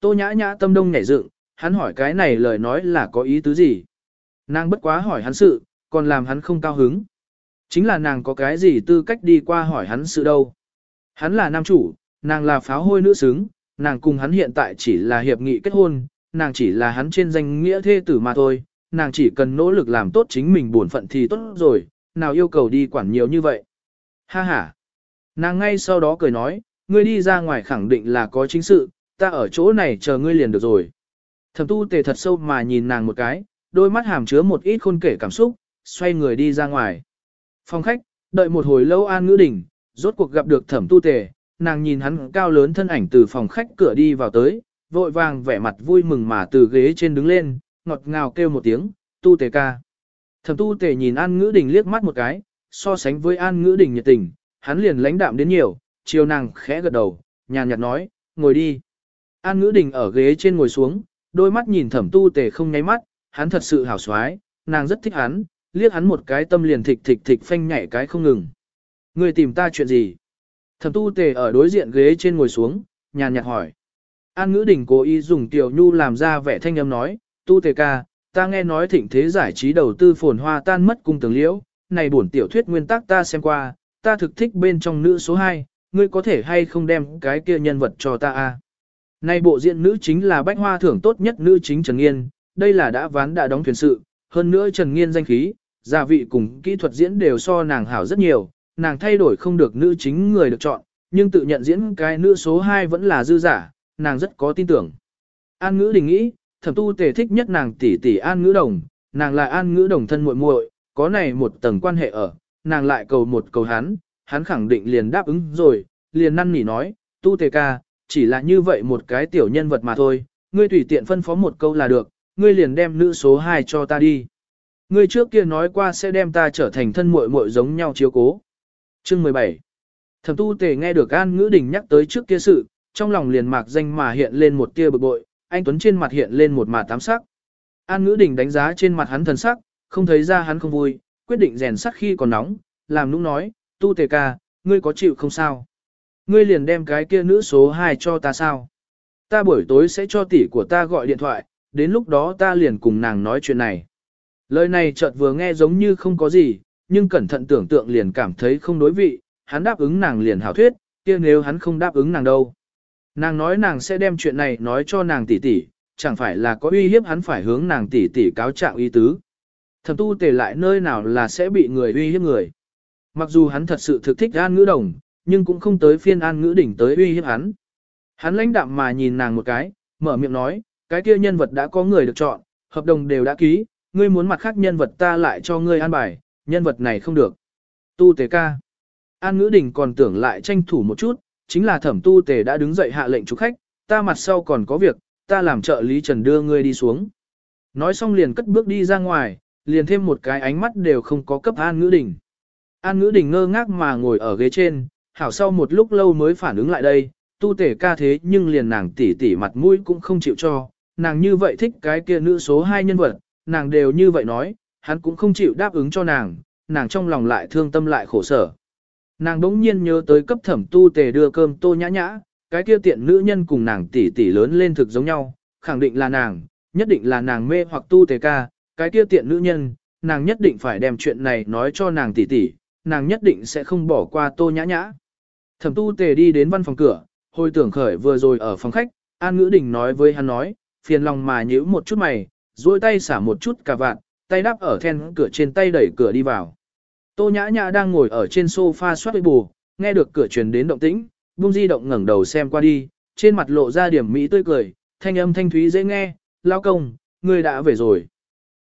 Tô nhã nhã tâm đông nhảy dựng, hắn hỏi cái này lời nói là có ý tứ gì. Nàng bất quá hỏi hắn sự, còn làm hắn không cao hứng. Chính là nàng có cái gì tư cách đi qua hỏi hắn sự đâu. Hắn là nam chủ, nàng là pháo hôi nữ xứng, nàng cùng hắn hiện tại chỉ là hiệp nghị kết hôn, nàng chỉ là hắn trên danh nghĩa thê tử mà thôi, nàng chỉ cần nỗ lực làm tốt chính mình buồn phận thì tốt rồi, nào yêu cầu đi quản nhiều như vậy. Ha ha. Nàng ngay sau đó cười nói, ngươi đi ra ngoài khẳng định là có chính sự, ta ở chỗ này chờ ngươi liền được rồi. Thẩm tu tề thật sâu mà nhìn nàng một cái, đôi mắt hàm chứa một ít khôn kể cảm xúc, xoay người đi ra ngoài. Phòng khách, đợi một hồi lâu an ngữ đỉnh, rốt cuộc gặp được thẩm tu tề, nàng nhìn hắn cao lớn thân ảnh từ phòng khách cửa đi vào tới, vội vàng vẻ mặt vui mừng mà từ ghế trên đứng lên, ngọt ngào kêu một tiếng, tu tề ca. Thẩm tu tề nhìn an ngữ đình liếc mắt một cái, so sánh với an ngữ đình nhiệt tình, hắn liền lãnh đạm đến nhiều, chiều nàng khẽ gật đầu, nhàn nhạt nói, ngồi đi. An ngữ đình ở ghế trên ngồi xuống, đôi mắt nhìn thẩm tu tề không nháy mắt, hắn thật sự hào xoái, nàng rất thích hắn, liếc hắn một cái tâm liền thịch thịch thịch phanh nhảy cái không ngừng. Người tìm ta chuyện gì? Thẩm tu tề ở đối diện ghế trên ngồi xuống, nhàn nhạt hỏi. An ngữ đình cố ý dùng tiểu nhu làm ra vẻ thanh âm nói, tu tề ca, ta nghe nói thịnh thế giải trí đầu tư phồn hoa tan mất cung tường liễu, này buồn tiểu thuyết nguyên tắc ta xem qua, ta thực thích bên trong nữ số 2, ngươi có thể hay không đem cái kia nhân vật cho ta a? Nay bộ diện nữ chính là bách hoa thưởng tốt nhất nữ chính Trần Nghiên, đây là đã ván đã đóng thuyền sự, hơn nữa Trần Nghiên danh khí, gia vị cùng kỹ thuật diễn đều so nàng hảo rất nhiều, nàng thay đổi không được nữ chính người được chọn, nhưng tự nhận diễn cái nữ số 2 vẫn là dư giả, nàng rất có tin tưởng. An ngữ đình nghĩ, thẩm tu tề thích nhất nàng tỷ tỷ an ngữ đồng, nàng là an ngữ đồng thân muội muội, có này một tầng quan hệ ở, nàng lại cầu một cầu hắn, hắn khẳng định liền đáp ứng rồi, liền năn nỉ nói, tu tề ca, chỉ là như vậy một cái tiểu nhân vật mà thôi, ngươi tùy tiện phân phó một câu là được, ngươi liền đem nữ số 2 cho ta đi. Ngươi trước kia nói qua sẽ đem ta trở thành thân muội muội giống nhau chiếu cố. Chương 17 Thẩm tu tề nghe được An Ngữ Đình nhắc tới trước kia sự, trong lòng liền mạc danh mà hiện lên một tia bực bội, anh Tuấn trên mặt hiện lên một mà tám sắc. An Ngữ Đình đánh giá trên mặt hắn thần sắc, không thấy ra hắn không vui, quyết định rèn sắt khi còn nóng, làm nũng nói, tu tề ca, ngươi có chịu không sao? Ngươi liền đem cái kia nữ số 2 cho ta sao? Ta buổi tối sẽ cho tỷ của ta gọi điện thoại, đến lúc đó ta liền cùng nàng nói chuyện này. Lời này chợt vừa nghe giống như không có gì, nhưng cẩn thận tưởng tượng liền cảm thấy không đối vị, hắn đáp ứng nàng liền hảo thuyết, kia nếu hắn không đáp ứng nàng đâu. Nàng nói nàng sẽ đem chuyện này nói cho nàng tỷ tỷ, chẳng phải là có uy hiếp hắn phải hướng nàng tỷ tỷ cáo trạng y tứ. Thẩm tu tề lại nơi nào là sẽ bị người uy hiếp người. Mặc dù hắn thật sự thực thích an ngữ đồng, nhưng cũng không tới phiên an ngữ đỉnh tới uy hiếp hắn. Hắn lãnh đạm mà nhìn nàng một cái, mở miệng nói, cái kia nhân vật đã có người được chọn, hợp đồng đều đã ký, ngươi muốn mặt khác nhân vật ta lại cho ngươi an bài, nhân vật này không được. Tu Tế ca. An ngữ đỉnh còn tưởng lại tranh thủ một chút, chính là thẩm tu tề đã đứng dậy hạ lệnh chủ khách, ta mặt sau còn có việc, ta làm trợ lý trần đưa ngươi đi xuống. Nói xong liền cất bước đi ra ngoài, liền thêm một cái ánh mắt đều không có cấp an ngữ đỉnh. An ngữ đỉnh ngơ ngác mà ngồi ở ghế trên, hảo sau một lúc lâu mới phản ứng lại đây, tu tể ca thế nhưng liền nàng tỉ tỉ mặt mũi cũng không chịu cho, nàng như vậy thích cái kia nữ số 2 nhân vật, nàng đều như vậy nói, hắn cũng không chịu đáp ứng cho nàng, nàng trong lòng lại thương tâm lại khổ sở. Nàng đống nhiên nhớ tới cấp thẩm tu tề đưa cơm tô nhã nhã, cái kia tiện nữ nhân cùng nàng tỷ tỷ lớn lên thực giống nhau, khẳng định là nàng, nhất định là nàng mê hoặc tu tề ca, cái kia tiện nữ nhân, nàng nhất định phải đem chuyện này nói cho nàng tỷ tỷ, nàng nhất định sẽ không bỏ qua tô nhã nhã. Thẩm tu tề đi đến văn phòng cửa, hồi tưởng khởi vừa rồi ở phòng khách, An Ngữ Đình nói với hắn nói, phiền lòng mà nhíu một chút mày, duỗi tay xả một chút cả vạn, tay đắp ở then cửa trên tay đẩy cửa đi vào. Tô Nhã Nhã đang ngồi ở trên sofa soát bù, nghe được cửa truyền đến động tĩnh, buông di động ngẩng đầu xem qua đi, trên mặt lộ ra điểm mỹ tươi cười, thanh âm thanh thúy dễ nghe, lao công, người đã về rồi.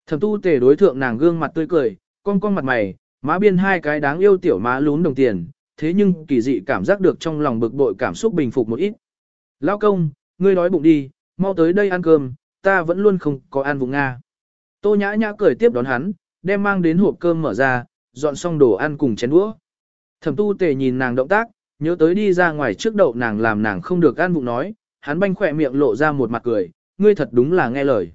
Thẩm tu tề đối thượng nàng gương mặt tươi cười, con con mặt mày, má biên hai cái đáng yêu tiểu má lún đồng tiền, thế nhưng kỳ dị cảm giác được trong lòng bực bội cảm xúc bình phục một ít. Lao công, ngươi nói bụng đi, mau tới đây ăn cơm, ta vẫn luôn không có ăn vùng Nga. Tô nhã nhã cười tiếp đón hắn, đem mang đến hộp cơm mở ra, dọn xong đồ ăn cùng chén đũa. Thẩm tu tề nhìn nàng động tác, nhớ tới đi ra ngoài trước đậu nàng làm nàng không được ăn bụng nói, hắn banh khỏe miệng lộ ra một mặt cười, ngươi thật đúng là nghe lời.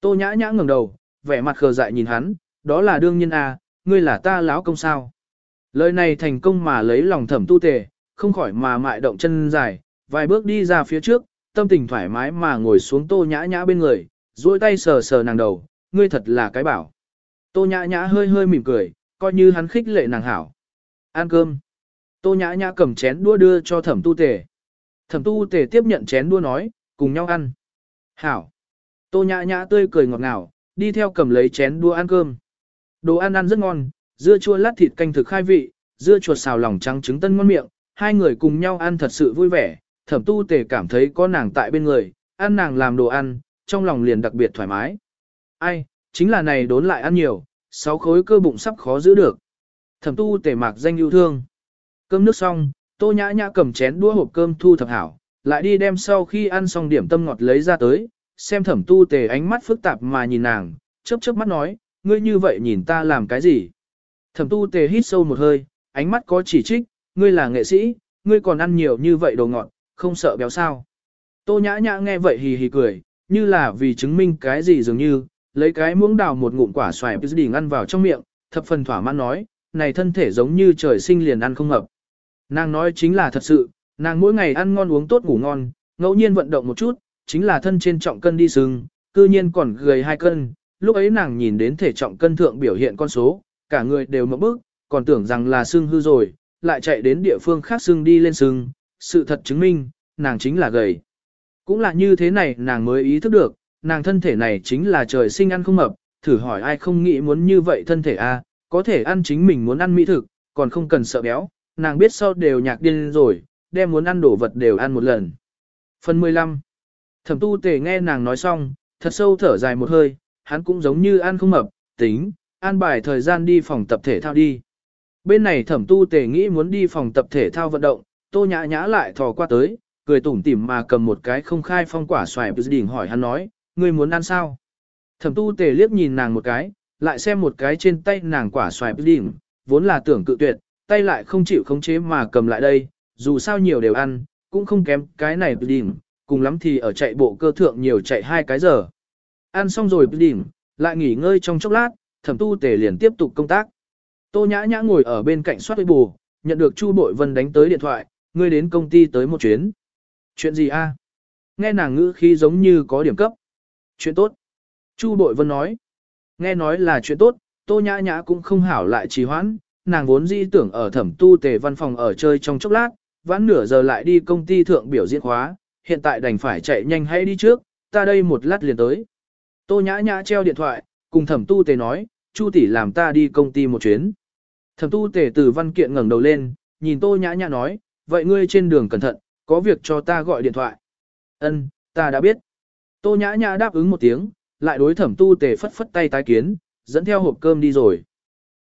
Tô nhã nhã ngẩng đầu, vẻ mặt khờ dại nhìn hắn, đó là đương nhiên à, ngươi là ta lão công sao. Lời này thành công mà lấy lòng thẩm tu tề, không khỏi mà mại động chân dài, vài bước đi ra phía trước, tâm tình thoải mái mà ngồi xuống tô nhã nhã bên người, duỗi tay sờ sờ nàng đầu, ngươi thật là cái bảo. Tô nhã nhã hơi hơi mỉm cười, coi như hắn khích lệ nàng hảo. Ăn cơm. Tô nhã nhã cầm chén đua đưa cho thẩm tu tề. Thẩm tu tề tiếp nhận chén đua nói, cùng nhau ăn. Hảo. Tô nhã nhã tươi cười ngọt ngào, đi theo cầm lấy chén đua ăn cơm. Đồ ăn ăn rất ngon, dưa chua lát thịt canh thực khai vị, dưa chuột xào lòng trắng trứng tân ngon miệng, hai người cùng nhau ăn thật sự vui vẻ, thẩm tu tề cảm thấy có nàng tại bên người, ăn nàng làm đồ ăn, trong lòng liền đặc biệt thoải mái. Ai, chính là này đốn lại ăn nhiều, sáu khối cơ bụng sắp khó giữ được. Thẩm tu tề mạc danh yêu thương. Cơm nước xong, tô nhã nhã cầm chén đũa hộp cơm thu thập hảo, lại đi đem sau khi ăn xong điểm tâm ngọt lấy ra tới, xem thẩm tu tề ánh mắt phức tạp mà nhìn nàng, chớp chớp mắt nói, ngươi như vậy nhìn ta làm cái gì? Thẩm tu tề hít sâu một hơi, ánh mắt có chỉ trích, ngươi là nghệ sĩ, ngươi còn ăn nhiều như vậy đồ ngọt, không sợ béo sao. Tô nhã nhã nghe vậy hì hì cười, như là vì chứng minh cái gì dường như, lấy cái muỗng đào một ngụm quả xoài đỉnh ăn vào trong miệng, thập phần thỏa mãn nói, này thân thể giống như trời sinh liền ăn không hợp. Nàng nói chính là thật sự, nàng mỗi ngày ăn ngon uống tốt ngủ ngon, ngẫu nhiên vận động một chút, chính là thân trên trọng cân đi sừng, cư nhiên còn gầy hai cân, lúc ấy nàng nhìn đến thể trọng cân thượng biểu hiện con số, cả người đều mộng bức, còn tưởng rằng là sưng hư rồi, lại chạy đến địa phương khác sưng đi lên sưng, sự thật chứng minh, nàng chính là gầy. Cũng là như thế này nàng mới ý thức được, nàng thân thể này chính là trời sinh ăn không mập, thử hỏi ai không nghĩ muốn như vậy thân thể a, có thể ăn chính mình muốn ăn mỹ thực, còn không cần sợ béo, nàng biết sau đều nhạc điên rồi, đem muốn ăn đồ vật đều ăn một lần. Phần 15 Thẩm tu tề nghe nàng nói xong, thật sâu thở dài một hơi, hắn cũng giống như ăn không mập, tính, an bài thời gian đi phòng tập thể thao đi. Bên này thẩm tu tề nghĩ muốn đi phòng tập thể thao vận động, tô nhã nhã lại thò qua tới, cười tủm tỉm mà cầm một cái không khai phong quả xoài đỉnh hỏi hắn nói, ngươi muốn ăn sao? Thẩm tu tề liếc nhìn nàng một cái, lại xem một cái trên tay nàng quả xoài đỉnh, vốn là tưởng cự tuyệt, tay lại không chịu khống chế mà cầm lại đây, dù sao nhiều đều ăn, cũng không kém cái này đỉnh, cùng lắm thì ở chạy bộ cơ thượng nhiều chạy hai cái giờ. Ăn xong rồi đỉnh, lại nghỉ ngơi trong chốc lát, thẩm tu tề liền tiếp tục công tác. Tô nhã nhã ngồi ở bên cạnh soát bù, nhận được Chu Bội Vân đánh tới điện thoại, ngươi đến công ty tới một chuyến. Chuyện gì a? Nghe nàng ngữ khi giống như có điểm cấp. Chuyện tốt. Chu Bội Vân nói. Nghe nói là chuyện tốt, Tô Nhã Nhã cũng không hảo lại trì hoãn, nàng vốn dĩ tưởng ở thẩm tu tề văn phòng ở chơi trong chốc lát, vãn nửa giờ lại đi công ty thượng biểu diễn khóa, hiện tại đành phải chạy nhanh hay đi trước, ta đây một lát liền tới. Tô Nhã Nhã treo điện thoại, cùng thẩm tu tề nói, Chu tỷ làm ta đi công ty một chuyến. Thẩm tu tề từ văn kiện ngẩng đầu lên, nhìn Tô Nhã Nhã nói, vậy ngươi trên đường cẩn thận, có việc cho ta gọi điện thoại. Ân, ta đã biết. Tô Nhã Nhã đáp ứng một tiếng, lại đối thẩm tu tề phất phất tay tái kiến, dẫn theo hộp cơm đi rồi.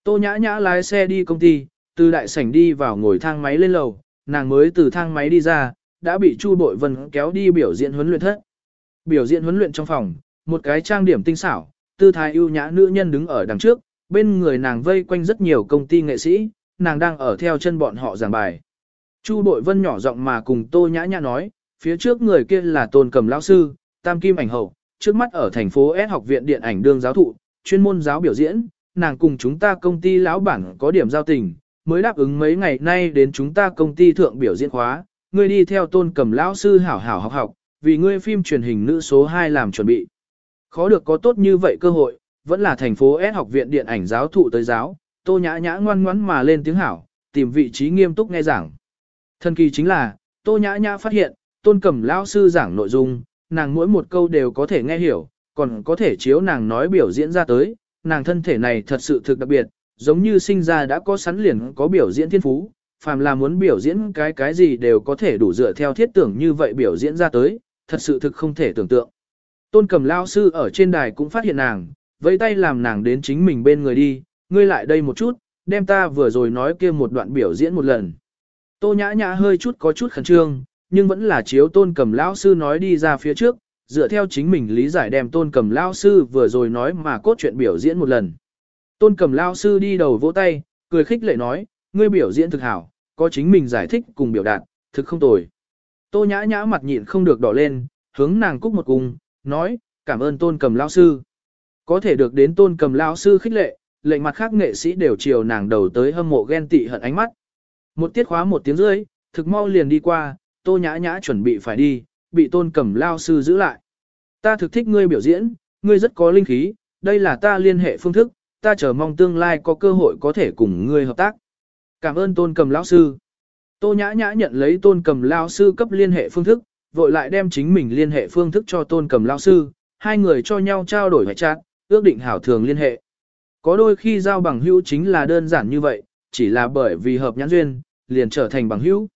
Tô Nhã Nhã lái xe đi công ty, từ đại sảnh đi vào ngồi thang máy lên lầu, nàng mới từ thang máy đi ra, đã bị Chu Bội Vân kéo đi biểu diễn huấn luyện thất. Biểu diễn huấn luyện trong phòng, một cái trang điểm tinh xảo, tư thái ưu nhã nữ nhân đứng ở đằng trước, bên người nàng vây quanh rất nhiều công ty nghệ sĩ, nàng đang ở theo chân bọn họ giảng bài. Chu Bội Vân nhỏ giọng mà cùng Tô Nhã Nhã nói, phía trước người kia là Tôn Cầm lão sư, Tam Kim ảnh hậu, trước mắt ở thành phố S học viện điện ảnh đương giáo thụ, chuyên môn giáo biểu diễn, nàng cùng chúng ta công ty lão bản có điểm giao tình, mới đáp ứng mấy ngày nay đến chúng ta công ty thượng biểu diễn khóa, ngươi đi theo Tôn Cầm lão sư hảo hảo học học, vì ngươi phim truyền hình nữ số 2 làm chuẩn bị. Khó được có tốt như vậy cơ hội, vẫn là thành phố S học viện điện ảnh giáo thụ tới giáo, Tô Nhã Nhã ngoan ngoãn mà lên tiếng hảo, tìm vị trí nghiêm túc nghe giảng. Thần kỳ chính là, Tô Nhã Nhã phát hiện, tôn cẩm lao sư giảng nội dung, nàng mỗi một câu đều có thể nghe hiểu, còn có thể chiếu nàng nói biểu diễn ra tới, nàng thân thể này thật sự thực đặc biệt, giống như sinh ra đã có sẵn liền có biểu diễn thiên phú, phàm là muốn biểu diễn cái cái gì đều có thể đủ dựa theo thiết tưởng như vậy biểu diễn ra tới, thật sự thực không thể tưởng tượng. Tôn cầm lão sư ở trên đài cũng phát hiện nàng, vẫy tay làm nàng đến chính mình bên người đi, ngươi lại đây một chút, đem ta vừa rồi nói kia một đoạn biểu diễn một lần. Tô nhã nhã hơi chút có chút khẩn trương, nhưng vẫn là chiếu tôn cầm lão sư nói đi ra phía trước, dựa theo chính mình lý giải đem tôn cầm lão sư vừa rồi nói mà cốt truyện biểu diễn một lần. Tôn cầm lão sư đi đầu vỗ tay, cười khích lệ nói, ngươi biểu diễn thực hảo, có chính mình giải thích cùng biểu đạt, thực không tồi. Tô nhã nhã mặt nhịn không được đỏ lên, hướng nàng cúc một cung, nói, cảm ơn tôn cầm lão sư. Có thể được đến tôn cầm lão sư khích lệ, lệnh mặt khác nghệ sĩ đều chiều nàng đầu tới hâm mộ ghen tị hận ánh mắt. Một tiết khóa một tiếng rưỡi, thực mau liền đi qua, tô nhã nhã chuẩn bị phải đi, bị tôn cầm lao sư giữ lại. Ta thực thích ngươi biểu diễn, ngươi rất có linh khí, đây là ta liên hệ phương thức, ta chờ mong tương lai có cơ hội có thể cùng ngươi hợp tác. Cảm ơn tôn cầm lão sư. Tô nhã nhã nhận lấy tôn cầm lao sư cấp liên hệ phương thức, vội lại đem chính mình liên hệ phương thức cho tôn cầm lao sư, hai người cho nhau trao đổi hoại trạng, ước định hảo thường liên hệ. Có đôi khi giao bằng hữu chính là đơn giản như vậy, chỉ là bởi vì hợp nhãn duyên, liền trở thành bằng hữu.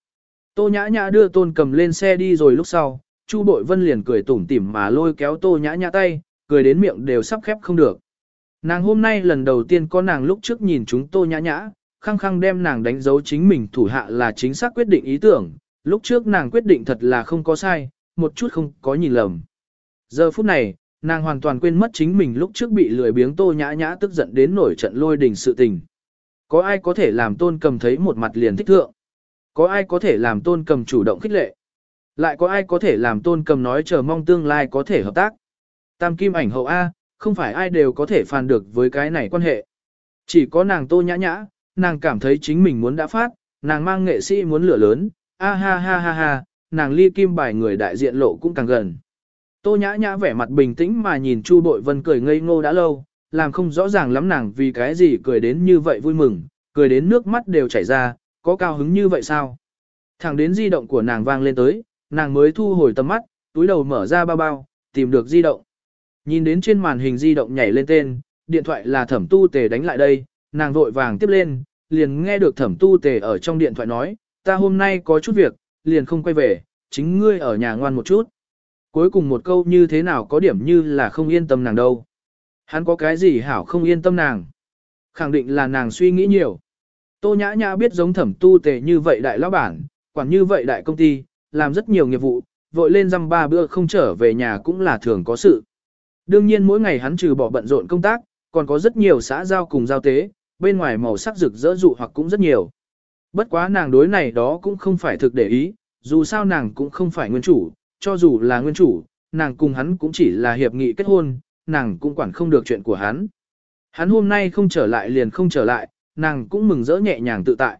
Tô nhã nhã đưa tôn cầm lên xe đi rồi lúc sau, Chu bội vân liền cười tủm tỉm mà lôi kéo tô nhã nhã tay, cười đến miệng đều sắp khép không được. Nàng hôm nay lần đầu tiên có nàng lúc trước nhìn chúng tô nhã nhã, khăng khăng đem nàng đánh dấu chính mình thủ hạ là chính xác quyết định ý tưởng, lúc trước nàng quyết định thật là không có sai, một chút không có nhìn lầm. Giờ phút này, nàng hoàn toàn quên mất chính mình lúc trước bị lười biếng tô nhã nhã tức giận đến nổi trận lôi đình sự tình. Có ai có thể làm tôn cầm thấy một mặt liền thích thượng? Có ai có thể làm tôn cầm chủ động khích lệ? Lại có ai có thể làm tôn cầm nói chờ mong tương lai có thể hợp tác? Tam kim ảnh hậu A, không phải ai đều có thể phàn được với cái này quan hệ. Chỉ có nàng tô nhã nhã, nàng cảm thấy chính mình muốn đã phát, nàng mang nghệ sĩ muốn lửa lớn, a ha ha ha ha, nàng ly kim bài người đại diện lộ cũng càng gần. Tô nhã nhã vẻ mặt bình tĩnh mà nhìn Chu Bội Vân cười ngây ngô đã lâu, làm không rõ ràng lắm nàng vì cái gì cười đến như vậy vui mừng, cười đến nước mắt đều chảy ra, có cao hứng như vậy sao? Thẳng đến di động của nàng vang lên tới, nàng mới thu hồi tầm mắt, túi đầu mở ra bao bao, tìm được di động. Nhìn đến trên màn hình di động nhảy lên tên, điện thoại là thẩm tu tề đánh lại đây, nàng vội vàng tiếp lên, liền nghe được thẩm tu tề ở trong điện thoại nói, ta hôm nay có chút việc, liền không quay về, chính ngươi ở nhà ngoan một chút. Cuối cùng một câu như thế nào có điểm như là không yên tâm nàng đâu. Hắn có cái gì hảo không yên tâm nàng. Khẳng định là nàng suy nghĩ nhiều. Tô nhã nhã biết giống thẩm tu tề như vậy đại lão bản, quản như vậy đại công ty, làm rất nhiều nghiệp vụ, vội lên dăm ba bữa không trở về nhà cũng là thường có sự. Đương nhiên mỗi ngày hắn trừ bỏ bận rộn công tác, còn có rất nhiều xã giao cùng giao tế, bên ngoài màu sắc rực rỡ dụ hoặc cũng rất nhiều. Bất quá nàng đối này đó cũng không phải thực để ý, dù sao nàng cũng không phải nguyên chủ, cho dù là nguyên chủ, nàng cùng hắn cũng chỉ là hiệp nghị kết hôn, nàng cũng quản không được chuyện của hắn. Hắn hôm nay không trở lại liền không trở lại, nàng cũng mừng rỡ nhẹ nhàng tự tại.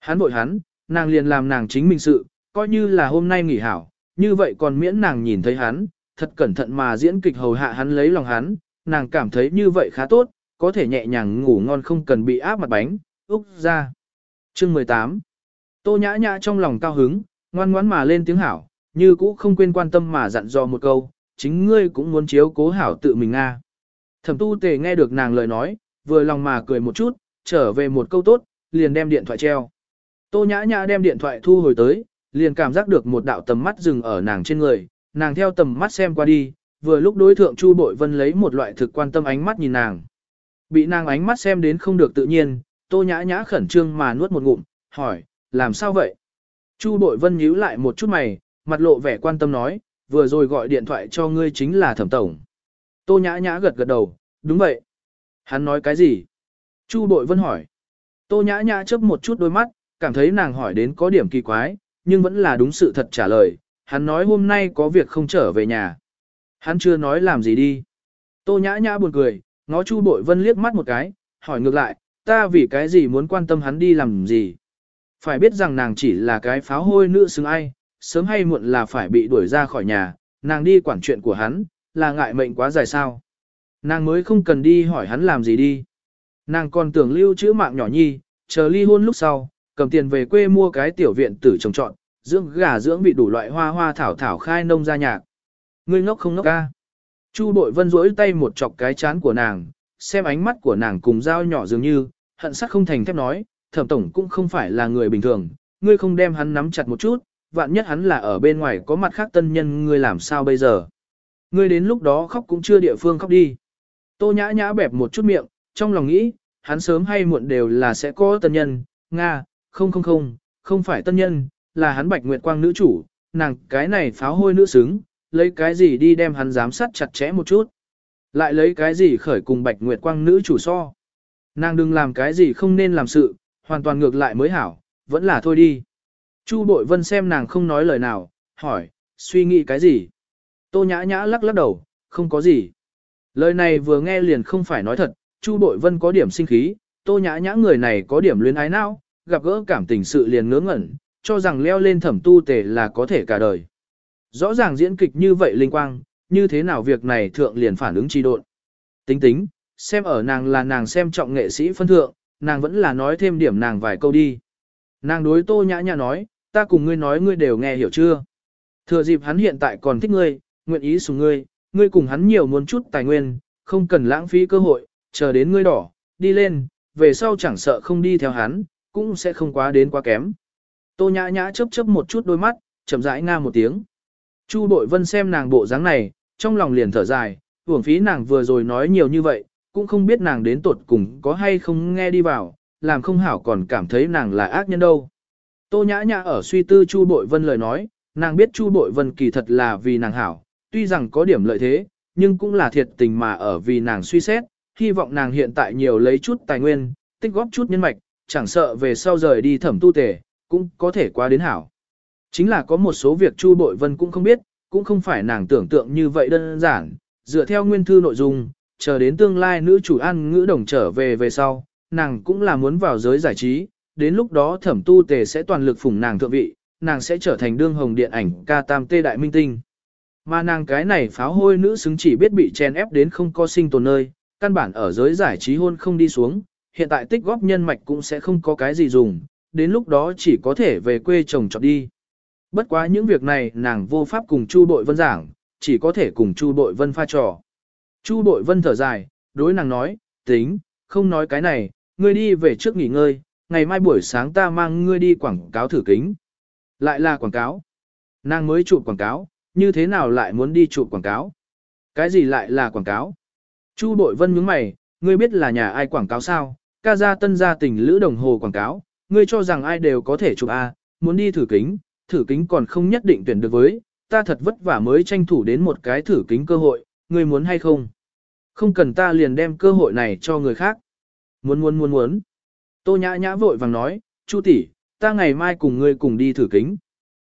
Hắn bội hắn, nàng liền làm nàng chính mình sự, coi như là hôm nay nghỉ hảo, như vậy còn miễn nàng nhìn thấy hắn, thật cẩn thận mà diễn kịch hầu hạ hắn lấy lòng hắn, nàng cảm thấy như vậy khá tốt, có thể nhẹ nhàng ngủ ngon không cần bị áp mặt bánh, úc ra. Chương 18 Tô nhã nhã trong lòng cao hứng, ngoan ngoãn mà lên tiếng hảo, như cũ không quên quan tâm mà dặn dò một câu, chính ngươi cũng muốn chiếu cố hảo tự mình nga. Thẩm tu tề nghe được nàng lời nói, vừa lòng mà cười một chút, trở về một câu tốt, liền đem điện thoại treo. Tô nhã nhã đem điện thoại thu hồi tới, liền cảm giác được một đạo tầm mắt dừng ở nàng trên người, nàng theo tầm mắt xem qua đi, vừa lúc đối thượng Chu Bội Vân lấy một loại thực quan tâm ánh mắt nhìn nàng. Bị nàng ánh mắt xem đến không được tự nhiên, Tô Nhã Nhã khẩn trương mà nuốt một ngụm, hỏi, làm sao vậy? Chu Bội Vân nhíu lại một chút mày, mặt lộ vẻ quan tâm nói, vừa rồi gọi điện thoại cho ngươi chính là thẩm tổng. Tô Nhã Nhã gật gật đầu, đúng vậy. Hắn nói cái gì? Chu Bội Vân hỏi. Tô Nhã Nhã chớp một chút đôi mắt, cảm thấy nàng hỏi đến có điểm kỳ quái, nhưng vẫn là đúng sự thật trả lời. Hắn nói hôm nay có việc không trở về nhà. Hắn chưa nói làm gì đi. Tô Nhã Nhã buồn cười, ngó Chu Bội Vân liếc mắt một cái, hỏi ngược lại, ta vì cái gì muốn quan tâm hắn đi làm gì? Phải biết rằng nàng chỉ là cái pháo hôi nữ xứng ai, sớm hay muộn là phải bị đuổi ra khỏi nhà, nàng đi quản chuyện của hắn, là ngại mệnh quá dài sao. Nàng mới không cần đi hỏi hắn làm gì đi. Nàng còn tưởng lưu trữ mạng nhỏ nhi, chờ ly hôn lúc sau, cầm tiền về quê mua cái tiểu viện tử trồng trọn, dưỡng gà dưỡng bị đủ loại hoa hoa thảo thảo khai nông ra nhạc. Ngươi ngốc không ngốc ca. Chu bội vân rỗi tay một chọc cái chán của nàng, xem ánh mắt của nàng cùng dao nhỏ dường như, hận sắc không thành thép nói, thẩm tổng cũng không phải là người bình thường, ngươi không đem hắn nắm chặt một chút, vạn nhất hắn là ở bên ngoài có mặt khác tân nhân ngươi làm sao bây giờ. Ngươi đến lúc đó khóc cũng chưa địa phương khóc đi. Tô nhã nhã bẹp một chút miệng, trong lòng nghĩ, hắn sớm hay muộn đều là sẽ có tân nhân, Nga, không không không, không phải tân nhân, là hắn bạch nguyệt quang nữ chủ, nàng cái này pháo hôi nữ xứng, lấy cái gì đi đem hắn giám sát chặt chẽ một chút. Lại lấy cái gì khởi cùng bạch nguyệt quang nữ chủ so. Nàng đừng làm cái gì không nên làm sự, hoàn toàn ngược lại mới hảo, vẫn là thôi đi. Chu bội vân xem nàng không nói lời nào, hỏi, suy nghĩ cái gì? Tô nhã nhã lắc lắc đầu, không có gì. Lời này vừa nghe liền không phải nói thật, Chu bội vân có điểm sinh khí, tô nhã nhã người này có điểm luyến ái não, gặp gỡ cảm tình sự liền ngớ ngẩn, cho rằng leo lên thẩm tu tề là có thể cả đời. Rõ ràng diễn kịch như vậy linh quang, như thế nào việc này thượng liền phản ứng trì độn. Tính tính, xem ở nàng là nàng xem trọng nghệ sĩ phân thượng, nàng vẫn là nói thêm điểm nàng vài câu đi. Nàng đối tô nhã nhã nói, ta cùng ngươi nói ngươi đều nghe hiểu chưa. Thừa dịp hắn hiện tại còn thích ngươi, nguyện ý sủng ngươi, ngươi cùng hắn nhiều muốn chút tài nguyên, không cần lãng phí cơ hội, chờ đến ngươi đỏ, đi lên, về sau chẳng sợ không đi theo hắn, cũng sẽ không quá đến quá kém. Tô nhã nhã chớp chớp một chút đôi mắt, chậm rãi nga một tiếng. Chu bội vân xem nàng bộ dáng này, trong lòng liền thở dài, hưởng phí nàng vừa rồi nói nhiều như vậy, cũng không biết nàng đến tuột cùng có hay không nghe đi vào, làm không hảo còn cảm thấy nàng là ác nhân đâu. Tô nhã nhã ở suy tư Chu bội vân lời nói, nàng biết Chu bội vân kỳ thật là vì nàng hảo, tuy rằng có điểm lợi thế, nhưng cũng là thiệt tình mà ở vì nàng suy xét, hy vọng nàng hiện tại nhiều lấy chút tài nguyên, tích góp chút nhân mạch, chẳng sợ về sau rời đi thẩm tu tề, cũng có thể qua đến hảo. Chính là có một số việc Chu Bội Vân cũng không biết, cũng không phải nàng tưởng tượng như vậy đơn giản, dựa theo nguyên thư nội dung, chờ đến tương lai nữ chủ ăn ngữ đồng trở về về sau, nàng cũng là muốn vào giới giải trí, đến lúc đó thẩm tu tề sẽ toàn lực phủng nàng thượng vị, nàng sẽ trở thành đương hồng điện ảnh ca tam tê đại minh tinh. Mà nàng cái này pháo hôi nữ xứng chỉ biết bị chen ép đến không có sinh tồn nơi, căn bản ở giới giải trí hôn không đi xuống, hiện tại tích góp nhân mạch cũng sẽ không có cái gì dùng, đến lúc đó chỉ có thể về quê chồng chọn đi. Bất quá những việc này nàng vô pháp cùng Chu Bội Vân giảng, chỉ có thể cùng Chu Bội Vân pha trò. Chu Bội Vân thở dài, đối nàng nói, tính, không nói cái này, ngươi đi về trước nghỉ ngơi, ngày mai buổi sáng ta mang ngươi đi quảng cáo thử kính. Lại là quảng cáo. Nàng mới chụp quảng cáo, như thế nào lại muốn đi chụp quảng cáo? Cái gì lại là quảng cáo? Chu Bội Vân nhướng mày, ngươi biết là nhà ai quảng cáo sao? Ca gia tân gia tình lữ đồng hồ quảng cáo, ngươi cho rằng ai đều có thể chụp A, muốn đi thử kính, thử kính còn không nhất định tuyển được với, ta thật vất vả mới tranh thủ đến một cái thử kính cơ hội, ngươi muốn hay không? Không cần ta liền đem cơ hội này cho người khác. Muốn muốn muốn muốn. Tô nhã nhã vội vàng nói, Chu tỷ, ta ngày mai cùng ngươi cùng đi thử kính.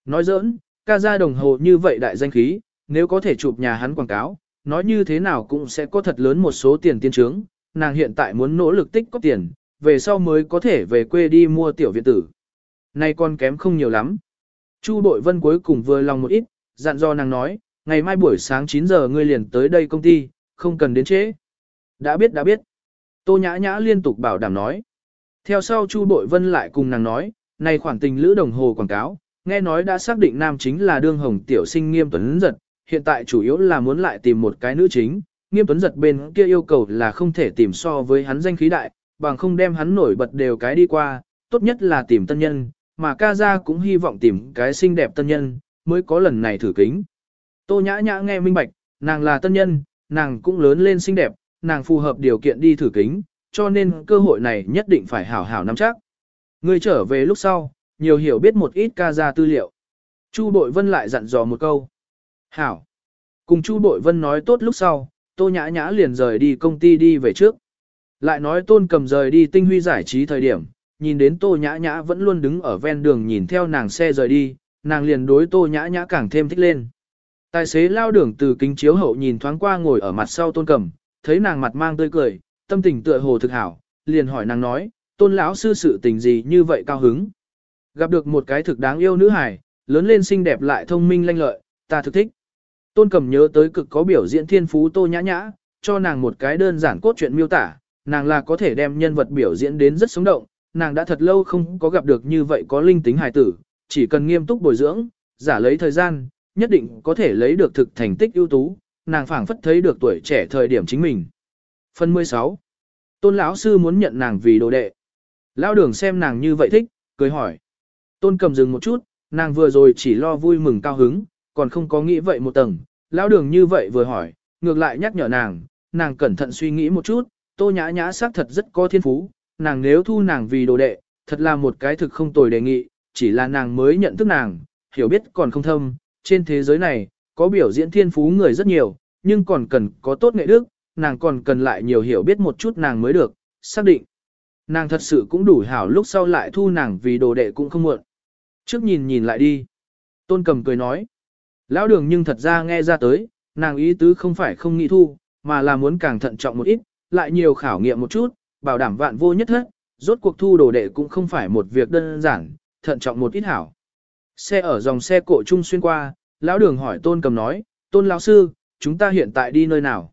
Nói giỡn, ca gia đồng hồ như vậy đại danh khí, nếu có thể chụp nhà hắn quảng cáo, nói như thế nào cũng sẽ có thật lớn một số tiền tiên trướng, nàng hiện tại muốn nỗ lực tích có tiền, về sau mới có thể về quê đi mua tiểu viện tử. Nay con kém không nhiều lắm. Chu Bội Vân cuối cùng vừa lòng một ít, dặn dò nàng nói, ngày mai buổi sáng 9 giờ ngươi liền tới đây công ty, không cần đến trễ. Đã biết đã biết. Tô Nhã Nhã liên tục bảo đảm nói. Theo sau Chu Bội Vân lại cùng nàng nói, này khoản tình lữ đồng hồ quảng cáo, nghe nói đã xác định nam chính là đương hồng tiểu sinh nghiêm tuấn giật, hiện tại chủ yếu là muốn lại tìm một cái nữ chính, nghiêm tuấn giật bên kia yêu cầu là không thể tìm so với hắn danh khí đại, bằng không đem hắn nổi bật đều cái đi qua, tốt nhất là tìm tân nhân, mà ca gia cũng hy vọng tìm cái xinh đẹp tân nhân, mới có lần này thử kính. Tô nhã nhã nghe minh bạch, nàng là tân nhân, nàng cũng lớn lên xinh đẹp, nàng phù hợp điều kiện đi thử kính, cho nên cơ hội này nhất định phải hảo hảo nắm chắc. Người trở về lúc sau, nhiều hiểu biết một ít ca gia tư liệu. Chu Bội Vân lại dặn dò một câu. Hảo. Cùng Chu Bội Vân nói tốt lúc sau, Tô Nhã Nhã liền rời đi công ty đi về trước. Lại nói Tôn cầm rời đi tinh huy giải trí thời điểm, nhìn đến Tô Nhã Nhã vẫn luôn đứng ở ven đường nhìn theo nàng xe rời đi, nàng liền đối Tô Nhã Nhã càng thêm thích lên. Tài xế lao đường từ kính chiếu hậu nhìn thoáng qua ngồi ở mặt sau Tôn Cầm, thấy nàng mặt mang tươi cười, tâm tình tựa hồ thực hảo, liền hỏi nàng nói, Tôn lão sư sự tình gì như vậy cao hứng. Gặp được một cái thực đáng yêu nữ hài, lớn lên xinh đẹp lại thông minh lanh lợi, ta thực thích. Tôn Cầm nhớ tới cực có biểu diễn thiên phú Tô Nhã Nhã, cho nàng một cái đơn giản cốt truyện miêu tả, nàng là có thể đem nhân vật biểu diễn đến rất sống động, nàng đã thật lâu không có gặp được như vậy có linh tính hài tử, chỉ cần nghiêm túc bồi dưỡng, giả lấy thời gian, nhất định có thể lấy được thực thành tích ưu tú, nàng phảng phất thấy được tuổi trẻ thời điểm chính mình. Phần 16. Tôn lão sư muốn nhận nàng vì đồ đệ. Lão đường xem nàng như vậy thích, cười hỏi. Tôn cầm dừng một chút, nàng vừa rồi chỉ lo vui mừng cao hứng, còn không có nghĩ vậy một tầng. Lão đường như vậy vừa hỏi, ngược lại nhắc nhở nàng, nàng cẩn thận suy nghĩ một chút, tô nhã nhã xác thật rất có thiên phú, nàng nếu thu nàng vì đồ đệ, thật là một cái thực không tồi đề nghị, chỉ là nàng mới nhận thức nàng, hiểu biết còn không thâm, trên thế giới này, có biểu diễn thiên phú người rất nhiều, nhưng còn cần có tốt nghệ đức, nàng còn cần lại nhiều hiểu biết một chút nàng mới được, xác định. Nàng thật sự cũng đủ hảo lúc sau lại thu nàng vì đồ đệ cũng không muộn. Trước nhìn nhìn lại đi. Tôn cầm cười nói. Lão đường nhưng thật ra nghe ra tới, nàng ý tứ không phải không nghĩ thu, mà là muốn càng thận trọng một ít, lại nhiều khảo nghiệm một chút, bảo đảm vạn vô nhất hết, rốt cuộc thu đồ đệ cũng không phải một việc đơn giản, thận trọng một ít hảo. Xe ở dòng xe cộ trung xuyên qua, lão đường hỏi tôn cầm nói, tôn lão sư, chúng ta hiện tại đi nơi nào?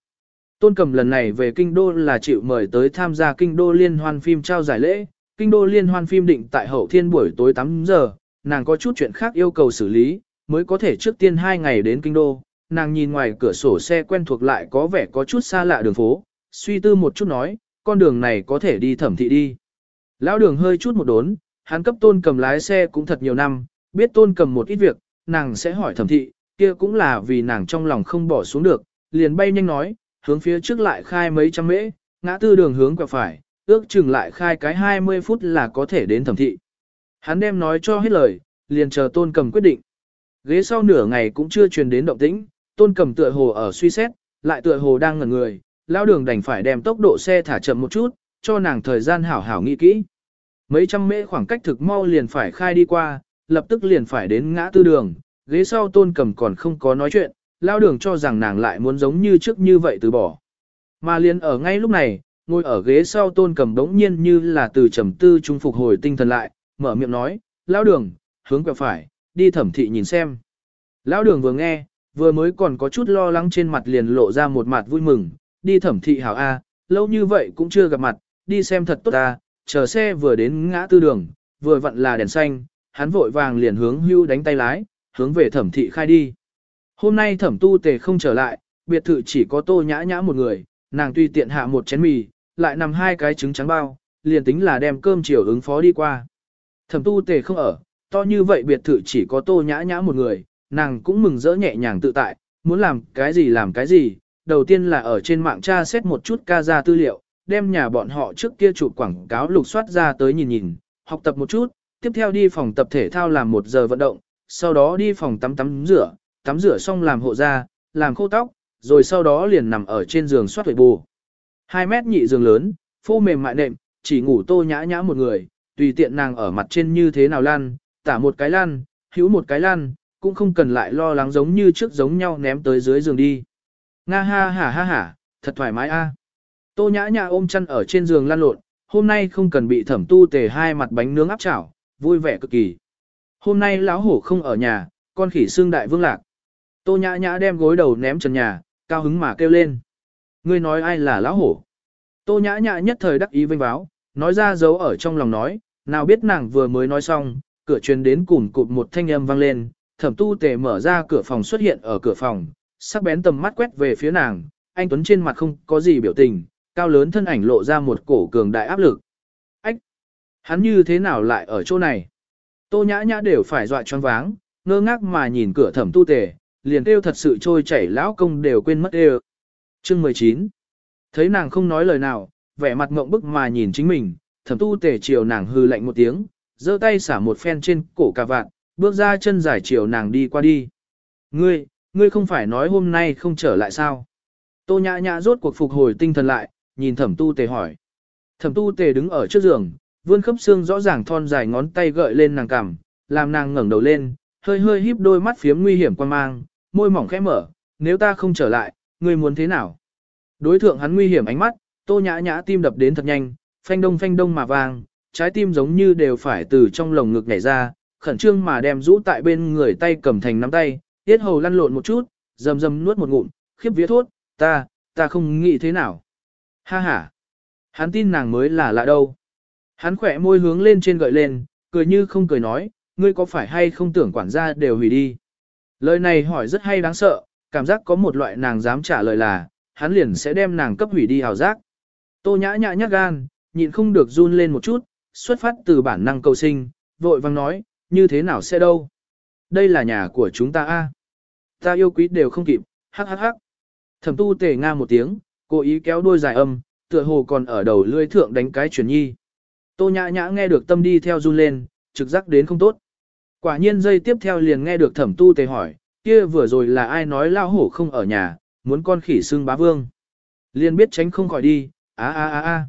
Tôn cầm lần này về kinh đô là chịu mời tới tham gia kinh đô liên hoan phim trao giải lễ, kinh đô liên hoan phim định tại hậu thiên buổi tối 8 giờ, nàng có chút chuyện khác yêu cầu xử lý, mới có thể trước tiên 2 ngày đến kinh đô, nàng nhìn ngoài cửa sổ xe quen thuộc lại có vẻ có chút xa lạ đường phố, suy tư một chút nói, con đường này có thể đi thẩm thị đi. Lão đường hơi chút một đốn, hắn cấp tôn cầm lái xe cũng thật nhiều năm, biết tôn cầm một ít việc, nàng sẽ hỏi thẩm thị, kia cũng là vì nàng trong lòng không bỏ xuống được, liền bay nhanh nói, hướng phía trước lại khai mấy trăm mễ, ngã tư đường hướng quẹo phải, ước chừng lại khai cái 20 phút là có thể đến thẩm thị. Hắn đem nói cho hết lời, liền chờ tôn cầm quyết định. Ghế sau nửa ngày cũng chưa truyền đến động tĩnh, tôn cầm tựa hồ ở suy xét, lại tựa hồ đang ngẩn người, lao đường đành phải đem tốc độ xe thả chậm một chút, cho nàng thời gian hảo hảo nghĩ kỹ. Mấy trăm mễ khoảng cách thực mau liền phải khai đi qua, lập tức liền phải đến ngã tư đường, ghế sau tôn cầm còn không có nói chuyện, lao đường cho rằng nàng lại muốn giống như trước như vậy từ bỏ. Mà liền ở ngay lúc này, ngồi ở ghế sau tôn cầm đống nhiên như là từ trầm tư trung phục hồi tinh thần lại, mở miệng nói, lao đường, hướng quẹo phải, đi thẩm thị nhìn xem. Lão đường vừa nghe, vừa mới còn có chút lo lắng trên mặt liền lộ ra một mặt vui mừng, đi thẩm thị hảo A, lâu như vậy cũng chưa gặp mặt, đi xem thật tốt A, chờ xe vừa đến ngã tư đường, vừa vặn là đèn xanh, hắn vội vàng liền hướng hưu đánh tay lái, hướng về thẩm thị khai đi. Hôm nay thẩm tu tề không trở lại, biệt thự chỉ có tô nhã nhã một người, nàng tuy tiện hạ một chén mì, lại nằm hai cái trứng trắng bao, liền tính là đem cơm chiều ứng phó đi qua. Thẩm tu tề không ở, to như vậy biệt thự chỉ có tô nhã nhã một người, nàng cũng mừng rỡ nhẹ nhàng tự tại, muốn làm cái gì làm cái gì, đầu tiên là ở trên mạng tra xét một chút ca ra tư liệu, đem nhà bọn họ trước kia chụp quảng cáo lục soát ra tới nhìn nhìn, học tập một chút, tiếp theo đi phòng tập thể thao làm một giờ vận động, sau đó đi phòng tắm tắm rửa, tắm rửa xong làm hộ da, làm khô tóc, rồi sau đó liền nằm ở trên giường soát huệ bù. 2 mét nhị giường lớn, phô mềm mại nệm, chỉ ngủ tô nhã nhã một người, tùy tiện nàng ở mặt trên như thế nào lan, tả một cái lan, hữu một cái lan, cũng không cần lại lo lắng giống như trước giống nhau ném tới dưới giường đi. Nga ha ha ha ha, thật thoải mái a. Tô nhã nhã ôm chăn ở trên giường lăn lộn, hôm nay không cần bị thẩm tu tề hai mặt bánh nướng áp chảo, vui vẻ cực kỳ. Hôm nay lão hổ không ở nhà, con khỉ xương đại vương lạc. Tô nhã nhã đem gối đầu ném trần nhà, cao hứng mà kêu lên. Ngươi nói ai là lão hổ? Tô nhã nhã nhất thời đắc ý vinh báo, nói ra dấu ở trong lòng nói, nào biết nàng vừa mới nói xong, cửa truyền đến cùn cụt một thanh âm vang lên, thẩm tu tề mở ra cửa phòng xuất hiện ở cửa phòng, sắc bén tầm mắt quét về phía nàng, anh Tuấn trên mặt không có gì biểu tình, cao lớn thân ảnh lộ ra một cổ cường đại áp lực. Ách! Hắn như thế nào lại ở chỗ này? Tô nhã nhã đều phải dọa choáng váng, ngơ ngác mà nhìn cửa thẩm tu tề, liền kêu thật sự trôi chảy lão công đều quên mất đều. Chương 19 Thấy nàng không nói lời nào, vẻ mặt ngộng bức mà nhìn chính mình, thẩm tu tề chiều nàng hư lạnh một tiếng, giơ tay xả một phen trên cổ cà vạn, bước ra chân dài chiều nàng đi qua đi. Ngươi, ngươi không phải nói hôm nay không trở lại sao? Tô nhã nhã rốt cuộc phục hồi tinh thần lại, nhìn thẩm tu tề hỏi. Thẩm tu tề đứng ở trước giường, vươn khớp xương rõ ràng thon dài ngón tay gợi lên nàng cằm, làm nàng ngẩng đầu lên, hơi hơi híp đôi mắt phiếm nguy hiểm quan mang, môi mỏng khẽ mở, nếu ta không trở lại, ngươi muốn thế nào? Đối thượng hắn nguy hiểm ánh mắt, tô nhã nhã tim đập đến thật nhanh, phanh đông phanh đông mà vang, trái tim giống như đều phải từ trong lồng ngực nhảy ra, khẩn trương mà đem rũ tại bên người tay cầm thành nắm tay, tiết hầu lăn lộn một chút, rầm rầm nuốt một ngụm, khiếp vía thốt, ta, ta không nghĩ thế nào. Ha ha, hắn tin nàng mới là lạ đâu. Hắn khỏe môi hướng lên trên gợi lên, cười như không cười nói, ngươi có phải hay không tưởng quản gia đều hủy đi. Lời này hỏi rất hay đáng sợ, cảm giác có một loại nàng dám trả lời là, hắn liền sẽ đem nàng cấp hủy đi hào giác. Tô nhã nhã nhát gan, nhịn không được run lên một chút, xuất phát từ bản năng cầu sinh, vội vang nói, như thế nào sẽ đâu. Đây là nhà của chúng ta a. Ta yêu quý đều không kịp, hắc hắc hắc. Thẩm tu tề nga một tiếng, cố ý kéo đôi dài âm, tựa hồ còn ở đầu lưỡi thượng đánh cái chuyển nhi. Tô nhã nhã nghe được tâm đi theo run lên, trực giác đến không tốt. Quả nhiên dây tiếp theo liền nghe được thẩm tu tề hỏi, kia vừa rồi là ai nói lao hổ không ở nhà, muốn con khỉ xương bá vương. Liền biết tránh không khỏi đi, a a a a.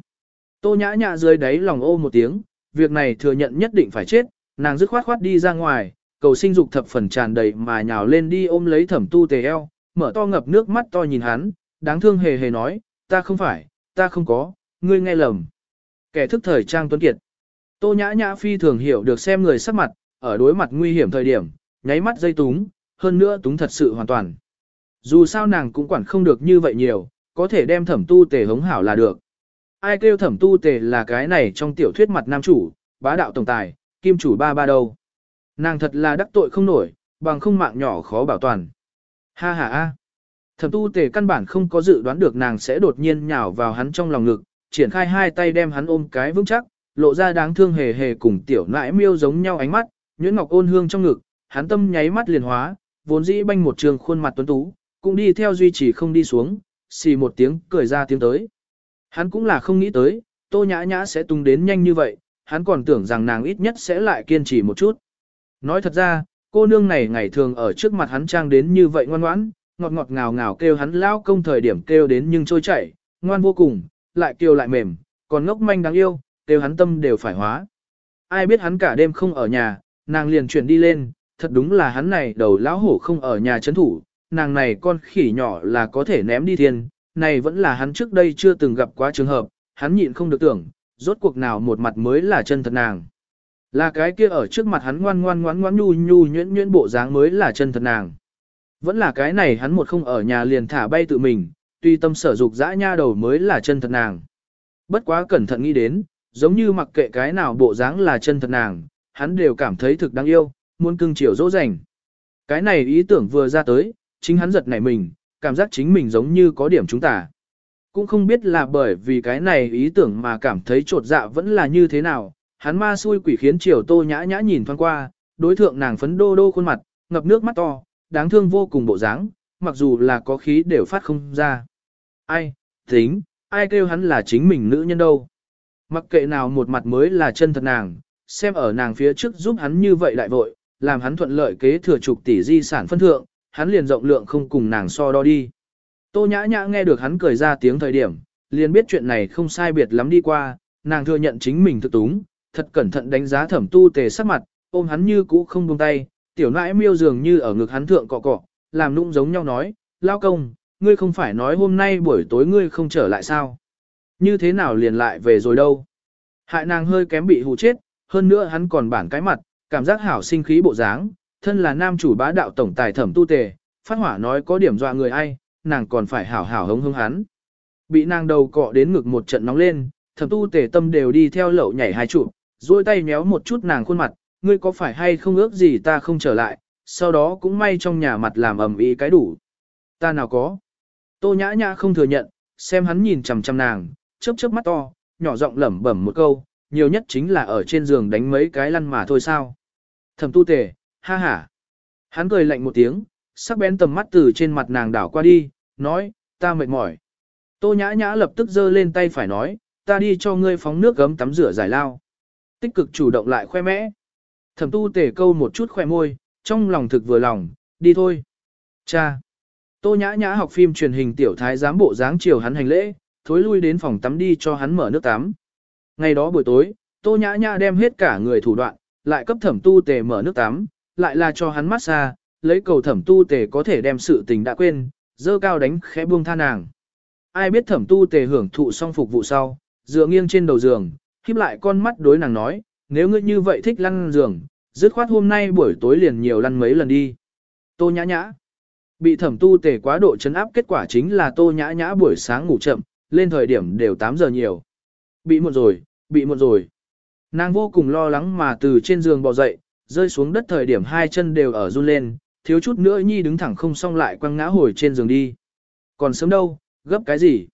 Tô nhã nhã dưới đáy lòng ô một tiếng, việc này thừa nhận nhất định phải chết, nàng dứt khoát khoát đi ra ngoài, cầu sinh dục thập phần tràn đầy mà nhào lên đi ôm lấy thẩm tu tề eo, mở to ngập nước mắt to nhìn hắn, đáng thương hề hề nói, ta không phải, ta không có, ngươi nghe lầm. Kẻ thức thời trang tuấn kiệt. Tô nhã nhã phi thường hiểu được xem người sắc mặt, ở đối mặt nguy hiểm thời điểm, nháy mắt dây túng, hơn nữa túng thật sự hoàn toàn. Dù sao nàng cũng quản không được như vậy nhiều, có thể đem thẩm tu tề hống hảo là được. Ai kêu thẩm tu tề là cái này trong tiểu thuyết mặt nam chủ, bá đạo tổng tài, kim chủ ba ba đâu. Nàng thật là đắc tội không nổi, bằng không mạng nhỏ khó bảo toàn. Ha ha ha. Thẩm tu tề căn bản không có dự đoán được nàng sẽ đột nhiên nhào vào hắn trong lòng ngực, triển khai hai tay đem hắn ôm cái vững chắc, lộ ra đáng thương hề hề cùng tiểu nãi miêu giống nhau ánh mắt, nhuyễn ngọc ôn hương trong ngực, hắn tâm nháy mắt liền hóa, vốn dĩ banh một trường khuôn mặt tuấn tú, cũng đi theo duy trì không đi xuống, xì một tiếng cười ra tiếng tới. Hắn cũng là không nghĩ tới, tô nhã nhã sẽ tung đến nhanh như vậy, hắn còn tưởng rằng nàng ít nhất sẽ lại kiên trì một chút. Nói thật ra, cô nương này ngày thường ở trước mặt hắn trang đến như vậy ngoan ngoãn, ngọt ngọt ngào ngào kêu hắn lao công thời điểm kêu đến nhưng trôi chảy, ngoan vô cùng, lại kêu lại mềm, còn ngốc manh đáng yêu, kêu hắn tâm đều phải hóa. Ai biết hắn cả đêm không ở nhà, nàng liền chuyển đi lên, thật đúng là hắn này đầu lão hổ không ở nhà chấn thủ, nàng này con khỉ nhỏ là có thể ném đi thiên, này vẫn là hắn trước đây chưa từng gặp quá trường hợp, hắn nhịn không được tưởng, rốt cuộc nào một mặt mới là chân thật nàng. Là cái kia ở trước mặt hắn ngoan ngoan ngoan ngoan nhu nhu nhuyễn nhuyễn bộ dáng mới là chân thật nàng. Vẫn là cái này hắn một không ở nhà liền thả bay tự mình, tuy tâm sở dục dã nha đầu mới là chân thật nàng. Bất quá cẩn thận nghĩ đến, giống như mặc kệ cái nào bộ dáng là chân thật nàng, hắn đều cảm thấy thực đáng yêu, muốn cưng chiều dỗ dành. Cái này ý tưởng vừa ra tới, chính hắn giật nảy mình, cảm giác chính mình giống như có điểm chúng ta. Cũng không biết là bởi vì cái này ý tưởng mà cảm thấy trột dạ vẫn là như thế nào, hắn ma xui quỷ khiến chiều tô nhã nhã nhìn thoáng qua, đối thượng nàng phấn đô đô khuôn mặt, ngập nước mắt to, đáng thương vô cùng bộ dáng, mặc dù là có khí đều phát không ra. Ai, tính, ai kêu hắn là chính mình nữ nhân đâu. Mặc kệ nào một mặt mới là chân thật nàng, xem ở nàng phía trước giúp hắn như vậy đại vội, làm hắn thuận lợi kế thừa trục tỷ di sản phân thượng, hắn liền rộng lượng không cùng nàng so đo đi. Tô nhã nhã nghe được hắn cười ra tiếng thời điểm, liền biết chuyện này không sai biệt lắm đi qua, nàng thừa nhận chính mình thực túng, thật cẩn thận đánh giá thẩm tu tề sắc mặt, ôm hắn như cũ không buông tay, tiểu nãi miêu dường như ở ngực hắn thượng cọ cọ, làm nũng giống nhau nói, lao công, ngươi không phải nói hôm nay buổi tối ngươi không trở lại sao? Như thế nào liền lại về rồi đâu? Hại nàng hơi kém bị hù chết, hơn nữa hắn còn bản cái mặt, cảm giác hảo sinh khí bộ dáng, thân là nam chủ bá đạo tổng tài thẩm tu tề, phát hỏa nói có điểm dọa người ai, nàng còn phải hảo hảo hống hống hắn. Bị nàng đầu cọ đến ngực một trận nóng lên, thẩm tu tề tâm đều đi theo lậu nhảy hai trụ, duỗi tay méo một chút nàng khuôn mặt, ngươi có phải hay không ước gì ta không trở lại, sau đó cũng may trong nhà mặt làm ầm ĩ cái đủ. Ta nào có. Tô nhã nhã không thừa nhận, xem hắn nhìn chằm chằm nàng, chớp chớp mắt to, nhỏ giọng lẩm bẩm một câu, nhiều nhất chính là ở trên giường đánh mấy cái lăn mà thôi sao. Thẩm tu tề, ha ha. Hắn cười lạnh một tiếng, sắc bén tầm mắt từ trên mặt nàng đảo qua đi, nói, ta mệt mỏi. Tô nhã nhã lập tức giơ lên tay phải nói, ta đi cho ngươi phóng nước gấm tắm rửa giải lao. Tích cực chủ động lại khoe mẽ. Thẩm tu tề câu một chút khoe môi, trong lòng thực vừa lòng, đi thôi. Cha. Tô nhã nhã học phim truyền hình tiểu thái giám bộ dáng chiều hắn hành lễ, thối lui đến phòng tắm đi cho hắn mở nước tắm. Ngày đó buổi tối, Tô nhã nhã đem hết cả người thủ đoạn, lại cấp thẩm tu tề mở nước tắm, lại là cho hắn massage, lấy cầu thẩm tu tề có thể đem sự tình đã quên, dơ cao đánh khẽ buông tha nàng. Ai biết thẩm tu tề hưởng thụ xong phục vụ sau, dựa nghiêng trên đầu giường, khiếp lại con mắt đối nàng nói, nếu ngươi như vậy thích lăn giường, dứt khoát hôm nay buổi tối liền nhiều lăn mấy lần đi. Tô nhã nhã. Bị thẩm tu tề quá độ chấn áp kết quả chính là tô nhã nhã buổi sáng ngủ chậm, lên thời điểm đều 8 giờ nhiều. Bị muộn rồi, bị muộn rồi. Nàng vô cùng lo lắng mà từ trên giường bò dậy, rơi xuống đất thời điểm hai chân đều ở run lên, thiếu chút nữa nhi đứng thẳng không xong lại quăng ngã hồi trên giường đi. Còn sớm đâu, gấp cái gì?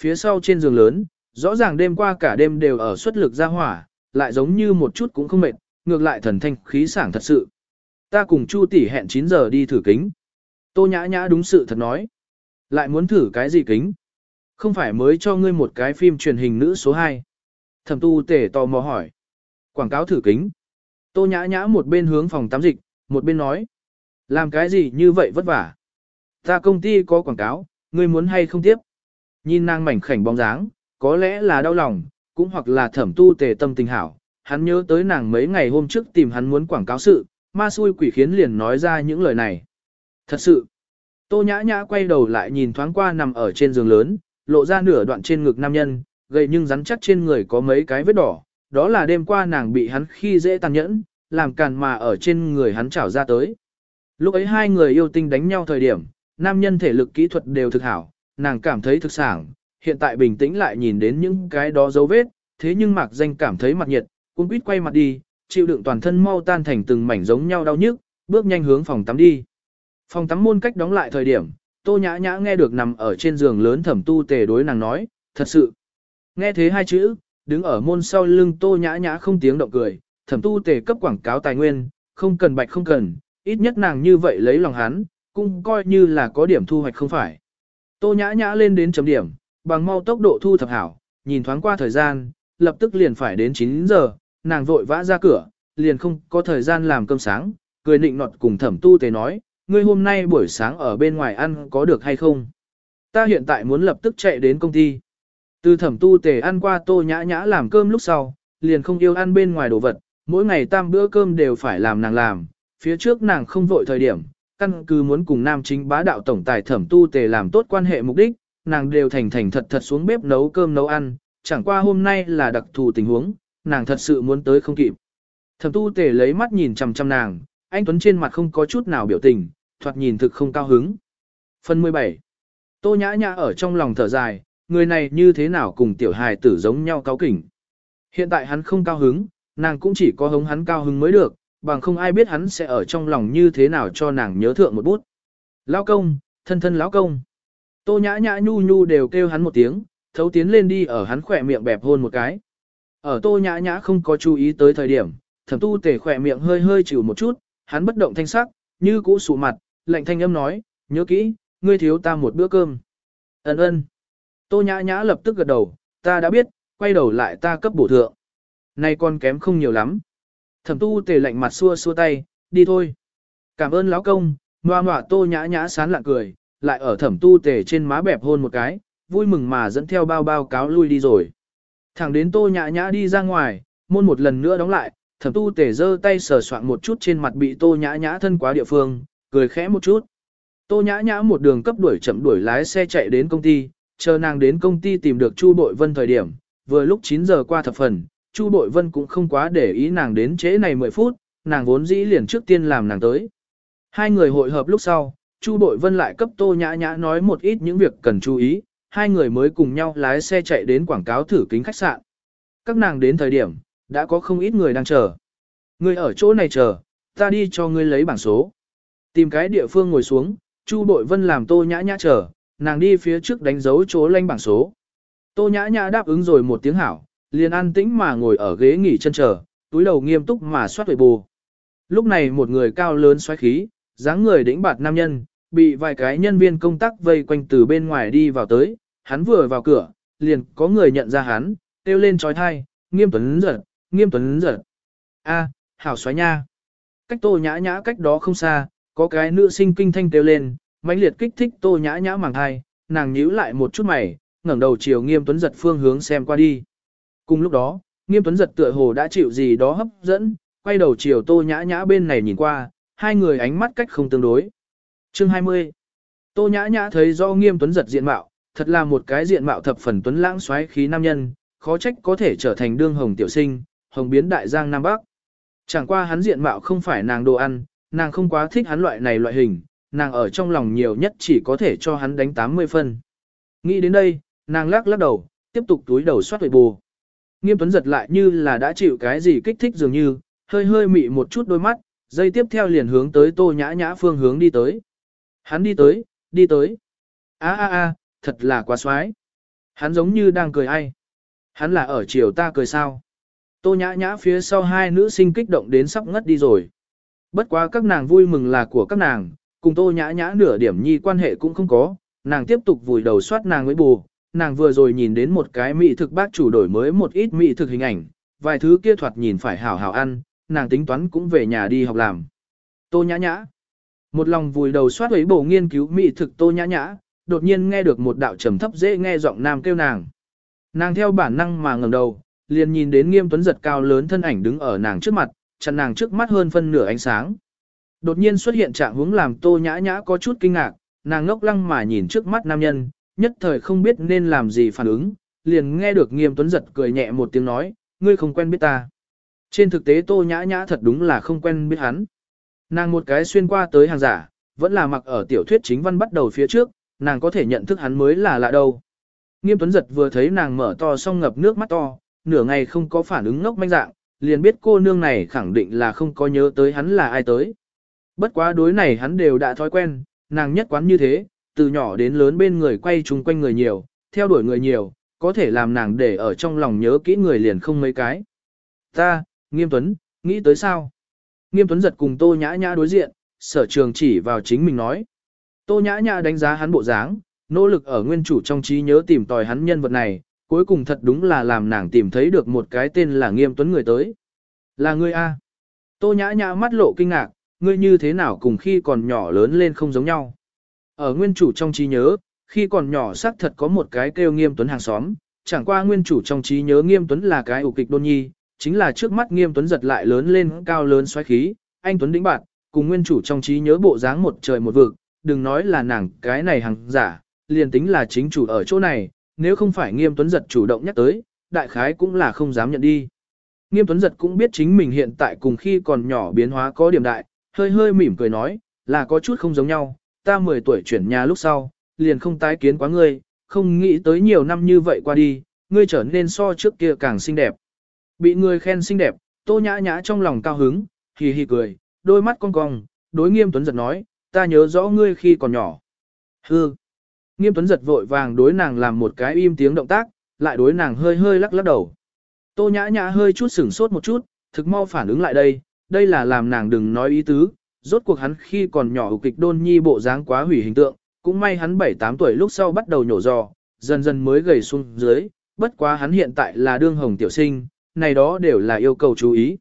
Phía sau trên giường lớn, rõ ràng đêm qua cả đêm đều ở xuất lực ra hỏa, lại giống như một chút cũng không mệt, ngược lại thần thanh khí sảng thật sự. Ta cùng Chu tỷ hẹn 9 giờ đi thử kính. Tô nhã nhã đúng sự thật nói. Lại muốn thử cái gì kính? Không phải mới cho ngươi một cái phim truyền hình nữ số 2. Thẩm tu tể tò mò hỏi. Quảng cáo thử kính. Tô nhã nhã một bên hướng phòng tắm dịch, một bên nói. Làm cái gì như vậy vất vả? Ta công ty có quảng cáo, ngươi muốn hay không tiếp? Nhìn nàng mảnh khảnh bóng dáng, có lẽ là đau lòng, cũng hoặc là thẩm tu tề tâm tình hảo. Hắn nhớ tới nàng mấy ngày hôm trước tìm hắn muốn quảng cáo sự, ma xui quỷ khiến liền nói ra những lời này. Thật sự, tô nhã nhã quay đầu lại nhìn thoáng qua nằm ở trên giường lớn, lộ ra nửa đoạn trên ngực nam nhân, gầy nhưng rắn chắc trên người có mấy cái vết đỏ, đó là đêm qua nàng bị hắn khi dễ tàn nhẫn, làm càn mà ở trên người hắn trảo ra tới. Lúc ấy hai người yêu tinh đánh nhau thời điểm, nam nhân thể lực kỹ thuật đều thực hảo, nàng cảm thấy thực sảng, hiện tại bình tĩnh lại nhìn đến những cái đó dấu vết, thế nhưng mạc danh cảm thấy mặt nhiệt, cũng quýt quay mặt đi, chịu đựng toàn thân mau tan thành từng mảnh giống nhau đau nhức, bước nhanh hướng phòng tắm đi. Phòng tắm môn cách đóng lại thời điểm, tô nhã nhã nghe được nằm ở trên giường lớn thẩm tu tề đối nàng nói, thật sự. Nghe thế hai chữ, đứng ở môn sau lưng tô nhã nhã không tiếng động cười, thẩm tu tề cấp quảng cáo tài nguyên, không cần bạch không cần, ít nhất nàng như vậy lấy lòng hắn, cũng coi như là có điểm thu hoạch không phải. Tô nhã nhã lên đến chấm điểm, bằng mau tốc độ thu thập hảo, nhìn thoáng qua thời gian, lập tức liền phải đến 9 giờ, nàng vội vã ra cửa, liền không có thời gian làm cơm sáng, cười nịnh nọt cùng thẩm tu tề nói, ngươi hôm nay buổi sáng ở bên ngoài ăn có được hay không? Ta hiện tại muốn lập tức chạy đến công ty. Từ thẩm tu tề ăn qua tô nhã nhã làm cơm lúc sau, liền không yêu ăn bên ngoài đồ vật, mỗi ngày tam bữa cơm đều phải làm nàng làm, phía trước nàng không vội thời điểm, căn cứ muốn cùng nam chính bá đạo tổng tài thẩm tu tề làm tốt quan hệ mục đích, nàng đều thành thành thật thật xuống bếp nấu cơm nấu ăn, chẳng qua hôm nay là đặc thù tình huống, nàng thật sự muốn tới không kịp. Thẩm tu tề lấy mắt nhìn chằm chằm nàng, anh Tuấn trên mặt không có chút nào biểu tình, thoạt nhìn thực không cao hứng. Phần 17. Tô nhã nhã ở trong lòng thở dài, người này như thế nào cùng tiểu hài tử giống nhau cao kỉnh. Hiện tại hắn không cao hứng, nàng cũng chỉ có hống hắn cao hứng mới được, bằng không ai biết hắn sẽ ở trong lòng như thế nào cho nàng nhớ thượng một bút. Lão công, thân thân lão công. Tô nhã nhã nhu nhu đều kêu hắn một tiếng, thấu tiến lên đi ở hắn khỏe miệng bẹp hôn một cái. Ở tô nhã nhã không có chú ý tới thời điểm, thẩm tu tể khỏe miệng hơi hơi chịu một chút, hắn bất động thanh sắc, như cũ sụ mặt, lạnh thanh âm nói, nhớ kỹ, ngươi thiếu ta một bữa cơm. Ấn ơn. Tô nhã nhã lập tức gật đầu, ta đã biết, quay đầu lại ta cấp bổ thượng. Nay con kém không nhiều lắm. Thẩm tu tề lạnh mặt xua xua tay, đi thôi. Cảm ơn lão công, ngoa ngoa tô nhã nhã sán lạng cười, lại ở thẩm tu tề trên má bẹp hôn một cái, vui mừng mà dẫn theo bao bao cáo lui đi rồi. Thẳng đến tô nhã nhã đi ra ngoài, môn một lần nữa đóng lại, thẩm tu tề giơ tay sờ soạn một chút trên mặt bị tô nhã nhã thân quá địa phương, cười khẽ một chút. Tô nhã nhã một đường cấp đuổi chậm đuổi lái xe chạy đến công ty, chờ nàng đến công ty tìm được Chu Bội Vân thời điểm, vừa lúc 9 giờ qua thập phần, Chu Bội Vân cũng không quá để ý nàng đến trễ này 10 phút, nàng vốn dĩ liền trước tiên làm nàng tới. Hai người hội hợp lúc sau, Chu Bội Vân lại cấp Tô Nhã Nhã nói một ít những việc cần chú ý, hai người mới cùng nhau lái xe chạy đến quảng cáo thử kính khách sạn. Các nàng đến thời điểm, đã có không ít người đang chờ. Người ở chỗ này chờ, ta đi cho ngươi lấy bảng số. Tìm cái địa phương ngồi xuống, Chu Bội Vân làm Tô Nhã Nhã chờ, nàng đi phía trước đánh dấu chỗ lanh bảng số. Tô Nhã Nhã đáp ứng rồi một tiếng hảo, liền an tĩnh mà ngồi ở ghế nghỉ chân chờ, túi đầu nghiêm túc mà soát tuổi bù. Lúc này một người cao lớn xoáy khí, dáng người đĩnh bạt nam nhân, bị vài cái nhân viên công tác vây quanh từ bên ngoài đi vào tới, hắn vừa vào cửa, liền có người nhận ra hắn, kêu lên trói thai, nghiêm tuấn giật, nghiêm tuấn giật. A, hảo xoáy nha. Cách tô nhã nhã cách đó không xa, có cái nữ sinh kinh thanh kêu lên, mãnh liệt kích thích tô nhã nhã màng thai, nàng nhíu lại một chút mày, ngẩng đầu chiều nghiêm tuấn giật phương hướng xem qua đi. Cùng lúc đó, nghiêm tuấn giật tựa hồ đã chịu gì đó hấp dẫn, quay đầu chiều tô nhã nhã bên này nhìn qua, hai người ánh mắt cách không tương đối. Chương 20 Tô nhã nhã thấy do nghiêm tuấn giật diện mạo, thật là một cái diện mạo thập phần tuấn lãng xoáy khí nam nhân, khó trách có thể trở thành đương hồng tiểu sinh, hồng biến đại giang nam bắc. Chẳng qua hắn diện mạo không phải nàng đồ ăn, nàng không quá thích hắn loại này loại hình, nàng ở trong lòng nhiều nhất chỉ có thể cho hắn đánh 80 phân. Nghĩ đến đây, nàng lắc lắc đầu, tiếp tục túi đầu soát tuổi bù. Nghiêm tuấn giật lại như là đã chịu cái gì kích thích dường như, hơi hơi mị một chút đôi mắt, dây tiếp theo liền hướng tới tô nhã nhã phương hướng đi tới. Hắn đi tới, đi tới. a a a thật là quá xoái. Hắn giống như đang cười ai. Hắn là ở chiều ta cười sao. Tô nhã nhã phía sau hai nữ sinh kích động đến sắp ngất đi rồi. Bất quá các nàng vui mừng là của các nàng, cùng tô nhã nhã nửa điểm nhi quan hệ cũng không có, nàng tiếp tục vùi đầu soát nàng với bù, nàng vừa rồi nhìn đến một cái mỹ thực bác chủ đổi mới một ít mỹ thực hình ảnh, vài thứ kia thoạt nhìn phải hảo hảo ăn, nàng tính toán cũng về nhà đi học làm. Tô nhã nhã. Một lòng vùi đầu soát ấy bổ nghiên cứu mỹ thực tô nhã nhã, đột nhiên nghe được một đạo trầm thấp dễ nghe giọng nam kêu nàng. Nàng theo bản năng mà ngẩng đầu, liền nhìn đến nghiêm tuấn giật cao lớn thân ảnh đứng ở nàng trước mặt, chặn nàng trước mắt hơn phân nửa ánh sáng. Đột nhiên xuất hiện trạng hướng làm tô nhã nhã có chút kinh ngạc, nàng ngốc lăng mà nhìn trước mắt nam nhân, nhất thời không biết nên làm gì phản ứng, liền nghe được nghiêm tuấn giật cười nhẹ một tiếng nói, ngươi không quen biết ta. Trên thực tế tô nhã nhã thật đúng là không quen biết hắn. Nàng một cái xuyên qua tới hàng giả, vẫn là mặc ở tiểu thuyết chính văn bắt đầu phía trước, nàng có thể nhận thức hắn mới là lạ đâu. Nghiêm Tuấn Giật vừa thấy nàng mở to song ngập nước mắt to, nửa ngày không có phản ứng ngốc manh dạng, liền biết cô nương này khẳng định là không có nhớ tới hắn là ai tới. Bất quá đối này hắn đều đã thói quen, nàng nhất quán như thế, từ nhỏ đến lớn bên người quay chung quanh người nhiều, theo đuổi người nhiều, có thể làm nàng để ở trong lòng nhớ kỹ người liền không mấy cái. Ta, Nghiêm Tuấn, nghĩ tới sao? Nghiêm Tuấn giật cùng Tô Nhã Nhã đối diện, sở trường chỉ vào chính mình nói. Tô Nhã Nhã đánh giá hắn bộ dáng, nỗ lực ở nguyên chủ trong trí nhớ tìm tòi hắn nhân vật này, cuối cùng thật đúng là làm nàng tìm thấy được một cái tên là Nghiêm Tuấn người tới. Là ngươi A. Tô Nhã Nhã mắt lộ kinh ngạc, ngươi như thế nào cùng khi còn nhỏ lớn lên không giống nhau. Ở nguyên chủ trong trí nhớ, khi còn nhỏ xác thật có một cái kêu Nghiêm Tuấn hàng xóm, chẳng qua nguyên chủ trong trí nhớ Nghiêm Tuấn là cái ủ kịch đôn nhi, chính là trước mắt Nghiêm Tuấn giật lại lớn lên cao lớn xoáy khí, anh Tuấn đĩnh bạn, cùng nguyên chủ trong trí nhớ bộ dáng một trời một vực, đừng nói là nàng cái này hàng giả, liền tính là chính chủ ở chỗ này, nếu không phải Nghiêm Tuấn giật chủ động nhắc tới, đại khái cũng là không dám nhận đi. Nghiêm Tuấn giật cũng biết chính mình hiện tại cùng khi còn nhỏ biến hóa có điểm đại, hơi hơi mỉm cười nói, là có chút không giống nhau, ta 10 tuổi chuyển nhà lúc sau, liền không tái kiến quá ngươi, không nghĩ tới nhiều năm như vậy qua đi, ngươi trở nên so trước kia càng xinh đẹp. Bị người khen xinh đẹp, tô nhã nhã trong lòng cao hứng, hì hì cười, đôi mắt cong cong, đối nghiêm tuấn giật nói, ta nhớ rõ ngươi khi còn nhỏ. Hư. Nghiêm tuấn giật vội vàng đối nàng làm một cái im tiếng động tác, lại đối nàng hơi hơi lắc lắc đầu. Tô nhã nhã hơi chút sửng sốt một chút, thực mau phản ứng lại đây, đây là làm nàng đừng nói ý tứ, rốt cuộc hắn khi còn nhỏ kịch đôn nhi bộ dáng quá hủy hình tượng, cũng may hắn 7-8 tuổi lúc sau bắt đầu nhổ giò, dần dần mới gầy xuống dưới, bất quá hắn hiện tại là đương hồng tiểu sinh, này đó đều là yêu cầu chú ý.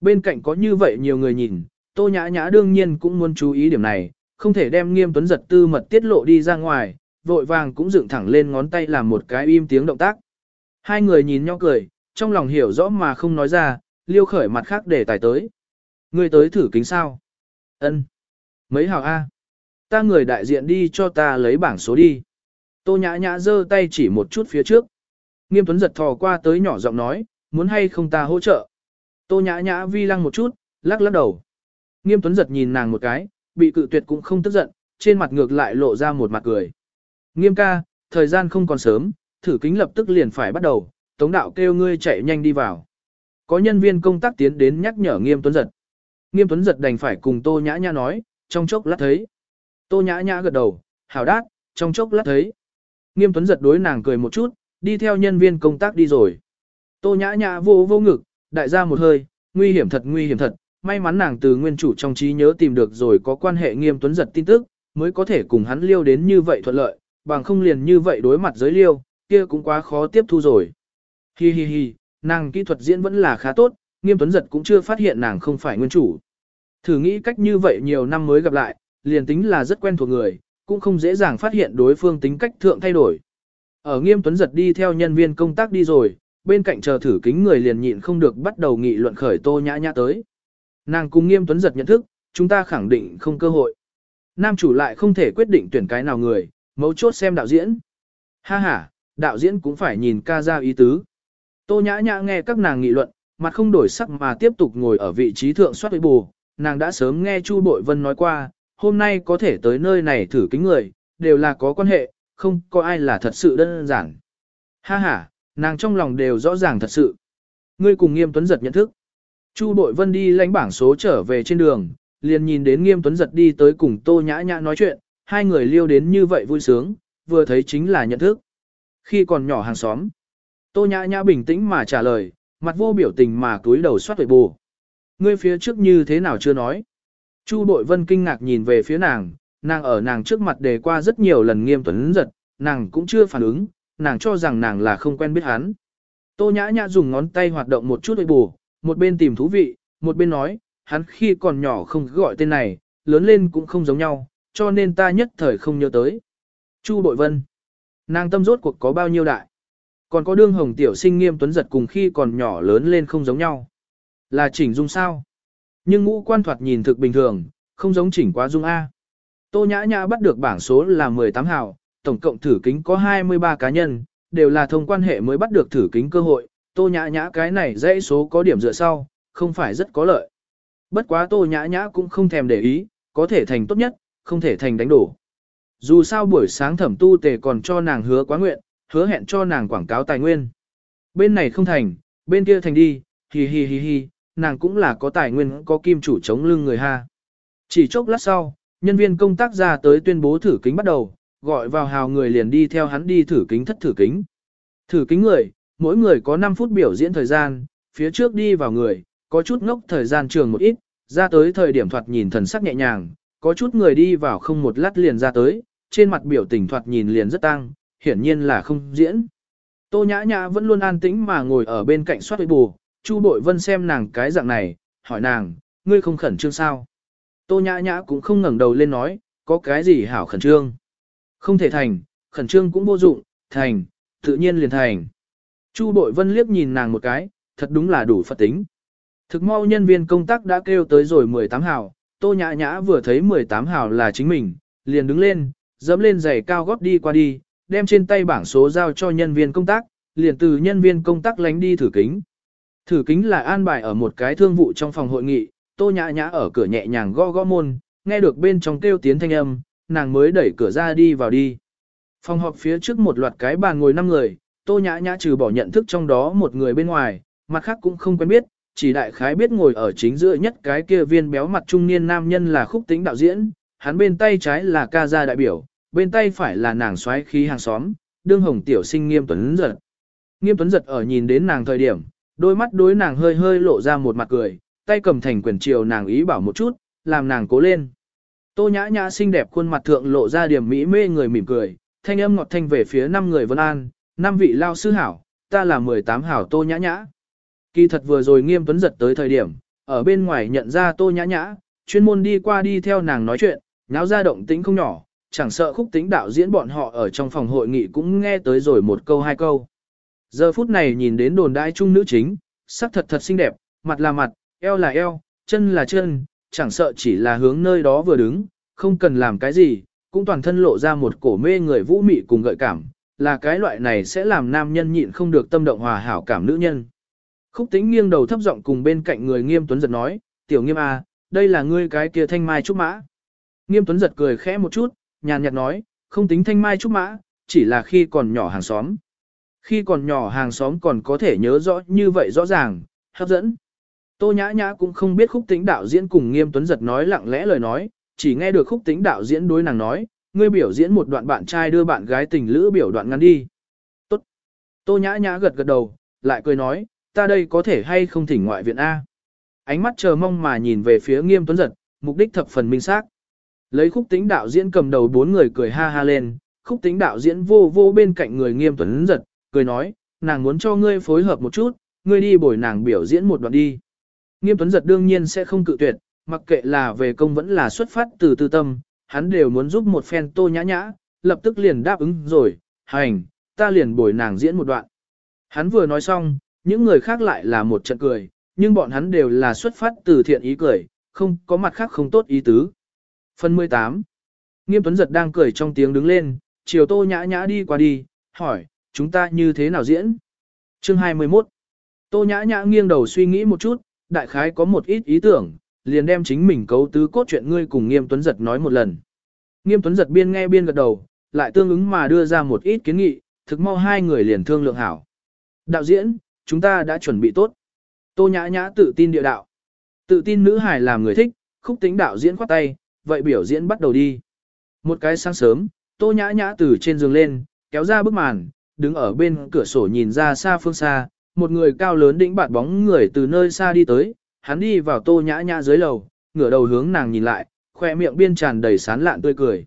Bên cạnh có như vậy nhiều người nhìn, tô nhã nhã đương nhiên cũng muốn chú ý điểm này, không thể đem nghiêm tuấn giật tư mật tiết lộ đi ra ngoài, vội vàng cũng dựng thẳng lên ngón tay làm một cái im tiếng động tác. Hai người nhìn nhau cười, trong lòng hiểu rõ mà không nói ra, liêu khởi mặt khác để tài tới. Người tới thử kính sao? Ân. Mấy hào A. Ta người đại diện đi cho ta lấy bảng số đi. Tô nhã nhã giơ tay chỉ một chút phía trước. Nghiêm tuấn giật thò qua tới nhỏ giọng nói, muốn hay không ta hỗ trợ. Tô nhã nhã vi lăng một chút, lắc lắc đầu. Nghiêm tuấn giật nhìn nàng một cái, bị cự tuyệt cũng không tức giận, trên mặt ngược lại lộ ra một mặt cười. Nghiêm ca, thời gian không còn sớm, thử kính lập tức liền phải bắt đầu, tống đạo kêu ngươi chạy nhanh đi vào. Có nhân viên công tác tiến đến nhắc nhở nghiêm tuấn giật. Nghiêm tuấn giật đành phải cùng tô nhã nhã nói, trong chốc lát thấy. Tô nhã nhã gật đầu, hảo đát, trong chốc lát thấy. Nghiêm tuấn giật đối nàng cười một chút, đi theo nhân viên công tác đi rồi. Tô nhã nhã vô vô ngực, đại ra một hơi, nguy hiểm thật nguy hiểm thật, may mắn nàng từ nguyên chủ trong trí nhớ tìm được rồi có quan hệ nghiêm tuấn giật tin tức, mới có thể cùng hắn liêu đến như vậy thuận lợi, bằng không liền như vậy đối mặt giới liêu, kia cũng quá khó tiếp thu rồi. Hi hi hi, nàng kỹ thuật diễn vẫn là khá tốt, nghiêm tuấn giật cũng chưa phát hiện nàng không phải nguyên chủ. Thử nghĩ cách như vậy nhiều năm mới gặp lại, liền tính là rất quen thuộc người, cũng không dễ dàng phát hiện đối phương tính cách thượng thay đổi. Ở nghiêm tuấn giật đi theo nhân viên công tác đi rồi, bên cạnh chờ thử kính người liền nhịn không được bắt đầu nghị luận khởi tô nhã nhã tới. Nàng cùng nghiêm tuấn giật nhận thức, chúng ta khẳng định không cơ hội. Nam chủ lại không thể quyết định tuyển cái nào người, mấu chốt xem đạo diễn. Ha ha, đạo diễn cũng phải nhìn ca ra ý tứ. Tô nhã nhã nghe các nàng nghị luận, mặt không đổi sắc mà tiếp tục ngồi ở vị trí thượng soát với bù. Nàng đã sớm nghe Chu Bội Vân nói qua, hôm nay có thể tới nơi này thử kính người, đều là có quan hệ, không có ai là thật sự đơn giản. Ha ha, nàng trong lòng đều rõ ràng thật sự. Ngươi cùng Nghiêm Tuấn Giật nhận thức. Chu Bội Vân đi lãnh bảng số trở về trên đường, liền nhìn đến Nghiêm Tuấn Giật đi tới cùng Tô Nhã Nhã nói chuyện, hai người liêu đến như vậy vui sướng, vừa thấy chính là nhận thức. Khi còn nhỏ hàng xóm, Tô Nhã Nhã bình tĩnh mà trả lời, mặt vô biểu tình mà túi đầu soát tuổi bù. Ngươi phía trước như thế nào chưa nói. Chu Bội Vân kinh ngạc nhìn về phía nàng, nàng ở nàng trước mặt đề qua rất nhiều lần nghiêm tuấn giật, nàng cũng chưa phản ứng, nàng cho rằng nàng là không quen biết hắn. Tô Nhã Nhã dùng ngón tay hoạt động một chút tuổi bù, một bên tìm thú vị, một bên nói, hắn khi còn nhỏ không gọi tên này, lớn lên cũng không giống nhau, cho nên ta nhất thời không nhớ tới. Chu Bội Vân. Nàng tâm rốt cuộc có bao nhiêu đại? Còn có đương hồng tiểu sinh nghiêm tuấn giật cùng khi còn nhỏ lớn lên không giống nhau. Là chỉnh dung sao? Nhưng ngũ quan thoạt nhìn thực bình thường, không giống chỉnh quá dung A. Tô nhã nhã bắt được bảng số là 18 hào, tổng cộng thử kính có 23 cá nhân, đều là thông quan hệ mới bắt được thử kính cơ hội. Tô nhã nhã cái này dãy số có điểm dựa sau, không phải rất có lợi. Bất quá tô nhã nhã cũng không thèm để ý, có thể thành tốt nhất, không thể thành đánh đổ. Dù sao buổi sáng thẩm tu tề còn cho nàng hứa quá nguyện, hứa hẹn cho nàng quảng cáo tài nguyên. Bên này không thành, bên kia thành đi, hi hi hi hi, nàng cũng là có tài nguyên có kim chủ chống lưng người ha. Chỉ chốc lát sau, nhân viên công tác ra tới tuyên bố thử kính bắt đầu, gọi vào hào người liền đi theo hắn đi thử kính thất thử kính. Thử kính người, mỗi người có 5 phút biểu diễn thời gian, phía trước đi vào người, có chút ngốc thời gian trường một ít, ra tới thời điểm thoạt nhìn thần sắc nhẹ nhàng, có chút người đi vào không một lát liền ra tới, trên mặt biểu tình thoạt nhìn liền rất tăng, hiển nhiên là không diễn. Tô nhã nhã vẫn luôn an tĩnh mà ngồi ở bên cạnh soát bù, Chu Bội Vân xem nàng cái dạng này, hỏi nàng, ngươi không khẩn trương sao? Tô nhã nhã cũng không ngẩng đầu lên nói, có cái gì hảo khẩn trương? Không thể thành, khẩn trương cũng vô dụng, thành, tự nhiên liền thành. Chu Đội Vân liếc nhìn nàng một cái, thật đúng là đủ phật tính. Thực mau nhân viên công tác đã kêu tới rồi 18 hào, Tô Nhã Nhã vừa thấy 18 hào là chính mình, liền đứng lên, dẫm lên giày cao gót đi qua đi, đem trên tay bảng số giao cho nhân viên công tác, liền từ nhân viên công tác lánh đi thử kính. Thử kính là an bài ở một cái thương vụ trong phòng hội nghị, Tô Nhã Nhã ở cửa nhẹ nhàng gõ gõ môn, nghe được bên trong kêu tiến thanh âm, nàng mới đẩy cửa ra đi vào đi. Phòng họp phía trước một loạt cái bàn ngồi 5 người, Tô Nhã Nhã trừ bỏ nhận thức trong đó một người bên ngoài, mặt khác cũng không quen biết, chỉ đại khái biết ngồi ở chính giữa nhất cái kia viên béo mặt trung niên nam nhân là khúc tính đạo diễn, hắn bên tay trái là ca gia đại biểu, bên tay phải là nàng xoáy khí hàng xóm, đương hồng tiểu sinh nghiêm tuấn giật. Nghiêm tuấn giật ở nhìn đến nàng thời điểm, đôi mắt đối nàng hơi hơi lộ ra một mặt cười, tay cầm thành quyền chiều nàng ý bảo một chút, làm nàng cố lên. Tô nhã nhã xinh đẹp khuôn mặt thượng lộ ra điểm mỹ mê người mỉm cười, thanh âm ngọt thanh về phía năm người vân an, năm vị lao sư hảo, ta là 18 hảo tô nhã nhã. Kỳ thật vừa rồi nghiêm tuấn giật tới thời điểm, ở bên ngoài nhận ra tô nhã nhã, chuyên môn đi qua đi theo nàng nói chuyện, náo ra động tĩnh không nhỏ, chẳng sợ khúc tính đạo diễn bọn họ ở trong phòng hội nghị cũng nghe tới rồi một câu hai câu. Giờ phút này nhìn đến đồn đại trung nữ chính, sắc thật thật xinh đẹp, mặt là mặt, eo là eo, chân là chân, chẳng sợ chỉ là hướng nơi đó vừa đứng, không cần làm cái gì, cũng toàn thân lộ ra một cổ mê người vũ mị cùng gợi cảm, là cái loại này sẽ làm nam nhân nhịn không được tâm động hòa hảo cảm nữ nhân. Khúc tính nghiêng đầu thấp giọng cùng bên cạnh người nghiêm tuấn giật nói, tiểu nghiêm à, đây là ngươi cái kia thanh mai trúc mã. Nghiêm tuấn giật cười khẽ một chút, nhàn nhạt nói, không tính thanh mai trúc mã, chỉ là khi còn nhỏ hàng xóm. Khi còn nhỏ hàng xóm còn có thể nhớ rõ như vậy rõ ràng, hấp dẫn. Tô nhã nhã cũng không biết khúc tính đạo diễn cùng nghiêm tuấn giật nói lặng lẽ lời nói, chỉ nghe được khúc tính đạo diễn đối nàng nói, ngươi biểu diễn một đoạn bạn trai đưa bạn gái tình lữ biểu đoạn ngắn đi. Tốt. Tô nhã nhã gật gật đầu, lại cười nói, ta đây có thể hay không thỉnh ngoại viện A. Ánh mắt chờ mong mà nhìn về phía nghiêm tuấn giật, mục đích thập phần minh xác. Lấy khúc tính đạo diễn cầm đầu bốn người cười ha ha lên, khúc tính đạo diễn vô vô bên cạnh người nghiêm tuấn giật, cười nói, nàng muốn cho ngươi phối hợp một chút, ngươi đi bồi nàng biểu diễn một đoạn đi. Nghiêm tuấn giật đương nhiên sẽ không cự tuyệt, mặc kệ là về công vẫn là xuất phát từ tư tâm, hắn đều muốn giúp một phen tô nhã nhã, lập tức liền đáp ứng rồi, hành, ta liền bồi nàng diễn một đoạn. Hắn vừa nói xong, những người khác lại là một trận cười, nhưng bọn hắn đều là xuất phát từ thiện ý cười, không có mặt khác không tốt ý tứ. Phần 18 Nghiêm Tuấn Giật đang cười trong tiếng đứng lên, chiều tô nhã nhã đi qua đi, hỏi, chúng ta như thế nào diễn? Chương 21 Tô nhã nhã nghiêng đầu suy nghĩ một chút, đại khái có một ít ý tưởng, liền đem chính mình cấu tứ cốt chuyện ngươi cùng Nghiêm Tuấn Giật nói một lần. Nghiêm Tuấn Giật biên nghe biên gật đầu, lại tương ứng mà đưa ra một ít kiến nghị, thực mau hai người liền thương lượng hảo. Đạo diễn, chúng ta đã chuẩn bị tốt. Tô nhã nhã tự tin địa đạo. Tự tin nữ hài làm người thích, khúc tính đạo diễn khoát tay, vậy biểu diễn bắt đầu đi. Một cái sáng sớm, tô nhã nhã từ trên giường lên, kéo ra bức màn, đứng ở bên cửa sổ nhìn ra xa phương xa, một người cao lớn đĩnh bạt bóng người từ nơi xa đi tới, hắn đi vào tô nhã nhã dưới lầu, ngửa đầu hướng nàng nhìn lại, khoe miệng biên tràn đầy sán lạn tươi cười.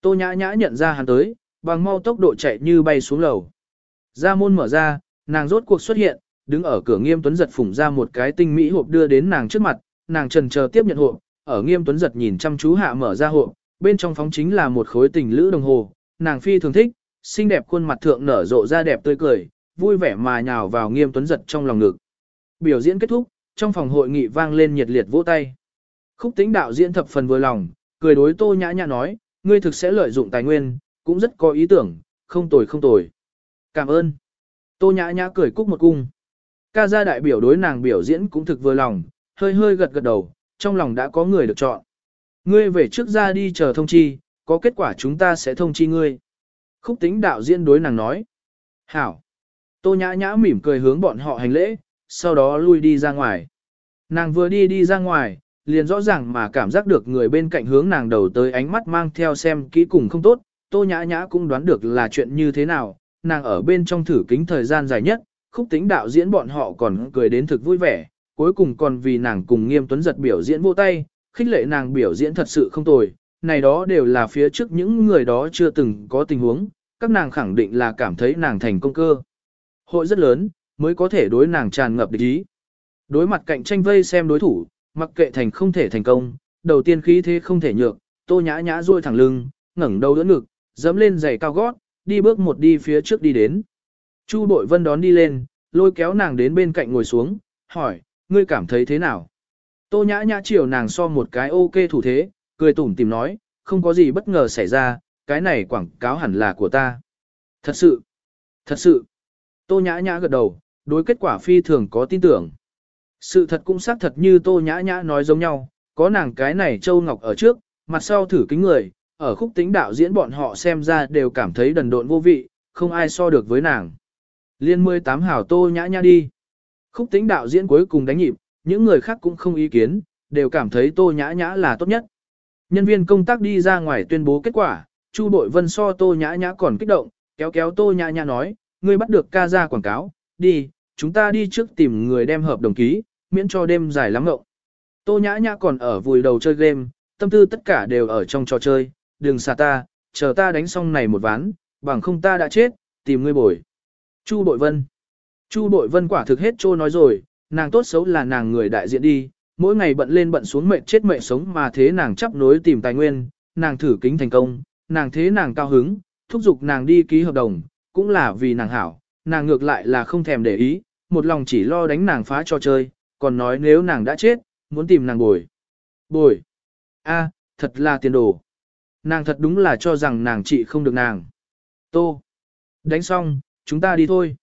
Tô nhã nhã nhận ra hắn tới, bằng mau tốc độ chạy như bay xuống lầu. Ra môn mở ra, nàng rốt cuộc xuất hiện, đứng ở cửa nghiêm tuấn giật phủng ra một cái tinh mỹ hộp đưa đến nàng trước mặt, nàng trần chờ tiếp nhận hộp, ở nghiêm tuấn giật nhìn chăm chú hạ mở ra hộp, bên trong phóng chính là một khối tình lữ đồng hồ, nàng phi thường thích, xinh đẹp khuôn mặt thượng nở rộ ra đẹp tươi cười, vui vẻ mà nhào vào nghiêm tuấn giật trong lòng ngực. Biểu diễn kết thúc, trong phòng hội nghị vang lên nhiệt liệt vỗ tay. Khúc tính đạo diễn thập phần vừa lòng, cười đối tô nhã nhã nói, ngươi thực sẽ lợi dụng tài nguyên, cũng rất có ý tưởng, không tồi không tồi. Cảm ơn. Tô nhã nhã cười cúc một cung. Ca gia đại biểu đối nàng biểu diễn cũng thực vừa lòng, hơi hơi gật gật đầu, trong lòng đã có người được chọn. Ngươi về trước ra đi chờ thông chi, có kết quả chúng ta sẽ thông chi ngươi. Khúc tính đạo diễn đối nàng nói. Hảo. Tô nhã nhã mỉm cười hướng bọn họ hành lễ, sau đó lui đi ra ngoài. Nàng vừa đi đi ra ngoài, liền rõ ràng mà cảm giác được người bên cạnh hướng nàng đầu tới ánh mắt mang theo xem kỹ cùng không tốt, tô nhã nhã cũng đoán được là chuyện như thế nào, nàng ở bên trong thử kính thời gian dài nhất, khúc tính đạo diễn bọn họ còn cười đến thực vui vẻ, cuối cùng còn vì nàng cùng nghiêm tuấn giật biểu diễn vô tay, khích lệ nàng biểu diễn thật sự không tồi, này đó đều là phía trước những người đó chưa từng có tình huống, các nàng khẳng định là cảm thấy nàng thành công cơ. Hội rất lớn, mới có thể đối nàng tràn ngập địch ý. Đối mặt cạnh tranh vây xem đối thủ, mặc kệ thành không thể thành công, đầu tiên khí thế không thể nhược, tô nhã nhã ruôi thẳng lưng, ngẩng đầu đỡ ngực, dẫm lên giày cao gót, đi bước một đi phía trước đi đến. Chu bội vân đón đi lên, lôi kéo nàng đến bên cạnh ngồi xuống, hỏi, ngươi cảm thấy thế nào? Tô nhã nhã chiều nàng so một cái ok thủ thế, cười tủm tìm nói, không có gì bất ngờ xảy ra, cái này quảng cáo hẳn là của ta. Thật sự, thật sự. Tô nhã nhã gật đầu, đối kết quả phi thường có tin tưởng. Sự thật cũng xác thật như tô nhã nhã nói giống nhau, có nàng cái này châu ngọc ở trước, mặt sau thử kính người, ở khúc tính đạo diễn bọn họ xem ra đều cảm thấy đần độn vô vị, không ai so được với nàng. Liên 18 hảo tô nhã nhã đi. Khúc tính đạo diễn cuối cùng đánh nhịp, những người khác cũng không ý kiến, đều cảm thấy tô nhã nhã là tốt nhất. Nhân viên công tác đi ra ngoài tuyên bố kết quả, Chu Bội Vân so tô nhã nhã còn kích động, kéo kéo tô nhã nhã nói, ngươi bắt được ca ra quảng cáo, đi, chúng ta đi trước tìm người đem hợp đồng ký, miễn cho đêm dài lắm ngộng. Tô nhã nhã còn ở vùi đầu chơi game, tâm tư tất cả đều ở trong trò chơi, đừng xa ta, chờ ta đánh xong này một ván, bằng không ta đã chết, tìm ngươi bồi. Chu Bội Vân Chu Bội Vân quả thực hết trô nói rồi, nàng tốt xấu là nàng người đại diện đi, mỗi ngày bận lên bận xuống mệt chết mệt sống mà thế nàng chấp nối tìm tài nguyên, nàng thử kính thành công, nàng thế nàng cao hứng, thúc giục nàng đi ký hợp đồng, cũng là vì nàng hảo, nàng ngược lại là không thèm để ý, một lòng chỉ lo đánh nàng phá cho chơi, còn nói nếu nàng đã chết, muốn tìm nàng bồi. Bồi. a thật là tiền đồ. Nàng thật đúng là cho rằng nàng chị không được nàng. Tô. Đánh xong, chúng ta đi thôi.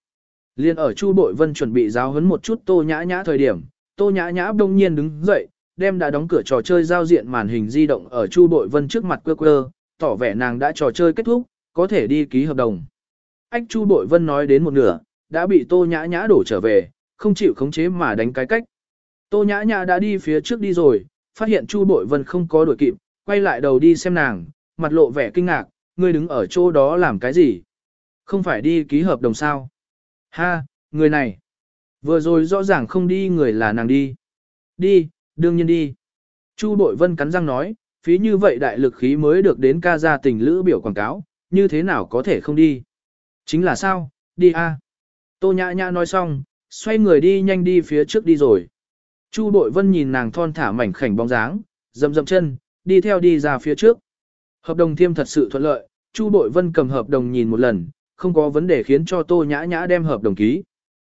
Liên ở Chu Bội Vân chuẩn bị giáo huấn một chút Tô Nhã Nhã thời điểm, Tô Nhã Nhã đông nhiên đứng dậy, đem đã đóng cửa trò chơi giao diện màn hình di động ở Chu Bội Vân trước mặt quơ quơ, tỏ vẻ nàng đã trò chơi kết thúc, có thể đi ký hợp đồng. Ách Chu Bội Vân nói đến một nửa, đã bị Tô Nhã Nhã đổ trở về, không chịu khống chế mà đánh cái cách. Tô Nhã Nhã đã đi phía trước đi rồi, phát hiện Chu Bội Vân không có đuổi kịp, quay lại đầu đi xem nàng, mặt lộ vẻ kinh ngạc, ngươi đứng ở chỗ đó làm cái gì? Không phải đi ký hợp đồng sao? Ha, người này. Vừa rồi rõ ràng không đi người là nàng đi. Đi, đương nhiên đi. Chu Bội Vân cắn răng nói, phí như vậy đại lực khí mới được đến ca gia tình lữ biểu quảng cáo, như thế nào có thể không đi. Chính là sao, đi a. Tô nhã nhã nói xong, xoay người đi nhanh đi phía trước đi rồi. Chu Bội Vân nhìn nàng thon thả mảnh khảnh bóng dáng, dầm dầm chân, đi theo đi ra phía trước. Hợp đồng thiêm thật sự thuận lợi, Chu Bội Vân cầm hợp đồng nhìn một lần, không có vấn đề khiến cho Tô Nhã Nhã đem hợp đồng ký.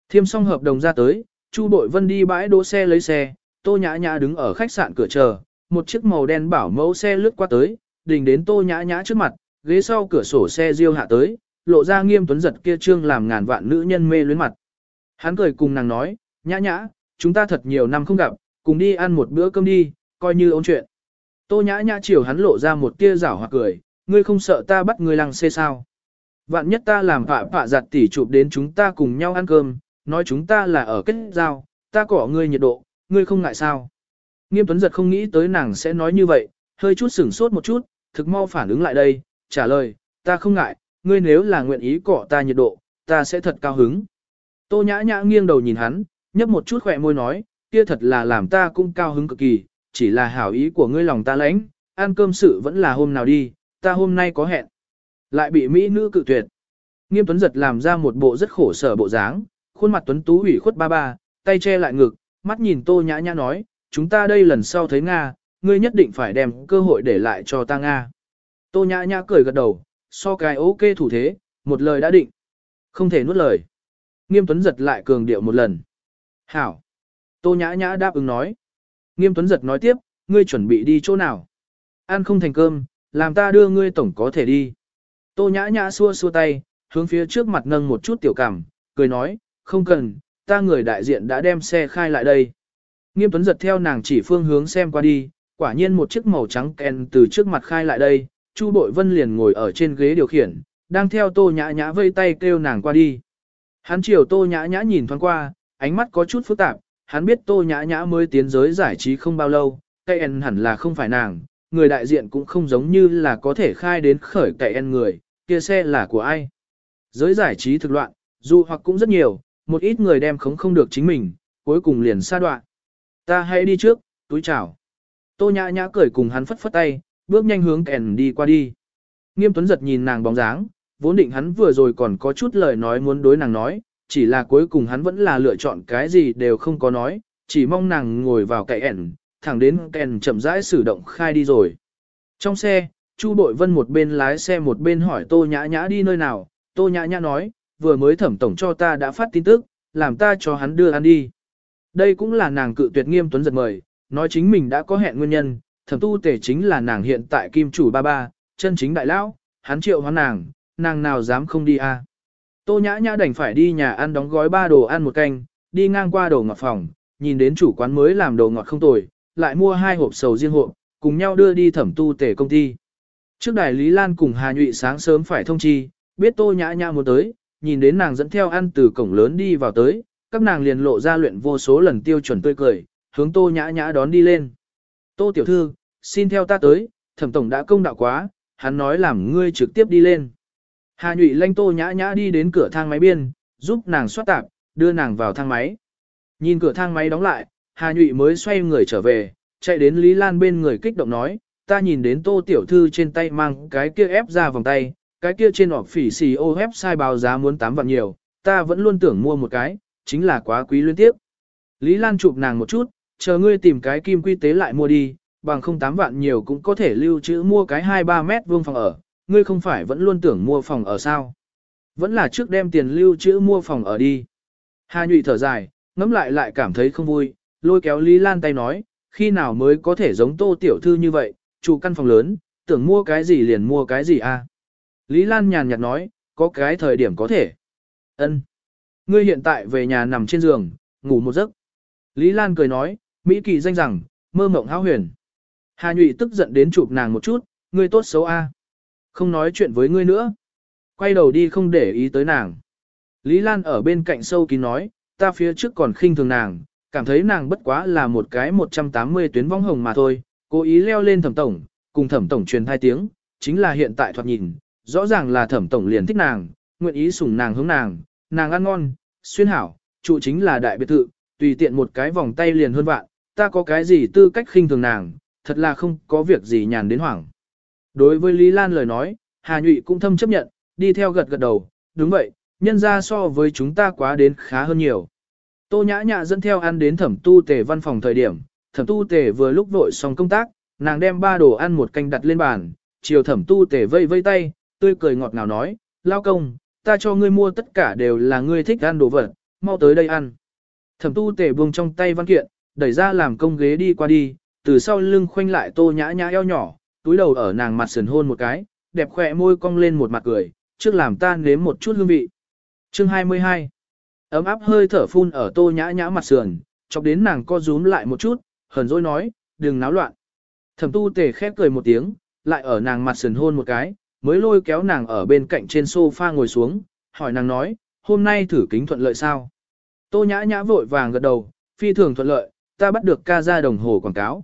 Thiêm xong hợp đồng ra tới, Chu Bội Vân đi bãi đỗ xe lấy xe, Tô Nhã Nhã đứng ở khách sạn cửa chờ, một chiếc màu đen bảo mẫu xe lướt qua tới, đình đến Tô Nhã Nhã trước mặt, ghế sau cửa sổ xe riêu hạ tới, lộ ra nghiêm tuấn giật kia trương làm ngàn vạn nữ nhân mê luyến mặt. Hắn cười cùng nàng nói, Nhã Nhã, chúng ta thật nhiều năm không gặp, cùng đi ăn một bữa cơm đi, coi như ôn chuyện. Tô Nhã Nhã chiều hắn lộ ra một tia rảo hoặc cười, ngươi không sợ ta bắt ngươi lăng xê sao? Vạn nhất ta làm phạ phạ giặt tỉ chụp đến chúng ta cùng nhau ăn cơm, nói chúng ta là ở kết giao, ta cỏ ngươi nhiệt độ, ngươi không ngại sao. Nghiêm Tuấn giật không nghĩ tới nàng sẽ nói như vậy, hơi chút sửng sốt một chút, thực mau phản ứng lại đây, trả lời, ta không ngại, ngươi nếu là nguyện ý cọ ta nhiệt độ, ta sẽ thật cao hứng. Tô nhã nhã nghiêng đầu nhìn hắn, nhấp một chút khỏe môi nói, kia thật là làm ta cũng cao hứng cực kỳ, chỉ là hảo ý của ngươi lòng ta lãnh, ăn cơm sự vẫn là hôm nào đi, ta hôm nay có hẹn. Lại bị Mỹ nữ cự tuyệt. Nghiêm Tuấn giật làm ra một bộ rất khổ sở bộ dáng, khuôn mặt Tuấn Tú ủy khuất ba ba, tay che lại ngực, mắt nhìn Tô Nhã Nhã nói, chúng ta đây lần sau thấy Nga, ngươi nhất định phải đem cơ hội để lại cho ta Nga. Tô Nhã Nhã cười gật đầu, so cái ok thủ thế, một lời đã định. Không thể nuốt lời. Nghiêm Tuấn giật lại cường điệu một lần. Hảo. Tô Nhã Nhã đáp ứng nói. Nghiêm Tuấn giật nói tiếp, ngươi chuẩn bị đi chỗ nào? Ăn không thành cơm, làm ta đưa ngươi tổng có thể đi. Tô nhã nhã xua xua tay, hướng phía trước mặt nâng một chút tiểu cảm, cười nói, không cần, ta người đại diện đã đem xe khai lại đây. Nghiêm Tuấn giật theo nàng chỉ phương hướng xem qua đi, quả nhiên một chiếc màu trắng kèn từ trước mặt khai lại đây, Chu Bội Vân liền ngồi ở trên ghế điều khiển, đang theo Tô Nhã Nhã vây tay kêu nàng qua đi. Hắn chiều Tô Nhã Nhã nhìn thoáng qua, ánh mắt có chút phức tạp, hắn biết Tô Nhã Nhã mới tiến giới giải trí không bao lâu, cây en hẳn là không phải nàng, người đại diện cũng không giống như là có thể khai đến khởi cây en người, kia xe là của ai. Giới giải trí thực loạn, dù hoặc cũng rất nhiều, một ít người đem khống không được chính mình, cuối cùng liền xa đoạn. Ta hãy đi trước, túi chào. Tô Nhã Nhã cười cùng hắn phất phất tay, bước nhanh hướng kèn đi qua đi. Nghiêm Tuấn giật nhìn nàng bóng dáng, vốn định hắn vừa rồi còn có chút lời nói muốn đối nàng nói, chỉ là cuối cùng hắn vẫn là lựa chọn cái gì đều không có nói, chỉ mong nàng ngồi vào cậy ẻn, thẳng đến kèn chậm rãi sử động khai đi rồi. Trong xe, Chu Bội Vân một bên lái xe một bên hỏi Tô Nhã Nhã đi nơi nào, Tô Nhã Nhã nói, vừa mới thẩm tổng cho ta đã phát tin tức, làm ta cho hắn đưa ăn đi. Đây cũng là nàng cự tuyệt nghiêm tuấn giật mời, nói chính mình đã có hẹn nguyên nhân, thẩm tu tể chính là nàng hiện tại kim chủ ba ba, chân chính đại lão, hắn triệu hoán nàng, nàng nào dám không đi à. Tô nhã nhã đành phải đi nhà ăn đóng gói ba đồ ăn một canh, đi ngang qua đồ ngọt phòng, nhìn đến chủ quán mới làm đồ ngọt không tồi, lại mua hai hộp sầu riêng hộp, cùng nhau đưa đi thẩm tu tể công ty. Trước đài Lý Lan cùng Hà Nhụy sáng sớm phải thông chi, biết tô nhã nhã muốn tới, nhìn đến nàng dẫn theo ăn từ cổng lớn đi vào tới, các nàng liền lộ ra luyện vô số lần tiêu chuẩn tươi cười, hướng tô nhã nhã đón đi lên. Tô tiểu thư, xin theo ta tới, thẩm tổng đã công đạo quá, hắn nói làm ngươi trực tiếp đi lên. Hà nhụy lanh tô nhã nhã đi đến cửa thang máy biên, giúp nàng xoát tạp, đưa nàng vào thang máy. Nhìn cửa thang máy đóng lại, Hà nhụy mới xoay người trở về, chạy đến Lý Lan bên người kích động nói, ta nhìn đến tô tiểu thư trên tay mang cái kia ép ra vòng tay, cái kia trên ọc phỉ xì ô ép sai báo giá muốn tám vạn nhiều, ta vẫn luôn tưởng mua một cái, chính là quá quý liên tiếp. Lý Lan chụp nàng một chút, chờ ngươi tìm cái kim quy tế lại mua đi, bằng không tám vạn nhiều cũng có thể lưu trữ mua cái 2-3 mét vuông phòng ở, ngươi không phải vẫn luôn tưởng mua phòng ở sao. Vẫn là trước đem tiền lưu trữ mua phòng ở đi. Hà nhụy thở dài, ngẫm lại lại cảm thấy không vui, lôi kéo Lý Lan tay nói, khi nào mới có thể giống tô tiểu thư như vậy, chủ căn phòng lớn, tưởng mua cái gì liền mua cái gì à. Lý Lan nhàn nhạt nói, có cái thời điểm có thể. Ân. Ngươi hiện tại về nhà nằm trên giường, ngủ một giấc. Lý Lan cười nói, Mỹ kỳ danh rằng, mơ mộng háo huyền. Hà nhụy tức giận đến chụp nàng một chút, ngươi tốt xấu a, Không nói chuyện với ngươi nữa. Quay đầu đi không để ý tới nàng. Lý Lan ở bên cạnh sâu kín nói, ta phía trước còn khinh thường nàng, cảm thấy nàng bất quá là một cái 180 tuyến vong hồng mà thôi, cố ý leo lên thẩm tổng, cùng thẩm tổng truyền hai tiếng, chính là hiện tại thoạt nhìn, rõ ràng là thẩm tổng liền thích nàng, nguyện ý sủng nàng hướng nàng, nàng ăn ngon, xuyên hảo, trụ chính là đại biệt thự, tùy tiện một cái vòng tay liền hơn vạn, ta có cái gì tư cách khinh thường nàng, thật là không có việc gì nhàn đến hoảng. Đối với Lý Lan lời nói, Hà Nhụy cũng thâm chấp nhận, đi theo gật gật đầu, đúng vậy, nhân ra so với chúng ta quá đến khá hơn nhiều. Tô nhã nhã dẫn theo ăn đến thẩm tu tề văn phòng thời điểm, thẩm tu tề vừa lúc vội xong công tác, nàng đem ba đồ ăn một canh đặt lên bàn, chiều thẩm tu tề vây vây tay, tươi cười ngọt ngào nói, lao công, ta cho ngươi mua tất cả đều là ngươi thích ăn đồ vật, mau tới đây ăn. Thẩm tu tề buông trong tay văn kiện, đẩy ra làm công ghế đi qua đi, từ sau lưng khoanh lại tô nhã nhã eo nhỏ, túi đầu ở nàng mặt sườn hôn một cái, đẹp khỏe môi cong lên một mặt cười, trước làm ta nếm một chút hương vị. Chương 22 Ấm áp hơi thở phun ở tô nhã nhã mặt sườn, chọc đến nàng co rúm lại một chút, hờn dỗi nói, đừng náo loạn. Thẩm tu tề khép cười một tiếng, lại ở nàng mặt sườn hôn một cái, mới lôi kéo nàng ở bên cạnh trên sofa ngồi xuống, hỏi nàng nói, hôm nay thử kính thuận lợi sao? Tô nhã nhã vội vàng gật đầu, phi thường thuận lợi, ta bắt được ca ra đồng hồ quảng cáo.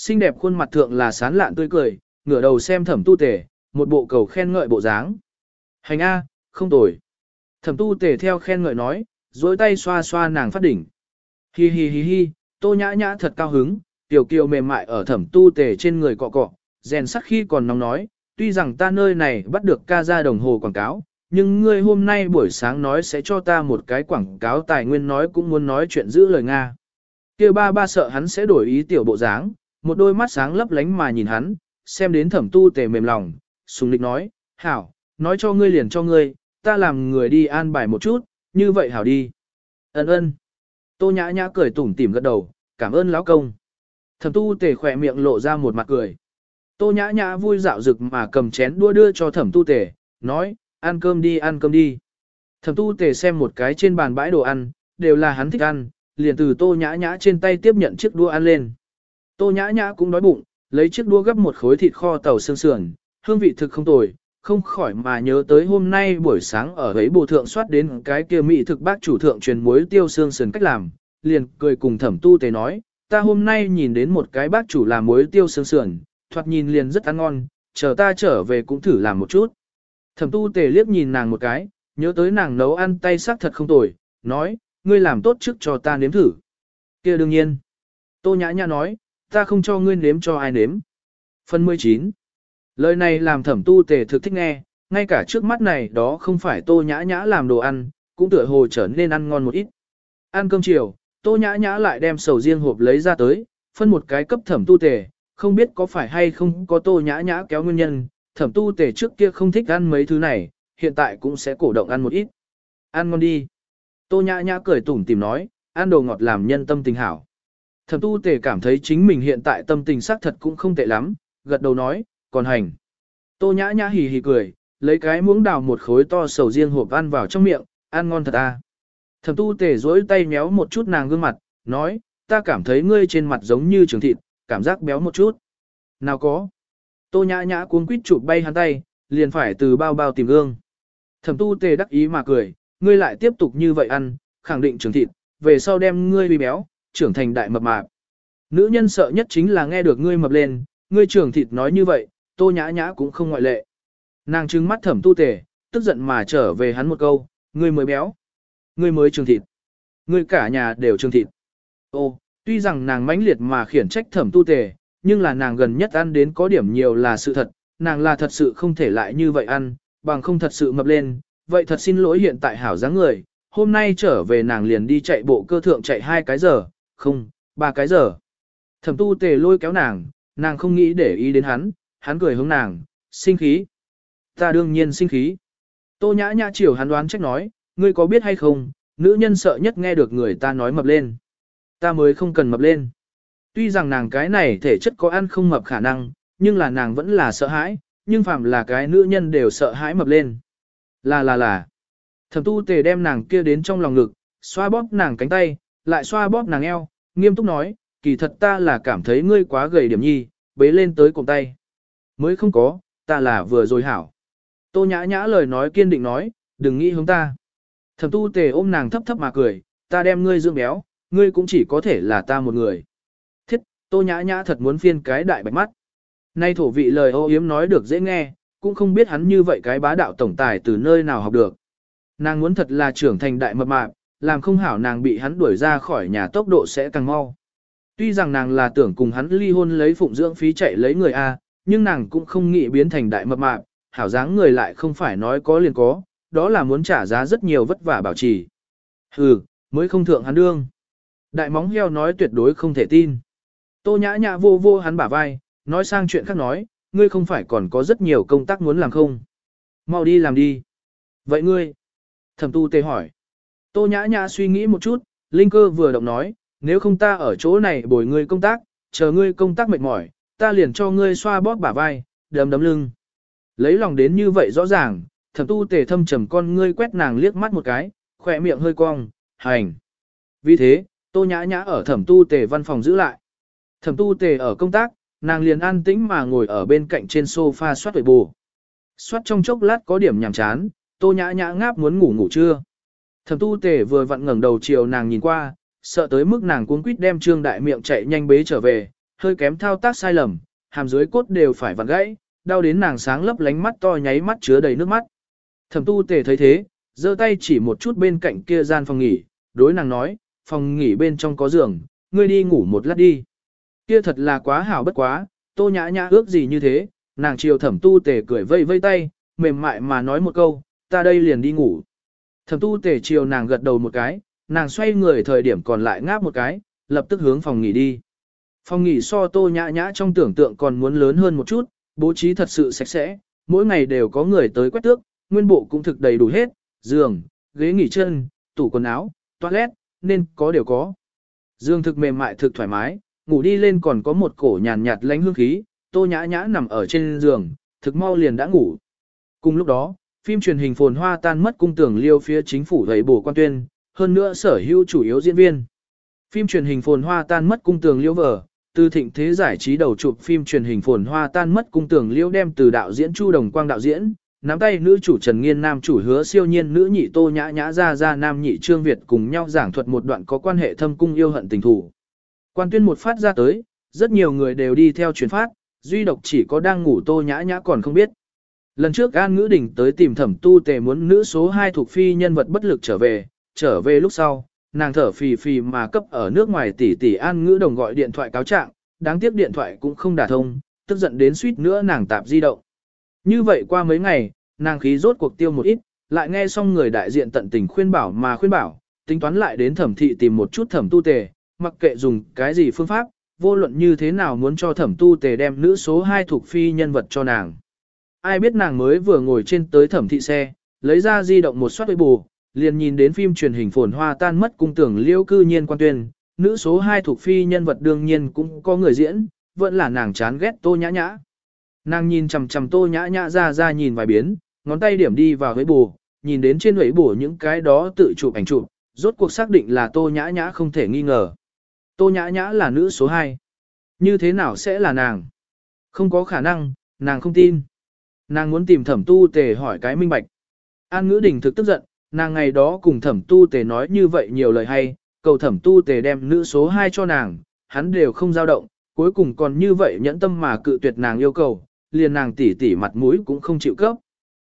Xinh đẹp khuôn mặt thượng là sán lạn tươi cười, ngửa đầu xem thẩm tu tề, một bộ cầu khen ngợi bộ dáng. Hành A, không tồi. Thẩm tu tề theo khen ngợi nói, dối tay xoa xoa nàng phát đỉnh. Hi hi hi hi, tô nhã nhã thật cao hứng, tiểu kiều mềm mại ở thẩm tu tề trên người cọ cọ, rèn sắc khi còn nóng nói, tuy rằng ta nơi này bắt được ca ra đồng hồ quảng cáo, nhưng ngươi hôm nay buổi sáng nói sẽ cho ta một cái quảng cáo tài nguyên nói cũng muốn nói chuyện giữ lời Nga. Kêu ba ba sợ hắn sẽ đổi ý tiểu bộ dáng, một đôi mắt sáng lấp lánh mà nhìn hắn, xem đến thẩm tu tề mềm lòng, sùng lịch nói, hảo, nói cho ngươi liền cho ngươi, ta làm người đi an bài một chút, như vậy hảo đi. Ấn ơn. Tô nhã nhã cười tủm tỉm gật đầu, cảm ơn lão công. Thẩm tu tề khỏe miệng lộ ra một mặt cười. Tô nhã nhã vui dạo rực mà cầm chén đua đưa cho thẩm tu tề, nói, ăn cơm đi ăn cơm đi. Thẩm tu tề xem một cái trên bàn bãi đồ ăn, đều là hắn thích ăn, liền từ tô nhã nhã trên tay tiếp nhận chiếc đũa ăn lên. Tô nhã nhã cũng đói bụng, lấy chiếc đũa gấp một khối thịt kho tàu xương sườn, hương vị thực không tồi, không khỏi mà nhớ tới hôm nay buổi sáng ở ấy bộ thượng soát đến cái kia mỹ thực bác chủ thượng truyền muối tiêu xương sườn cách làm, liền cười cùng thẩm tu tề nói, ta hôm nay nhìn đến một cái bác chủ làm muối tiêu xương sườn, thoạt nhìn liền rất ăn ngon, chờ ta trở về cũng thử làm một chút. Thẩm tu tề liếc nhìn nàng một cái, nhớ tới nàng nấu ăn tay sắc thật không tồi, nói, ngươi làm tốt trước cho ta nếm thử. kia đương nhiên. Tô nhã nhã nói, ta không cho ngươi nếm cho ai nếm. Phần 19 Lời này làm thẩm tu tề thực thích nghe, ngay cả trước mắt này đó không phải tô nhã nhã làm đồ ăn, cũng tựa hồ trở nên ăn ngon một ít. Ăn cơm chiều, tô nhã nhã lại đem sầu riêng hộp lấy ra tới, phân một cái cấp thẩm tu tề, không biết có phải hay không có tô nhã nhã kéo nguyên nhân, thẩm tu tề trước kia không thích ăn mấy thứ này, hiện tại cũng sẽ cổ động ăn một ít. Ăn ngon đi. Tô nhã nhã cười tủm tìm nói, ăn đồ ngọt làm nhân tâm tình hảo. Thẩm tu tề cảm thấy chính mình hiện tại tâm tình xác thật cũng không tệ lắm, gật đầu nói, còn hành. Tô nhã nhã hì hì cười, lấy cái muỗng đào một khối to sầu riêng hộp ăn vào trong miệng, ăn ngon thật à. Thẩm tu tề duỗi tay méo một chút nàng gương mặt, nói, ta cảm thấy ngươi trên mặt giống như trường thịt, cảm giác béo một chút. Nào có. Tô nhã nhã cuống quýt chụp bay hắn tay, liền phải từ bao bao tìm gương. Thẩm tu tề đắc ý mà cười, ngươi lại tiếp tục như vậy ăn, khẳng định trường thịt, về sau đem ngươi bị béo, trưởng thành đại mập mạp. Nữ nhân sợ nhất chính là nghe được ngươi mập lên, ngươi trường thịt nói như vậy, tô nhã nhã cũng không ngoại lệ. Nàng trừng mắt thẩm tu tề, tức giận mà trở về hắn một câu, ngươi mới béo, ngươi mới trường thịt, ngươi cả nhà đều trường thịt. Ô, tuy rằng nàng mãnh liệt mà khiển trách thẩm tu tề, nhưng là nàng gần nhất ăn đến có điểm nhiều là sự thật, nàng là thật sự không thể lại như vậy ăn, bằng không thật sự mập lên, vậy thật xin lỗi hiện tại hảo dáng người, hôm nay trở về nàng liền đi chạy bộ cơ thượng chạy hai cái giờ, không, ba cái giờ. Thẩm tu tề lôi kéo nàng, nàng không nghĩ để ý đến hắn, hắn cười hướng nàng, sinh khí. Ta đương nhiên sinh khí. Tô nhã nhã chiều hắn đoán trách nói, ngươi có biết hay không, nữ nhân sợ nhất nghe được người ta nói mập lên. Ta mới không cần mập lên. Tuy rằng nàng cái này thể chất có ăn không mập khả năng, nhưng là nàng vẫn là sợ hãi, nhưng phạm là cái nữ nhân đều sợ hãi mập lên. Là là là. Thẩm tu tề đem nàng kia đến trong lòng ngực, xoa bóp nàng cánh tay, lại xoa bóp nàng eo, nghiêm túc nói, kỳ thật ta là cảm thấy ngươi quá gầy điểm nhi, bế lên tới cổng tay. Mới không có, ta là vừa rồi hảo. Tô nhã nhã lời nói kiên định nói, đừng nghĩ hướng ta. Thẩm tu tề ôm nàng thấp thấp mà cười, ta đem ngươi dưỡng béo, ngươi cũng chỉ có thể là ta một người. Thiết, tô nhã nhã thật muốn phiên cái đại bạch mắt. Nay thổ vị lời ô yếm nói được dễ nghe, cũng không biết hắn như vậy cái bá đạo tổng tài từ nơi nào học được. Nàng muốn thật là trưởng thành đại mập mạp, làm không hảo nàng bị hắn đuổi ra khỏi nhà tốc độ sẽ càng mau. Tuy rằng nàng là tưởng cùng hắn ly hôn lấy phụng dưỡng phí chạy lấy người A, nhưng nàng cũng không nghĩ biến thành đại mập mạp, hảo dáng người lại không phải nói có liền có, đó là muốn trả giá rất nhiều vất vả bảo trì. Hừ, mới không thượng hắn đương. Đại móng heo nói tuyệt đối không thể tin. Tô nhã nhã vô vô hắn bả vai, nói sang chuyện khác nói, ngươi không phải còn có rất nhiều công tác muốn làm không? Mau đi làm đi. Vậy ngươi? Thẩm tu tê hỏi. Tô nhã nhã suy nghĩ một chút, Linh cơ vừa động nói, nếu không ta ở chỗ này bồi ngươi công tác, chờ ngươi công tác mệt mỏi, ta liền cho ngươi xoa bóp bả vai, đấm đấm lưng. Lấy lòng đến như vậy rõ ràng, thẩm tu tề thâm trầm con ngươi quét nàng liếc mắt một cái, khỏe miệng hơi cong, hành. Vì thế, tô nhã nhã ở thẩm tu tề văn phòng giữ lại. Thẩm tu tề ở công tác, nàng liền an tĩnh mà ngồi ở bên cạnh trên sofa soát tuổi bù. Soát trong chốc lát có điểm nhàm chán, tô nhã nhã ngáp muốn ngủ ngủ chưa. Thẩm tu tề vừa vặn ngẩng đầu chiều nàng nhìn qua, sợ tới mức nàng cuống quýt đem trương đại miệng chạy nhanh bế trở về, hơi kém thao tác sai lầm, hàm dưới cốt đều phải vặn gãy, đau đến nàng sáng lấp lánh mắt to nháy mắt chứa đầy nước mắt. Thẩm tu tề thấy thế, giơ tay chỉ một chút bên cạnh kia gian phòng nghỉ, đối nàng nói, phòng nghỉ bên trong có giường, ngươi đi ngủ một lát đi. Kia thật là quá hảo bất quá, tô nhã nhã ước gì như thế, nàng chiều thẩm tu tề cười vây vây tay, mềm mại mà nói một câu, ta đây liền đi ngủ. Thẩm tu tề chiều nàng gật đầu một cái, nàng xoay người thời điểm còn lại ngáp một cái, lập tức hướng phòng nghỉ đi. Phòng nghỉ so tô nhã nhã trong tưởng tượng còn muốn lớn hơn một chút, bố trí thật sự sạch sẽ, mỗi ngày đều có người tới quét tước, nguyên bộ cũng thực đầy đủ hết, giường, ghế nghỉ chân, tủ quần áo, toilet, nên có đều có. Dương thực mềm mại thực thoải mái, ngủ đi lên còn có một cổ nhàn nhạt lánh hương khí, tô nhã nhã nằm ở trên giường, thực mau liền đã ngủ. Cùng lúc đó, phim truyền hình phồn hoa tan mất cung tưởng liêu phía chính phủ gầy bổ quan tuyên, hơn nữa sở hữu chủ yếu diễn viên. Phim truyền hình phồn hoa tan mất cung tường liễu vở, từ thịnh thế giải trí đầu chụp phim truyền hình phồn hoa tan mất cung tường liễu đem từ đạo diễn Chu Đồng Quang đạo diễn, nắm tay nữ chủ Trần Nghiên nam chủ hứa siêu nhiên nữ nhị Tô Nhã Nhã ra ra nam nhị Trương Việt cùng nhau giảng thuật một đoạn có quan hệ thâm cung yêu hận tình thủ. Quan tuyên một phát ra tới, rất nhiều người đều đi theo truyền phát, duy độc chỉ có đang ngủ Tô Nhã Nhã còn không biết. Lần trước An Ngữ Đình tới tìm thẩm tu tề muốn nữ số 2 thuộc phi nhân vật bất lực trở về, trở về lúc sau, nàng thở phì phì mà cấp ở nước ngoài tỷ tỷ An Ngữ Đồng gọi điện thoại cáo trạng, đáng tiếc điện thoại cũng không đả thông, tức giận đến suýt nữa nàng tạp di động. Như vậy qua mấy ngày, nàng khí rốt cuộc tiêu một ít, lại nghe xong người đại diện tận tình khuyên bảo mà khuyên bảo, tính toán lại đến thẩm thị tìm một chút thẩm tu tề, mặc kệ dùng cái gì phương pháp, vô luận như thế nào muốn cho thẩm tu tề đem nữ số 2 thuộc phi nhân vật cho nàng. Ai biết nàng mới vừa ngồi trên tới thẩm thị xe, lấy ra di động một soát bù, liền nhìn đến phim truyền hình phồn hoa tan mất cung tưởng liêu cư nhiên quan tuyên, nữ số 2 thuộc phi nhân vật đương nhiên cũng có người diễn, vẫn là nàng chán ghét tô nhã nhã. Nàng nhìn chằm chằm tô nhã nhã ra ra nhìn vài biến, ngón tay điểm đi vào với bù, nhìn đến trên ấy bù những cái đó tự chụp ảnh chụp, rốt cuộc xác định là tô nhã nhã không thể nghi ngờ. Tô nhã nhã là nữ số 2. Như thế nào sẽ là nàng? Không có khả năng, nàng không tin. Nàng muốn tìm thẩm tu tề hỏi cái minh bạch. An ngữ đình thực tức giận, nàng ngày đó cùng thẩm tu tề nói như vậy nhiều lời hay, cầu thẩm tu tề đem nữ số 2 cho nàng, hắn đều không dao động, cuối cùng còn như vậy nhẫn tâm mà cự tuyệt nàng yêu cầu, liền nàng tỉ tỉ mặt mũi cũng không chịu cấp.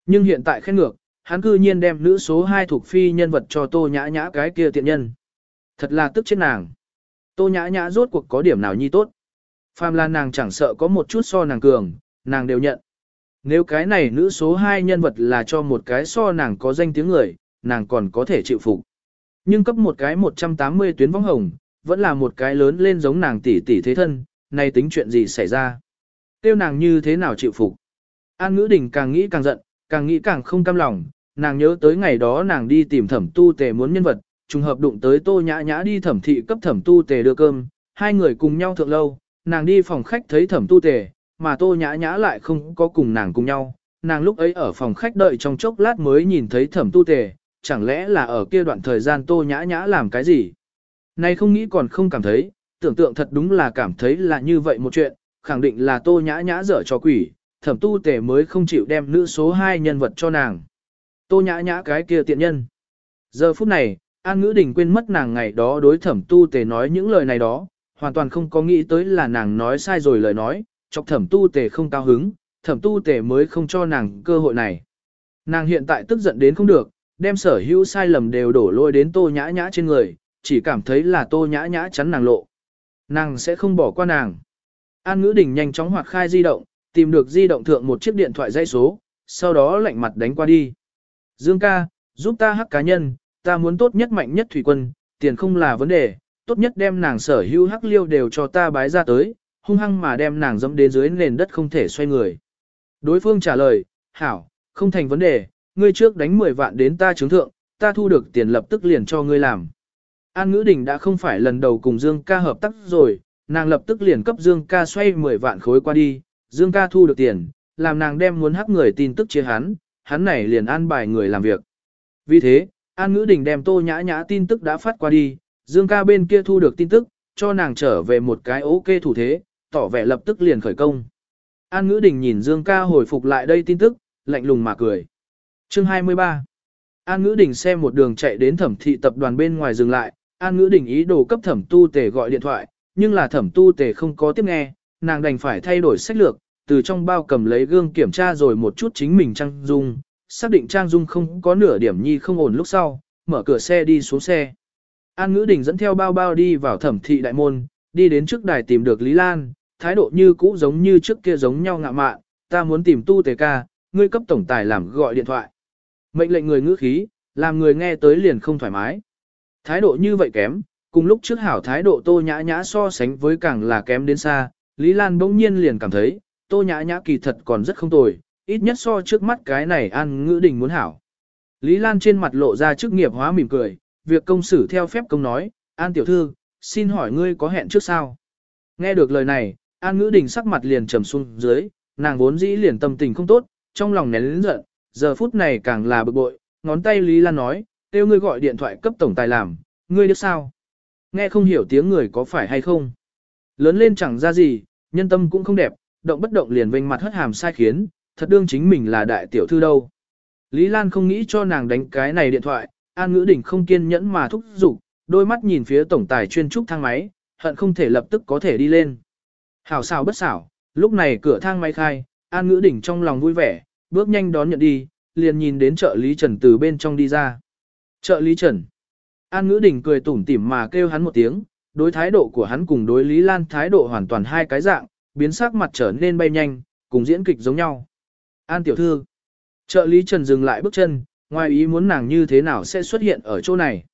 Nhưng hiện tại khen ngược, hắn cư nhiên đem nữ số 2 thuộc phi nhân vật cho tô nhã nhã cái kia tiện nhân. Thật là tức chết nàng. Tô nhã nhã rốt cuộc có điểm nào nhi tốt. Phàm là nàng chẳng sợ có một chút so nàng cường, nàng đều nhận. Nếu cái này nữ số 2 nhân vật là cho một cái so nàng có danh tiếng người, nàng còn có thể chịu phục. Nhưng cấp một cái 180 tuyến vong hồng, vẫn là một cái lớn lên giống nàng tỷ tỷ thế thân, nay tính chuyện gì xảy ra. Tiêu nàng như thế nào chịu phục. An ngữ đình càng nghĩ càng giận, càng nghĩ càng không cam lòng, nàng nhớ tới ngày đó nàng đi tìm thẩm tu tề muốn nhân vật, trùng hợp đụng tới tô nhã nhã đi thẩm thị cấp thẩm tu tề đưa cơm, hai người cùng nhau thượng lâu, nàng đi phòng khách thấy thẩm tu tề, mà tô nhã nhã lại không có cùng nàng cùng nhau, nàng lúc ấy ở phòng khách đợi trong chốc lát mới nhìn thấy thẩm tu tề, chẳng lẽ là ở kia đoạn thời gian tô nhã nhã làm cái gì? nay không nghĩ còn không cảm thấy, tưởng tượng thật đúng là cảm thấy là như vậy một chuyện, khẳng định là tô nhã nhã dở cho quỷ, thẩm tu tề mới không chịu đem nữ số 2 nhân vật cho nàng. Tô nhã nhã cái kia tiện nhân. Giờ phút này, An Ngữ Đình quên mất nàng ngày đó đối thẩm tu tề nói những lời này đó, hoàn toàn không có nghĩ tới là nàng nói sai rồi lời nói, chọc thẩm tu tề không cao hứng, thẩm tu tề mới không cho nàng cơ hội này. Nàng hiện tại tức giận đến không được, đem sở hữu sai lầm đều đổ lôi đến tô nhã nhã trên người, chỉ cảm thấy là tô nhã nhã chắn nàng lộ. Nàng sẽ không bỏ qua nàng. An ngữ đình nhanh chóng hoạt khai di động, tìm được di động thượng một chiếc điện thoại dây số, sau đó lạnh mặt đánh qua đi. Dương ca, giúp ta hắc cá nhân, ta muốn tốt nhất mạnh nhất thủy quân, tiền không là vấn đề, tốt nhất đem nàng sở hữu hắc liêu đều cho ta bái ra tới, hung hăng mà đem nàng dẫm đến dưới nền đất không thể xoay người. Đối phương trả lời, hảo, không thành vấn đề, ngươi trước đánh 10 vạn đến ta chứng thượng, ta thu được tiền lập tức liền cho ngươi làm. An Ngữ Đình đã không phải lần đầu cùng Dương ca hợp tác rồi, nàng lập tức liền cấp Dương ca xoay 10 vạn khối qua đi, Dương ca thu được tiền, làm nàng đem muốn hắc người tin tức chia hắn, hắn này liền an bài người làm việc. Vì thế, An Ngữ Đình đem tô nhã nhã tin tức đã phát qua đi, Dương ca bên kia thu được tin tức, cho nàng trở về một cái ok thủ thế, tỏ vẻ lập tức liền khởi công. An Ngữ Đình nhìn Dương ca hồi phục lại đây tin tức, lạnh lùng mà cười. Chương 23 An Ngữ Đình xem một đường chạy đến thẩm thị tập đoàn bên ngoài dừng lại, An Ngữ Đình ý đồ cấp thẩm tu tề gọi điện thoại, nhưng là thẩm tu tề không có tiếp nghe, nàng đành phải thay đổi sách lược, từ trong bao cầm lấy gương kiểm tra rồi một chút chính mình trang dung, xác định trang dung không có nửa điểm nhi không ổn lúc sau, mở cửa xe đi xuống xe. An Ngữ Đình dẫn theo bao bao đi vào thẩm thị đại môn, đi đến trước đài tìm được Lý Lan, thái độ như cũ giống như trước kia giống nhau ngạ mạn, ta muốn tìm tu tề ca, ngươi cấp tổng tài làm gọi điện thoại. Mệnh lệnh người ngữ khí, làm người nghe tới liền không thoải mái. Thái độ như vậy kém, cùng lúc trước hảo thái độ tô nhã nhã so sánh với càng là kém đến xa, Lý Lan bỗng nhiên liền cảm thấy, tô nhã nhã kỳ thật còn rất không tồi, ít nhất so trước mắt cái này an ngữ đình muốn hảo. Lý Lan trên mặt lộ ra chức nghiệp hóa mỉm cười, việc công xử theo phép công nói, an tiểu thư, xin hỏi ngươi có hẹn trước sao? Nghe được lời này, an ngữ đình sắc mặt liền trầm xuống dưới, nàng vốn dĩ liền tâm tình không tốt, trong lòng nén lớn giận, giờ phút này càng là bực bội, ngón tay Lý Lan nói, kêu ngươi gọi điện thoại cấp tổng tài làm, ngươi được sao? Nghe không hiểu tiếng người có phải hay không. Lớn lên chẳng ra gì, nhân tâm cũng không đẹp, động bất động liền vênh mặt hất hàm sai khiến, thật đương chính mình là đại tiểu thư đâu. Lý Lan không nghĩ cho nàng đánh cái này điện thoại, An Ngữ Đình không kiên nhẫn mà thúc giục, đôi mắt nhìn phía tổng tài chuyên trúc thang máy, hận không thể lập tức có thể đi lên. Hảo xảo bất xảo, lúc này cửa thang máy khai, An Ngữ Đình trong lòng vui vẻ, bước nhanh đón nhận đi, liền nhìn đến trợ lý Trần từ bên trong đi ra. Trợ lý Trần. An Ngữ Đình cười tủm tỉm mà kêu hắn một tiếng, đối thái độ của hắn cùng đối Lý Lan thái độ hoàn toàn hai cái dạng, biến sắc mặt trở nên bay nhanh, cùng diễn kịch giống nhau. An tiểu thư. Trợ lý Trần dừng lại bước chân, ngoài ý muốn nàng như thế nào sẽ xuất hiện ở chỗ này.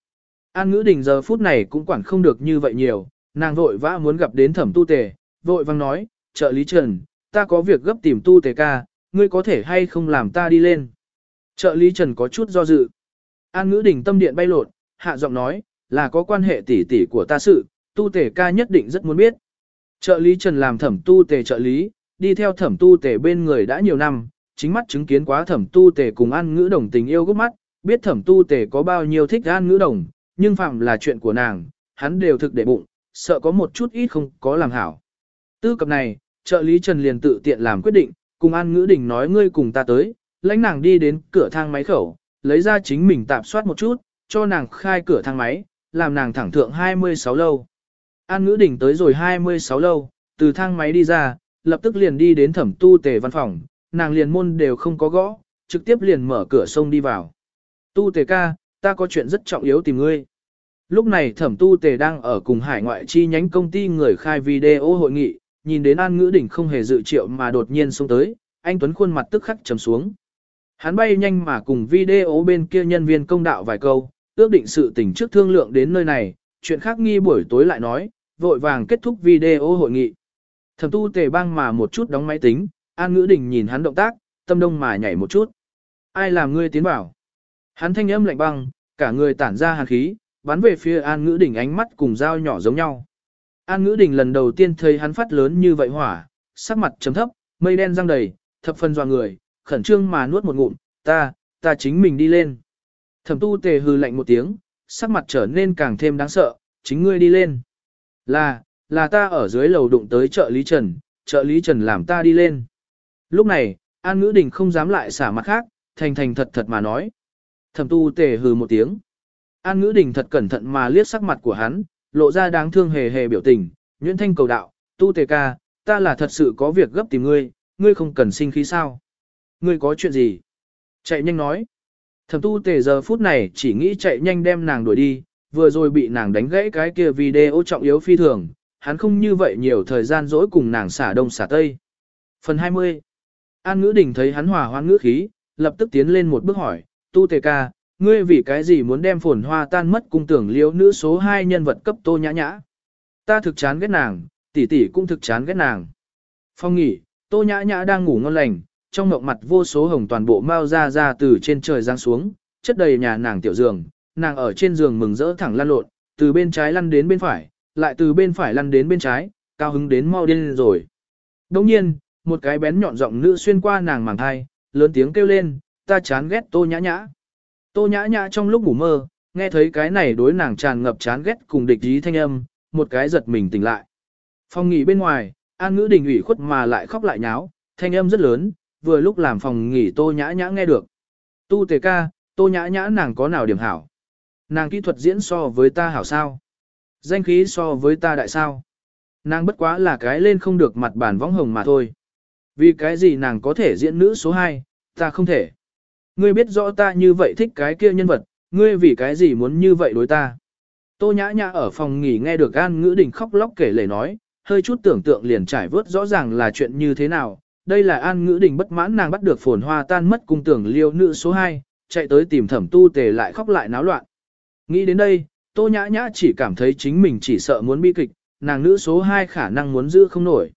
An ngữ đình giờ phút này cũng quản không được như vậy nhiều, nàng vội vã muốn gặp đến thẩm tu tề, vội vang nói, trợ lý Trần, ta có việc gấp tìm tu tề ca, ngươi có thể hay không làm ta đi lên. Trợ lý Trần có chút do dự. An ngữ đình tâm điện bay lột, hạ giọng nói, là có quan hệ tỷ tỷ của ta sự, tu tề ca nhất định rất muốn biết. Trợ lý Trần làm thẩm tu tề trợ lý, đi theo thẩm tu tề bên người đã nhiều năm, chính mắt chứng kiến quá thẩm tu tề cùng an ngữ đồng tình yêu gốc mắt, biết thẩm tu tề có bao nhiêu thích an ngữ đồng, nhưng phạm là chuyện của nàng, hắn đều thực để bụng, sợ có một chút ít không có làm hảo. Tư cập này, trợ lý Trần liền tự tiện làm quyết định, cùng an ngữ đình nói ngươi cùng ta tới, lãnh nàng đi đến cửa thang máy khẩu, lấy ra chính mình tạm soát một chút, cho nàng khai cửa thang máy, làm nàng thẳng thượng 26 lâu. An ngữ đình tới rồi 26 lâu, từ thang máy đi ra, lập tức liền đi đến thẩm tu tề văn phòng, nàng liền môn đều không có gõ, trực tiếp liền mở cửa sông đi vào. Tu tề ca, ta có chuyện rất trọng yếu tìm ngươi. Lúc này thẩm tu tề đang ở cùng hải ngoại chi nhánh công ty người khai video hội nghị, nhìn đến An Ngữ Đỉnh không hề dự triệu mà đột nhiên xông tới, anh Tuấn khuôn mặt tức khắc trầm xuống. Hắn bay nhanh mà cùng video bên kia nhân viên công đạo vài câu, ước định sự tình trước thương lượng đến nơi này, chuyện khác nghi buổi tối lại nói, vội vàng kết thúc video hội nghị. Thẩm tu tề băng mà một chút đóng máy tính, An Ngữ Đình nhìn hắn động tác, tâm đông mà nhảy một chút. Ai làm ngươi tiến bảo? Hắn thanh âm lạnh băng, cả người tản ra hàn khí, bắn về phía An Ngữ Đình ánh mắt cùng dao nhỏ giống nhau. An Ngữ Đình lần đầu tiên thấy hắn phát lớn như vậy hỏa, sắc mặt chấm thấp, mây đen răng đầy, thập phần doa người, khẩn trương mà nuốt một ngụm, ta, ta chính mình đi lên. Thẩm tu tề hư lạnh một tiếng, sắc mặt trở nên càng thêm đáng sợ, chính ngươi đi lên. Là, là ta ở dưới lầu đụng tới chợ Lý Trần, chợ Lý Trần làm ta đi lên. Lúc này, An Ngữ Đình không dám lại xả mặt khác, thành thành thật thật mà nói. Thẩm tu tề hừ một tiếng. An Ngữ Đình thật cẩn thận mà liếc sắc mặt của hắn, lộ ra đáng thương hề hề biểu tình, nhuyễn thanh cầu đạo, tu tề ca, ta là thật sự có việc gấp tìm ngươi, ngươi không cần sinh khí sao. Ngươi có chuyện gì? Chạy nhanh nói. Thẩm tu tề giờ phút này chỉ nghĩ chạy nhanh đem nàng đuổi đi, vừa rồi bị nàng đánh gãy cái kia video trọng yếu phi thường, hắn không như vậy nhiều thời gian dỗi cùng nàng xả đông xả tây. Phần 20 An ngữ đình thấy hắn hòa hoan ngữ khí, lập tức tiến lên một bước hỏi, tu tề ca, ngươi vì cái gì muốn đem phồn hoa tan mất cung tưởng liễu nữ số 2 nhân vật cấp tô nhã nhã. Ta thực chán ghét nàng, tỷ tỷ cũng thực chán ghét nàng. Phong nghỉ, tô nhã nhã đang ngủ ngon lành, trong mộng mặt vô số hồng toàn bộ mau ra ra từ trên trời giáng xuống, chất đầy nhà nàng tiểu giường, nàng ở trên giường mừng rỡ thẳng lăn lộn, từ bên trái lăn đến bên phải, lại từ bên phải lăn đến bên trái, cao hứng đến mau điên rồi. Đồng nhiên, một cái bén nhọn giọng nữ xuyên qua nàng màng thai, lớn tiếng kêu lên, ta chán ghét tô nhã nhã. Tô nhã nhã trong lúc ngủ mơ, nghe thấy cái này đối nàng tràn ngập chán ghét cùng địch ý thanh âm, một cái giật mình tỉnh lại. Phòng nghỉ bên ngoài, an ngữ đình ủy khuất mà lại khóc lại nháo, thanh âm rất lớn, vừa lúc làm phòng nghỉ tô nhã nhã nghe được. Tu tề ca, tô nhã nhã nàng có nào điểm hảo? Nàng kỹ thuật diễn so với ta hảo sao? Danh khí so với ta đại sao? Nàng bất quá là cái lên không được mặt bản võng hồng mà thôi. Vì cái gì nàng có thể diễn nữ số 2, ta không thể. Ngươi biết rõ ta như vậy thích cái kia nhân vật, ngươi vì cái gì muốn như vậy đối ta. Tô nhã nhã ở phòng nghỉ nghe được An Ngữ Đình khóc lóc kể lể nói, hơi chút tưởng tượng liền trải vớt rõ ràng là chuyện như thế nào. Đây là An Ngữ Đình bất mãn nàng bắt được phồn hoa tan mất cung tưởng liêu nữ số 2, chạy tới tìm thẩm tu tề lại khóc lại náo loạn. Nghĩ đến đây, Tô nhã nhã chỉ cảm thấy chính mình chỉ sợ muốn bi kịch, nàng nữ số 2 khả năng muốn giữ không nổi.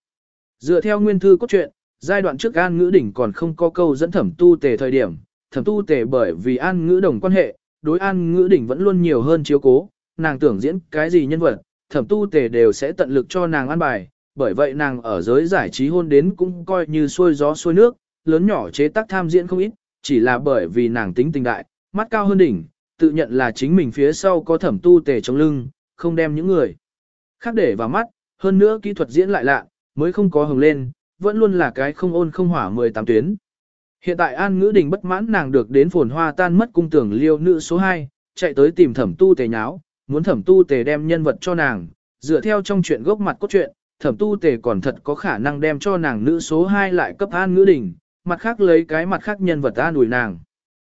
Dựa theo nguyên thư cốt truyện, giai đoạn trước An Ngữ Đình còn không có câu dẫn thẩm tu tề thời điểm, thẩm tu tề bởi vì An Ngữ Đồng quan hệ, đối An Ngữ Đỉnh vẫn luôn nhiều hơn chiếu cố, nàng tưởng diễn cái gì nhân vật, thẩm tu tề đều sẽ tận lực cho nàng an bài, bởi vậy nàng ở giới giải trí hôn đến cũng coi như xuôi gió xuôi nước, lớn nhỏ chế tác tham diễn không ít, chỉ là bởi vì nàng tính tình đại, mắt cao hơn đỉnh, tự nhận là chính mình phía sau có thẩm tu tề trong lưng, không đem những người khác để vào mắt, hơn nữa kỹ thuật diễn lại lạ, mới không có hồng lên, vẫn luôn là cái không ôn không hỏa 18 tuyến. Hiện tại An Ngữ Đình bất mãn nàng được đến phồn hoa tan mất cung tưởng liêu nữ số 2, chạy tới tìm thẩm tu tề nháo, muốn thẩm tu tề đem nhân vật cho nàng, dựa theo trong chuyện gốc mặt cốt truyện, thẩm tu tề còn thật có khả năng đem cho nàng nữ số 2 lại cấp An Ngữ Đình, mặt khác lấy cái mặt khác nhân vật an ủi nàng.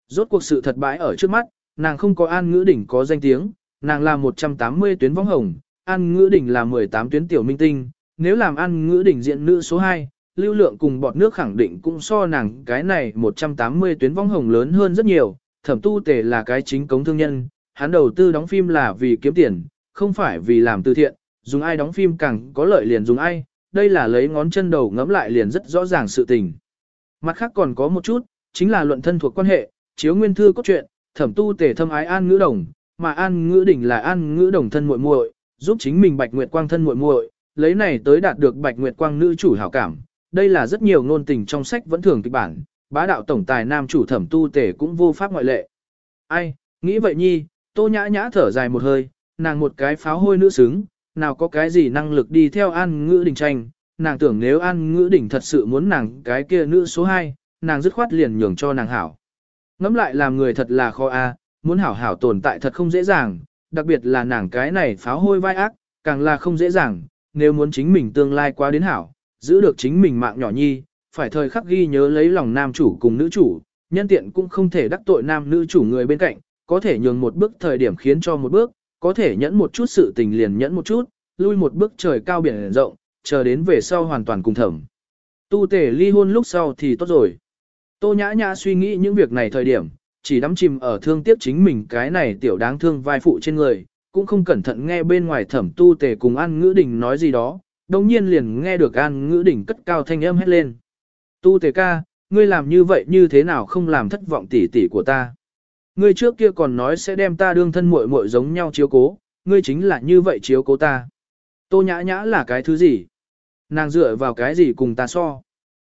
Rốt cuộc sự thật bãi ở trước mắt, nàng không có An Ngữ Đình có danh tiếng, nàng là 180 tuyến vong hồng, An Ngữ Đình là 18 tuyến tiểu minh tinh, nếu làm An Ngữ Đình diện nữ số 2, lưu lượng cùng bọt nước khẳng định cũng so nàng cái này 180 tuyến vong hồng lớn hơn rất nhiều, thẩm tu tề là cái chính cống thương nhân, hắn đầu tư đóng phim là vì kiếm tiền, không phải vì làm từ thiện, dùng ai đóng phim càng có lợi liền dùng ai, đây là lấy ngón chân đầu ngẫm lại liền rất rõ ràng sự tình. Mặt khác còn có một chút, chính là luận thân thuộc quan hệ, chiếu nguyên thư cốt truyện, thẩm tu tề thâm ái an ngữ đồng, mà an ngữ đỉnh là an ngữ đồng thân muội muội, giúp chính mình bạch nguyệt quang thân muội muội, lấy này tới đạt được bạch nguyệt quang nữ chủ hảo cảm. Đây là rất nhiều ngôn tình trong sách vẫn thường kịch bản, bá đạo tổng tài nam chủ thẩm tu tể cũng vô pháp ngoại lệ. Ai, nghĩ vậy nhi, tô nhã nhã thở dài một hơi, nàng một cái pháo hôi nữ xứng, nào có cái gì năng lực đi theo an ngữ đỉnh tranh, nàng tưởng nếu an ngữ đỉnh thật sự muốn nàng cái kia nữ số 2, nàng dứt khoát liền nhường cho nàng hảo. Ngắm lại làm người thật là khó a, muốn hảo hảo tồn tại thật không dễ dàng, đặc biệt là nàng cái này pháo hôi vai ác, càng là không dễ dàng, nếu muốn chính mình tương lai quá đến hảo, giữ được chính mình mạng nhỏ nhi, phải thời khắc ghi nhớ lấy lòng nam chủ cùng nữ chủ, nhân tiện cũng không thể đắc tội nam nữ chủ người bên cạnh, có thể nhường một bước thời điểm khiến cho một bước, có thể nhẫn một chút sự tình liền nhẫn một chút, lui một bước trời cao biển rộng, chờ đến về sau hoàn toàn cùng thẩm. Tu tể ly hôn lúc sau thì tốt rồi. Tô nhã nhã suy nghĩ những việc này thời điểm, chỉ đắm chìm ở thương tiếc chính mình cái này tiểu đáng thương vai phụ trên người, cũng không cẩn thận nghe bên ngoài thẩm tu tề cùng An Ngữ Đình nói gì đó, đồng nhiên liền nghe được An Ngữ Đình cất cao thanh âm hét lên. Tu tề ca, ngươi làm như vậy như thế nào không làm thất vọng tỷ tỷ của ta. Ngươi trước kia còn nói sẽ đem ta đương thân muội muội giống nhau chiếu cố, ngươi chính là như vậy chiếu cố ta. Tô nhã nhã là cái thứ gì? Nàng dựa vào cái gì cùng ta so?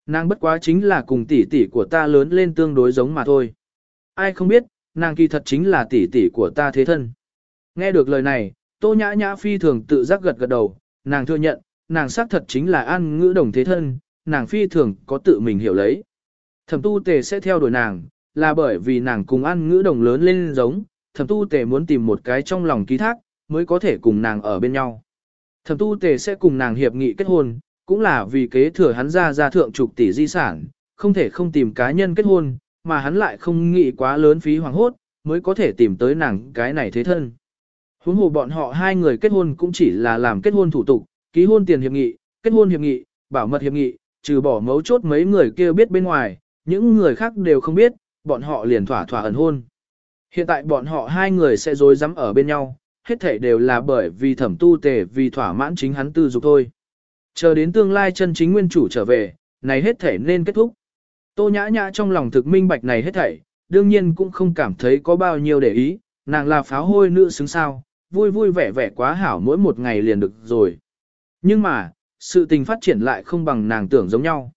Nàng bất quá chính là cùng tỷ tỷ của ta lớn lên tương đối giống mà thôi. Ai không biết, nàng kỳ thật chính là tỷ tỷ của ta thế thân. Nghe được lời này, tô nhã nhã phi thường tự giác gật gật đầu, nàng thừa nhận, nàng xác thật chính là an ngữ đồng thế thân, nàng phi thường có tự mình hiểu lấy. Thẩm tu tề sẽ theo đuổi nàng, là bởi vì nàng cùng an ngữ đồng lớn lên giống, thẩm tu tề muốn tìm một cái trong lòng ký thác, mới có thể cùng nàng ở bên nhau. Thẩm tu tề sẽ cùng nàng hiệp nghị kết hôn, cũng là vì kế thừa hắn ra ra thượng trục tỷ di sản, không thể không tìm cá nhân kết hôn, mà hắn lại không nghĩ quá lớn phí hoàng hốt, mới có thể tìm tới nàng cái này thế thân. Huống hồ bọn họ hai người kết hôn cũng chỉ là làm kết hôn thủ tục, ký hôn tiền hiệp nghị, kết hôn hiệp nghị, bảo mật hiệp nghị, trừ bỏ mấu chốt mấy người kia biết bên ngoài, những người khác đều không biết, bọn họ liền thỏa thỏa ẩn hôn. Hiện tại bọn họ hai người sẽ dối rắm ở bên nhau, hết thể đều là bởi vì thẩm tu tề vì thỏa mãn chính hắn tư dục thôi. Chờ đến tương lai chân chính nguyên chủ trở về, này hết thể nên kết thúc. Tô nhã nhã trong lòng thực minh bạch này hết thảy, đương nhiên cũng không cảm thấy có bao nhiêu để ý, nàng là pháo hôi nữ xứng sao, vui vui vẻ vẻ quá hảo mỗi một ngày liền được rồi. Nhưng mà, sự tình phát triển lại không bằng nàng tưởng giống nhau.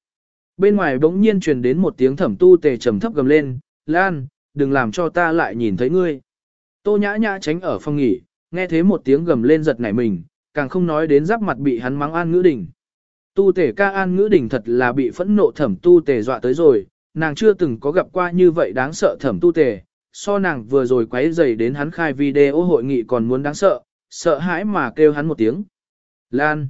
Bên ngoài bỗng nhiên truyền đến một tiếng thẩm tu tề trầm thấp gầm lên, Lan, đừng làm cho ta lại nhìn thấy ngươi. Tô nhã nhã tránh ở phòng nghỉ, nghe thấy một tiếng gầm lên giật nảy mình, càng không nói đến giáp mặt bị hắn mắng an ngữ đỉnh. Tu tề ca an ngữ đỉnh thật là bị phẫn nộ thẩm tu tề dọa tới rồi, nàng chưa từng có gặp qua như vậy đáng sợ thẩm tu tề so nàng vừa rồi quấy dày đến hắn khai video hội nghị còn muốn đáng sợ, sợ hãi mà kêu hắn một tiếng. Lan.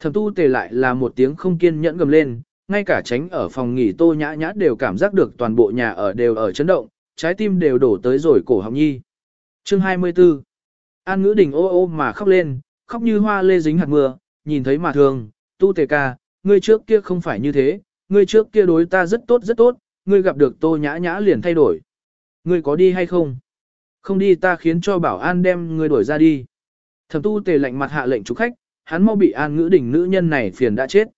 Thẩm tu Tề lại là một tiếng không kiên nhẫn gầm lên, ngay cả tránh ở phòng nghỉ tô nhã nhã đều cảm giác được toàn bộ nhà ở đều ở chấn động, trái tim đều đổ tới rồi cổ họng nhi. Chương 24 An ngữ đình ô ô mà khóc lên, khóc như hoa lê dính hạt mưa, nhìn thấy mà thường, tu tề ca, ngươi trước kia không phải như thế, ngươi trước kia đối ta rất tốt rất tốt, ngươi gặp được tô nhã nhã liền thay đổi. Ngươi có đi hay không? Không đi ta khiến cho bảo an đem ngươi đổi ra đi. Thẩm tu tề lạnh mặt hạ lệnh chủ khách, hắn mau bị an ngữ đỉnh nữ nhân này phiền đã chết.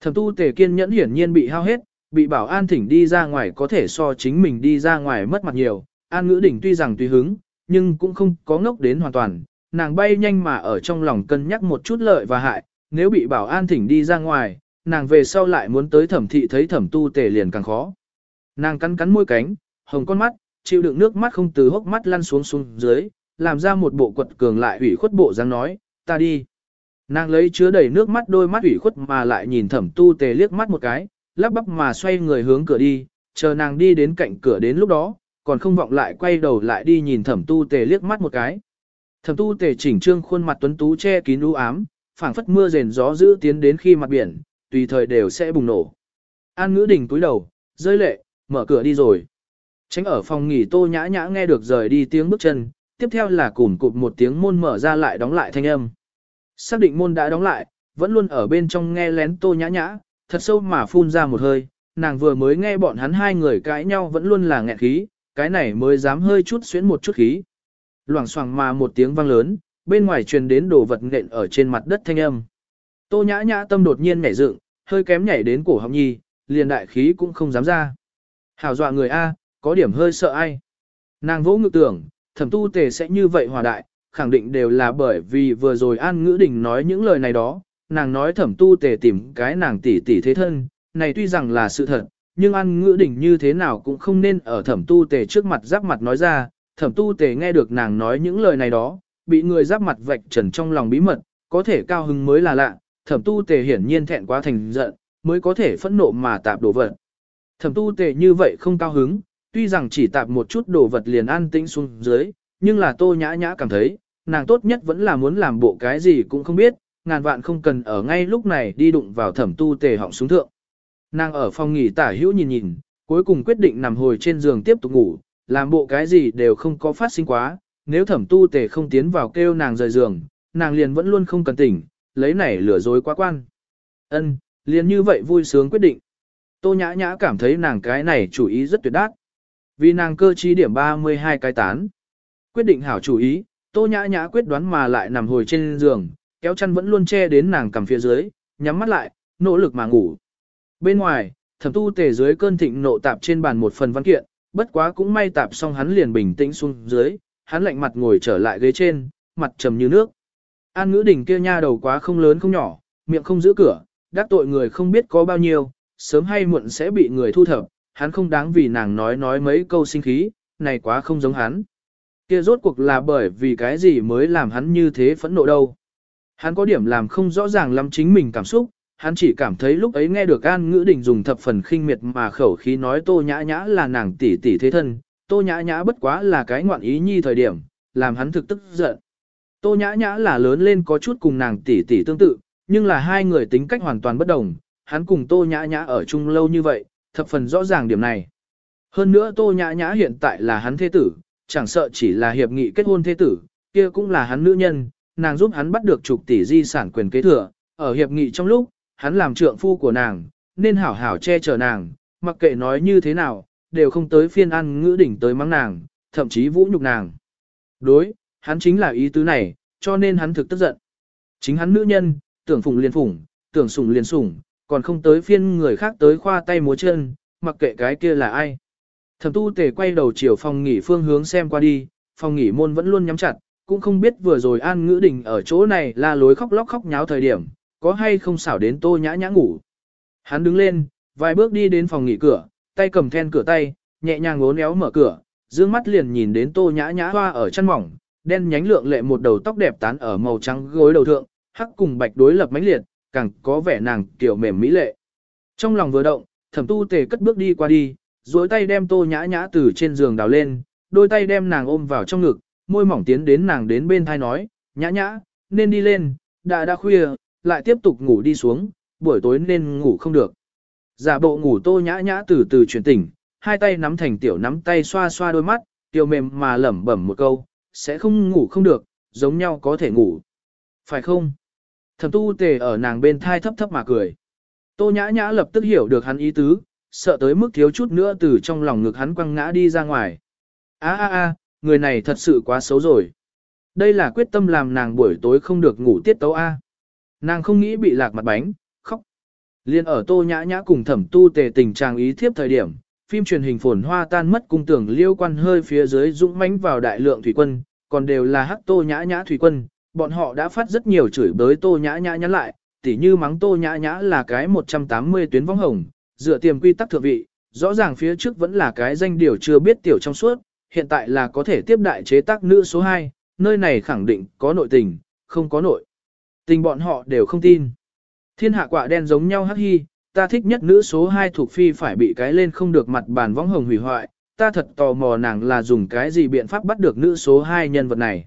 Thẩm tu tề kiên nhẫn hiển nhiên bị hao hết, bị bảo an thỉnh đi ra ngoài có thể so chính mình đi ra ngoài mất mặt nhiều. An ngữ đỉnh tuy rằng tùy hứng, nhưng cũng không có ngốc đến hoàn toàn. Nàng bay nhanh mà ở trong lòng cân nhắc một chút lợi và hại, nếu bị bảo an thỉnh đi ra ngoài, nàng về sau lại muốn tới thẩm thị thấy thẩm tu tề liền càng khó. Nàng cắn cắn môi cánh, hồng con mắt, chịu đựng nước mắt không từ hốc mắt lăn xuống xuống dưới, làm ra một bộ quật cường lại ủy khuất bộ dáng nói, ta đi. Nàng lấy chứa đầy nước mắt đôi mắt ủy khuất mà lại nhìn thẩm tu tề liếc mắt một cái, lắp bắp mà xoay người hướng cửa đi, chờ nàng đi đến cạnh cửa đến lúc đó, còn không vọng lại quay đầu lại đi nhìn thẩm tu tề liếc mắt một cái. Thẩm tu tề chỉnh trương khuôn mặt tuấn tú che kín u ám, phảng phất mưa rền gió giữ tiến đến khi mặt biển, tùy thời đều sẽ bùng nổ. An ngữ đình túi đầu, rơi lệ, mở cửa đi rồi. Tránh ở phòng nghỉ tô nhã nhã nghe được rời đi tiếng bước chân, tiếp theo là cùn cụp một tiếng môn mở ra lại đóng lại thanh âm. Xác định môn đã đóng lại, vẫn luôn ở bên trong nghe lén tô nhã nhã, thật sâu mà phun ra một hơi, nàng vừa mới nghe bọn hắn hai người cãi nhau vẫn luôn là nghẹn khí, cái này mới dám hơi chút xuyến một chút khí. Loảng xoảng mà một tiếng vang lớn, bên ngoài truyền đến đồ vật nện ở trên mặt đất thanh âm. Tô nhã nhã tâm đột nhiên nhảy dựng, hơi kém nhảy đến cổ họng nhi, liền đại khí cũng không dám ra. Hảo dọa người A, có điểm hơi sợ ai. Nàng vỗ ngực tưởng, thẩm tu tề sẽ như vậy hòa đại, khẳng định đều là bởi vì vừa rồi An Ngữ Đình nói những lời này đó, nàng nói thẩm tu tề tìm cái nàng tỷ tỷ thế thân, này tuy rằng là sự thật, nhưng An Ngữ Đình như thế nào cũng không nên ở thẩm tu tề trước mặt giáp mặt nói ra, thẩm tu tề nghe được nàng nói những lời này đó, bị người giáp mặt vạch trần trong lòng bí mật, có thể cao hứng mới là lạ, thẩm tu tề hiển nhiên thẹn quá thành giận, mới có thể phẫn nộ mà tạp đổ vật. Thẩm tu tề như vậy không cao hứng, tuy rằng chỉ tạp một chút đồ vật liền an tĩnh xuống dưới, nhưng là tô nhã nhã cảm thấy, nàng tốt nhất vẫn là muốn làm bộ cái gì cũng không biết, ngàn vạn không cần ở ngay lúc này đi đụng vào thẩm tu tề họng xuống thượng. Nàng ở phòng nghỉ tả hữu nhìn nhìn, cuối cùng quyết định nằm hồi trên giường tiếp tục ngủ, làm bộ cái gì đều không có phát sinh quá, nếu thẩm tu tề không tiến vào kêu nàng rời giường, nàng liền vẫn luôn không cần tỉnh, lấy này lừa dối quá quan. Ân, liền như vậy vui sướng quyết định. Tô nhã nhã cảm thấy nàng cái này chủ ý rất tuyệt đát. Vì nàng cơ trí điểm 32 cái tán. Quyết định hảo chủ ý, tô nhã nhã quyết đoán mà lại nằm hồi trên giường, kéo chăn vẫn luôn che đến nàng cằm phía dưới, nhắm mắt lại, nỗ lực mà ngủ. Bên ngoài, thẩm tu tề dưới cơn thịnh nộ tạp trên bàn một phần văn kiện, bất quá cũng may tạp xong hắn liền bình tĩnh xuống dưới, hắn lạnh mặt ngồi trở lại ghế trên, mặt trầm như nước. An ngữ đỉnh kia nha đầu quá không lớn không nhỏ, miệng không giữ cửa, đắc tội người không biết có bao nhiêu, sớm hay muộn sẽ bị người thu thập, hắn không đáng vì nàng nói nói mấy câu sinh khí, này quá không giống hắn. Kia rốt cuộc là bởi vì cái gì mới làm hắn như thế phẫn nộ đâu. Hắn có điểm làm không rõ ràng lắm chính mình cảm xúc, hắn chỉ cảm thấy lúc ấy nghe được An Ngữ Đình dùng thập phần khinh miệt mà khẩu khí nói Tô Nhã Nhã là nàng tỷ tỷ thế thân, Tô Nhã Nhã bất quá là cái ngoạn ý nhi thời điểm, làm hắn thực tức giận. Tô Nhã Nhã là lớn lên có chút cùng nàng tỷ tỷ tương tự, nhưng là hai người tính cách hoàn toàn bất đồng, hắn cùng Tô Nhã Nhã ở chung lâu như vậy, thập phần rõ ràng điểm này. Hơn nữa Tô Nhã Nhã hiện tại là hắn thế tử, chẳng sợ chỉ là hiệp nghị kết hôn thế tử, kia cũng là hắn nữ nhân, nàng giúp hắn bắt được chục tỷ di sản quyền kế thừa, ở hiệp nghị trong lúc, hắn làm trượng phu của nàng, nên hảo hảo che chở nàng, mặc kệ nói như thế nào, đều không tới phiên ăn ngữ đỉnh tới mắng nàng, thậm chí vũ nhục nàng. Đối, hắn chính là ý tứ này, cho nên hắn thực tức giận. Chính hắn nữ nhân, tưởng phụng liền phụng, tưởng sủng liền sủng, còn không tới phiên người khác tới khoa tay múa chân, mặc kệ cái kia là ai. Thẩm tu tề quay đầu chiều phòng nghỉ phương hướng xem qua đi, phòng nghỉ môn vẫn luôn nhắm chặt, cũng không biết vừa rồi an ngữ đình ở chỗ này la lối khóc lóc khóc nháo thời điểm, có hay không xảo đến tô nhã nhã ngủ. Hắn đứng lên, vài bước đi đến phòng nghỉ cửa, tay cầm then cửa tay, nhẹ nhàng ngốn éo mở cửa, dương mắt liền nhìn đến tô nhã nhã hoa ở chân mỏng, đen nhánh lượng lệ một đầu tóc đẹp tán ở màu trắng gối đầu thượng, hắc cùng bạch đối lập mãnh liệt, càng có vẻ nàng kiểu mềm mỹ lệ. Trong lòng vừa động, thẩm tu tề cất bước đi qua đi, duỗi tay đem tô nhã nhã từ trên giường đào lên, đôi tay đem nàng ôm vào trong ngực, môi mỏng tiến đến nàng đến bên thai nói, nhã nhã, nên đi lên, đã đã khuya, lại tiếp tục ngủ đi xuống, buổi tối nên ngủ không được. Giả bộ ngủ tô nhã nhã từ từ chuyển tỉnh, hai tay nắm thành tiểu nắm tay xoa xoa đôi mắt, tiểu mềm mà lẩm bẩm một câu, sẽ không ngủ không được, giống nhau có thể ngủ. Phải không? Thẩm tu tề ở nàng bên thai thấp thấp mà cười. Tô nhã nhã lập tức hiểu được hắn ý tứ, sợ tới mức thiếu chút nữa từ trong lòng ngực hắn quăng ngã đi ra ngoài. a a a người này thật sự quá xấu rồi. Đây là quyết tâm làm nàng buổi tối không được ngủ tiết tấu A. Nàng không nghĩ bị lạc mặt bánh, khóc. Liên ở tô nhã nhã cùng thẩm tu tề tình trạng ý thiếp thời điểm, phim truyền hình phồn hoa tan mất cung tưởng liêu quan hơi phía dưới dũng mãnh vào đại lượng thủy quân, còn đều là hắc tô nhã nhã thủy quân, bọn họ đã phát rất nhiều chửi bới tô nhã nhã nhắn lại, tỉ như mắng tô nhã nhã là cái 180 tuyến vong hồng, dựa tiềm quy tắc thượng vị, rõ ràng phía trước vẫn là cái danh điều chưa biết tiểu trong suốt, hiện tại là có thể tiếp đại chế tác nữ số 2, nơi này khẳng định có nội tình, không có nội. Tình bọn họ đều không tin. Thiên hạ quả đen giống nhau hắc hy, ta thích nhất nữ số 2 thuộc phi phải bị cái lên không được mặt bàn võng hồng hủy hoại, ta thật tò mò nàng là dùng cái gì biện pháp bắt được nữ số 2 nhân vật này.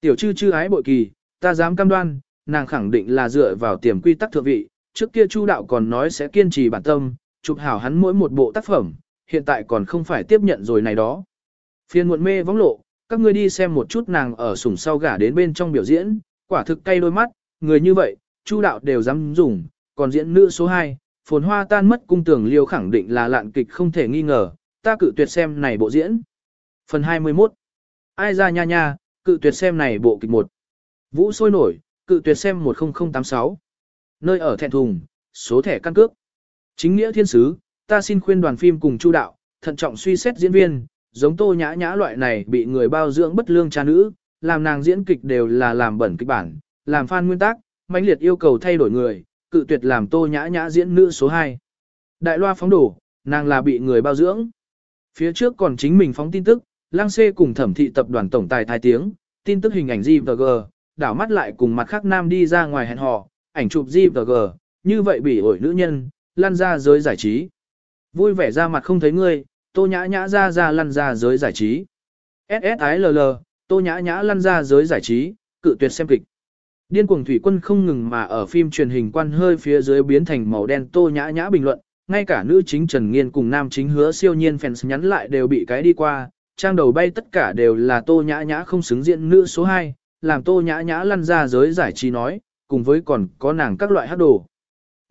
Tiểu chư chư ái bội kỳ, ta dám cam đoan, nàng khẳng định là dựa vào tiềm quy tắc thượng vị, trước kia chu đạo còn nói sẽ kiên trì bản tâm, chụp hảo hắn mỗi một bộ tác phẩm, hiện tại còn không phải tiếp nhận rồi này đó. Phiên muộn mê vóng lộ, các ngươi đi xem một chút nàng ở sủng sau gả đến bên trong biểu diễn, quả thực cay đôi mắt, người như vậy, chu đạo đều dám dùng, còn diễn nữ số 2, phồn hoa tan mất cung tưởng liêu khẳng định là lạn kịch không thể nghi ngờ, ta cự tuyệt xem này bộ diễn. Phần 21 Ai ra nha nha, cự tuyệt xem này bộ kịch 1. Vũ sôi nổi, cự tuyệt xem 10086. Nơi ở thẹn thùng, số thẻ căn cước. Chính nghĩa thiên sứ, ta xin khuyên đoàn phim cùng chu đạo, thận trọng suy xét diễn viên, giống tô nhã nhã loại này bị người bao dưỡng bất lương cha nữ, làm nàng diễn kịch đều là làm bẩn kịch bản, làm fan nguyên tắc, mãnh liệt yêu cầu thay đổi người, cự tuyệt làm tô nhã nhã diễn nữ số 2. Đại loa phóng đổ, nàng là bị người bao dưỡng. Phía trước còn chính mình phóng tin tức, lang xê cùng thẩm thị tập đoàn tổng tài thái tiếng, tin tức hình ảnh GVG, đảo mắt lại cùng mặt khác nam đi ra ngoài hẹn hò, ảnh chụp GVG, như vậy bị ổi nữ nhân, lăn ra giới giải trí. Vui vẻ ra mặt không thấy ngươi, tô nhã nhã ra ra lăn ra giới giải trí. SSILL, tô nhã nhã lăn ra giới giải trí, cự tuyệt xem kịch. Điên cuồng thủy quân không ngừng mà ở phim truyền hình quan hơi phía dưới biến thành màu đen tô nhã nhã bình luận, ngay cả nữ chính Trần Nghiên cùng nam chính hứa siêu nhiên fans nhắn lại đều bị cái đi qua, trang đầu bay tất cả đều là tô nhã nhã không xứng diện nữ số 2, làm tô nhã nhã lăn ra giới giải trí nói, cùng với còn có nàng các loại hát đồ.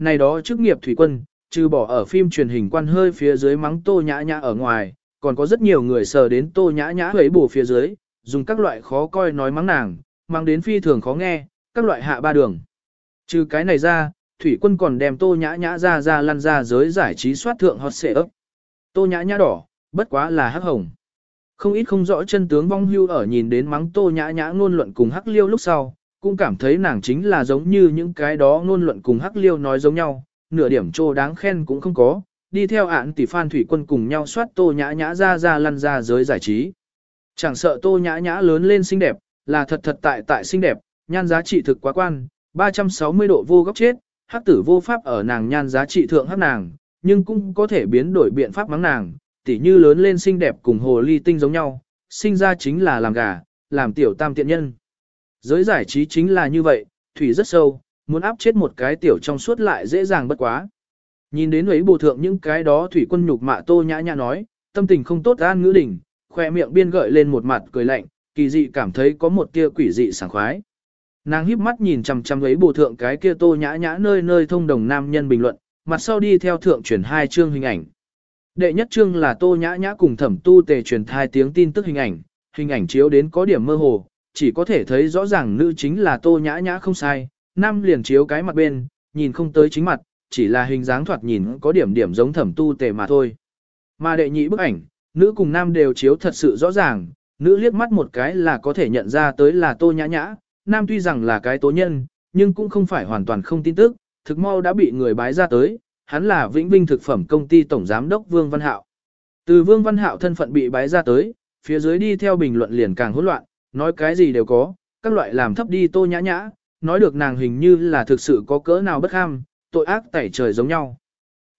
Này đó chức nghiệp thủy quân, trừ bỏ ở phim truyền hình quan hơi phía dưới mắng tô nhã nhã ở ngoài, còn có rất nhiều người sờ đến tô nhã nhã ấy bù phía dưới, dùng các loại khó coi nói mắng nàng, mang đến phi thường khó nghe, các loại hạ ba đường. Trừ cái này ra, thủy quân còn đem tô nhã nhã ra ra lăn ra giới giải trí soát thượng hot xệ ấp. Tô nhã nhã đỏ, bất quá là hắc hồng. Không ít không rõ chân tướng vong hưu ở nhìn đến mắng tô nhã nhã ngôn luận cùng hắc liêu lúc sau, cũng cảm thấy nàng chính là giống như những cái đó ngôn luận cùng hắc liêu nói giống nhau, nửa điểm trô đáng khen cũng không có, đi theo ạn tỷ phan thủy quân cùng nhau soát tô nhã nhã ra ra lăn ra giới giải trí. Chẳng sợ tô nhã nhã lớn lên xinh đẹp, là thật thật tại tại xinh đẹp, nhan giá trị thực quá quan, 360 độ vô góc chết, hắc tử vô pháp ở nàng nhan giá trị thượng hắc nàng, nhưng cũng có thể biến đổi biện pháp mắng nàng, tỉ như lớn lên xinh đẹp cùng hồ ly tinh giống nhau, sinh ra chính là làm gà, làm tiểu tam tiện nhân. Giới giải trí chính là như vậy, thủy rất sâu, muốn áp chết một cái tiểu trong suốt lại dễ dàng bất quá. Nhìn đến ấy bộ thượng những cái đó thủy quân nhục mạ tô nhã nhã nói, tâm tình không tốt an ngữ đỉnh, khoe miệng biên gợi lên một mặt cười lạnh, kỳ dị cảm thấy có một tia quỷ dị sảng khoái. Nàng híp mắt nhìn chằm chằm ấy bộ thượng cái kia tô nhã nhã nơi nơi thông đồng nam nhân bình luận, mặt sau đi theo thượng chuyển hai chương hình ảnh. Đệ nhất chương là tô nhã nhã cùng thẩm tu tề truyền thai tiếng tin tức hình ảnh, hình ảnh chiếu đến có điểm mơ hồ, chỉ có thể thấy rõ ràng nữ chính là tô nhã nhã không sai, nam liền chiếu cái mặt bên, nhìn không tới chính mặt, chỉ là hình dáng thoạt nhìn có điểm điểm giống thẩm tu tề mà thôi. Mà đệ nhị bức ảnh, nữ cùng nam đều chiếu thật sự rõ ràng, nữ liếc mắt một cái là có thể nhận ra tới là tô nhã nhã, nam tuy rằng là cái tố nhân, nhưng cũng không phải hoàn toàn không tin tức, thực mau đã bị người bái ra tới, hắn là Vĩnh Vinh thực phẩm công ty tổng giám đốc Vương Văn Hạo. Từ Vương Văn Hạo thân phận bị bái ra tới, phía dưới đi theo bình luận liền càng hỗn loạn, nói cái gì đều có, các loại làm thấp đi tô nhã nhã, nói được nàng hình như là thực sự có cỡ nào bất ham, tội ác tẩy trời giống nhau.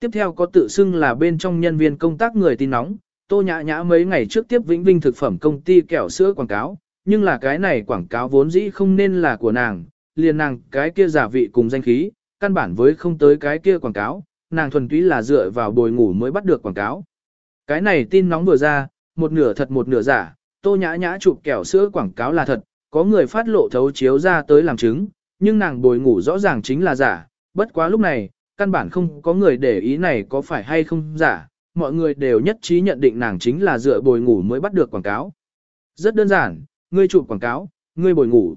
Tiếp theo có tự xưng là bên trong nhân viên công tác người tin nóng, tô nhã nhã mấy ngày trước tiếp Vĩnh Vinh thực phẩm công ty kẹo sữa quảng cáo, nhưng là cái này quảng cáo vốn dĩ không nên là của nàng, liền nàng cái kia giả vị cùng danh khí, căn bản với không tới cái kia quảng cáo, nàng thuần túy là dựa vào bồi ngủ mới bắt được quảng cáo. Cái này tin nóng vừa ra, một nửa thật một nửa giả, tô nhã nhã chụp kẹo sữa quảng cáo là thật, có người phát lộ thấu chiếu ra tới làm chứng, nhưng nàng bồi ngủ rõ ràng chính là giả, bất quá lúc này, căn bản không có người để ý này có phải hay không giả, mọi người đều nhất trí nhận định nàng chính là dựa bồi ngủ mới bắt được quảng cáo. Rất đơn giản, ngươi chụp quảng cáo, ngươi bồi ngủ.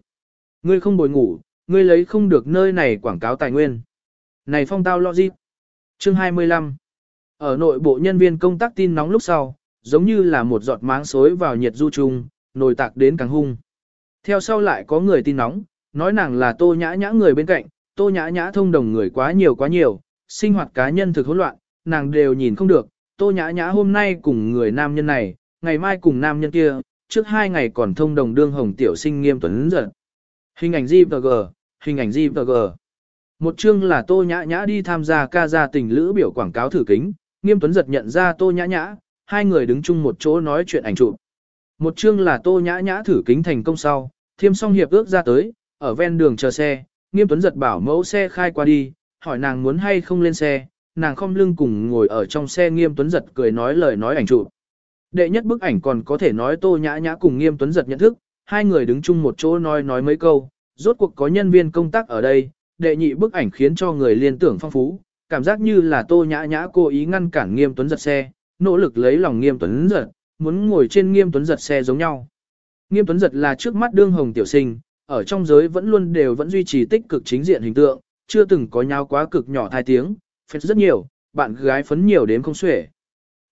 Ngươi không bồi ngủ, ngươi lấy không được nơi này quảng cáo tài nguyên. Này phong tao logic. Chương 25. Ở nội bộ nhân viên công tác tin nóng lúc sau, giống như là một giọt máng xối vào nhiệt du trùng, nồi tạc đến càng hung. Theo sau lại có người tin nóng, nói nàng là tô nhã nhã người bên cạnh, tô nhã nhã thông đồng người quá nhiều quá nhiều, sinh hoạt cá nhân thực hỗn loạn, nàng đều nhìn không được, tô nhã nhã hôm nay cùng người nam nhân này, ngày mai cùng nam nhân kia, trước hai ngày còn thông đồng đương hồng tiểu sinh nghiêm tuấn giật. Hình ảnh GVG, hình ảnh GVG. Một chương là Tô Nhã Nhã đi tham gia ca gia tình lữ biểu quảng cáo thử kính, nghiêm tuấn giật nhận ra Tô Nhã Nhã, hai người đứng chung một chỗ nói chuyện ảnh chụp. Một chương là Tô Nhã Nhã thử kính thành công sau, thiêm xong hiệp ước ra tới, ở ven đường chờ xe, nghiêm tuấn giật bảo mẫu xe khai qua đi, hỏi nàng muốn hay không lên xe, nàng không lưng cùng ngồi ở trong xe nghiêm tuấn giật cười nói lời nói ảnh chụp. Đệ nhất bức ảnh còn có thể nói tô nhã nhã cùng nghiêm tuấn giật nhận thức, hai người đứng chung một chỗ nói nói mấy câu, rốt cuộc có nhân viên công tác ở đây, đệ nhị bức ảnh khiến cho người liên tưởng phong phú, cảm giác như là tô nhã nhã cố ý ngăn cản nghiêm tuấn giật xe, nỗ lực lấy lòng nghiêm tuấn giật, muốn ngồi trên nghiêm tuấn giật xe giống nhau. Nghiêm tuấn giật là trước mắt đương hồng tiểu sinh, ở trong giới vẫn luôn đều vẫn duy trì tích cực chính diện hình tượng, chưa từng có nhau quá cực nhỏ thai tiếng, phết rất nhiều, bạn gái phấn nhiều đến không xuể.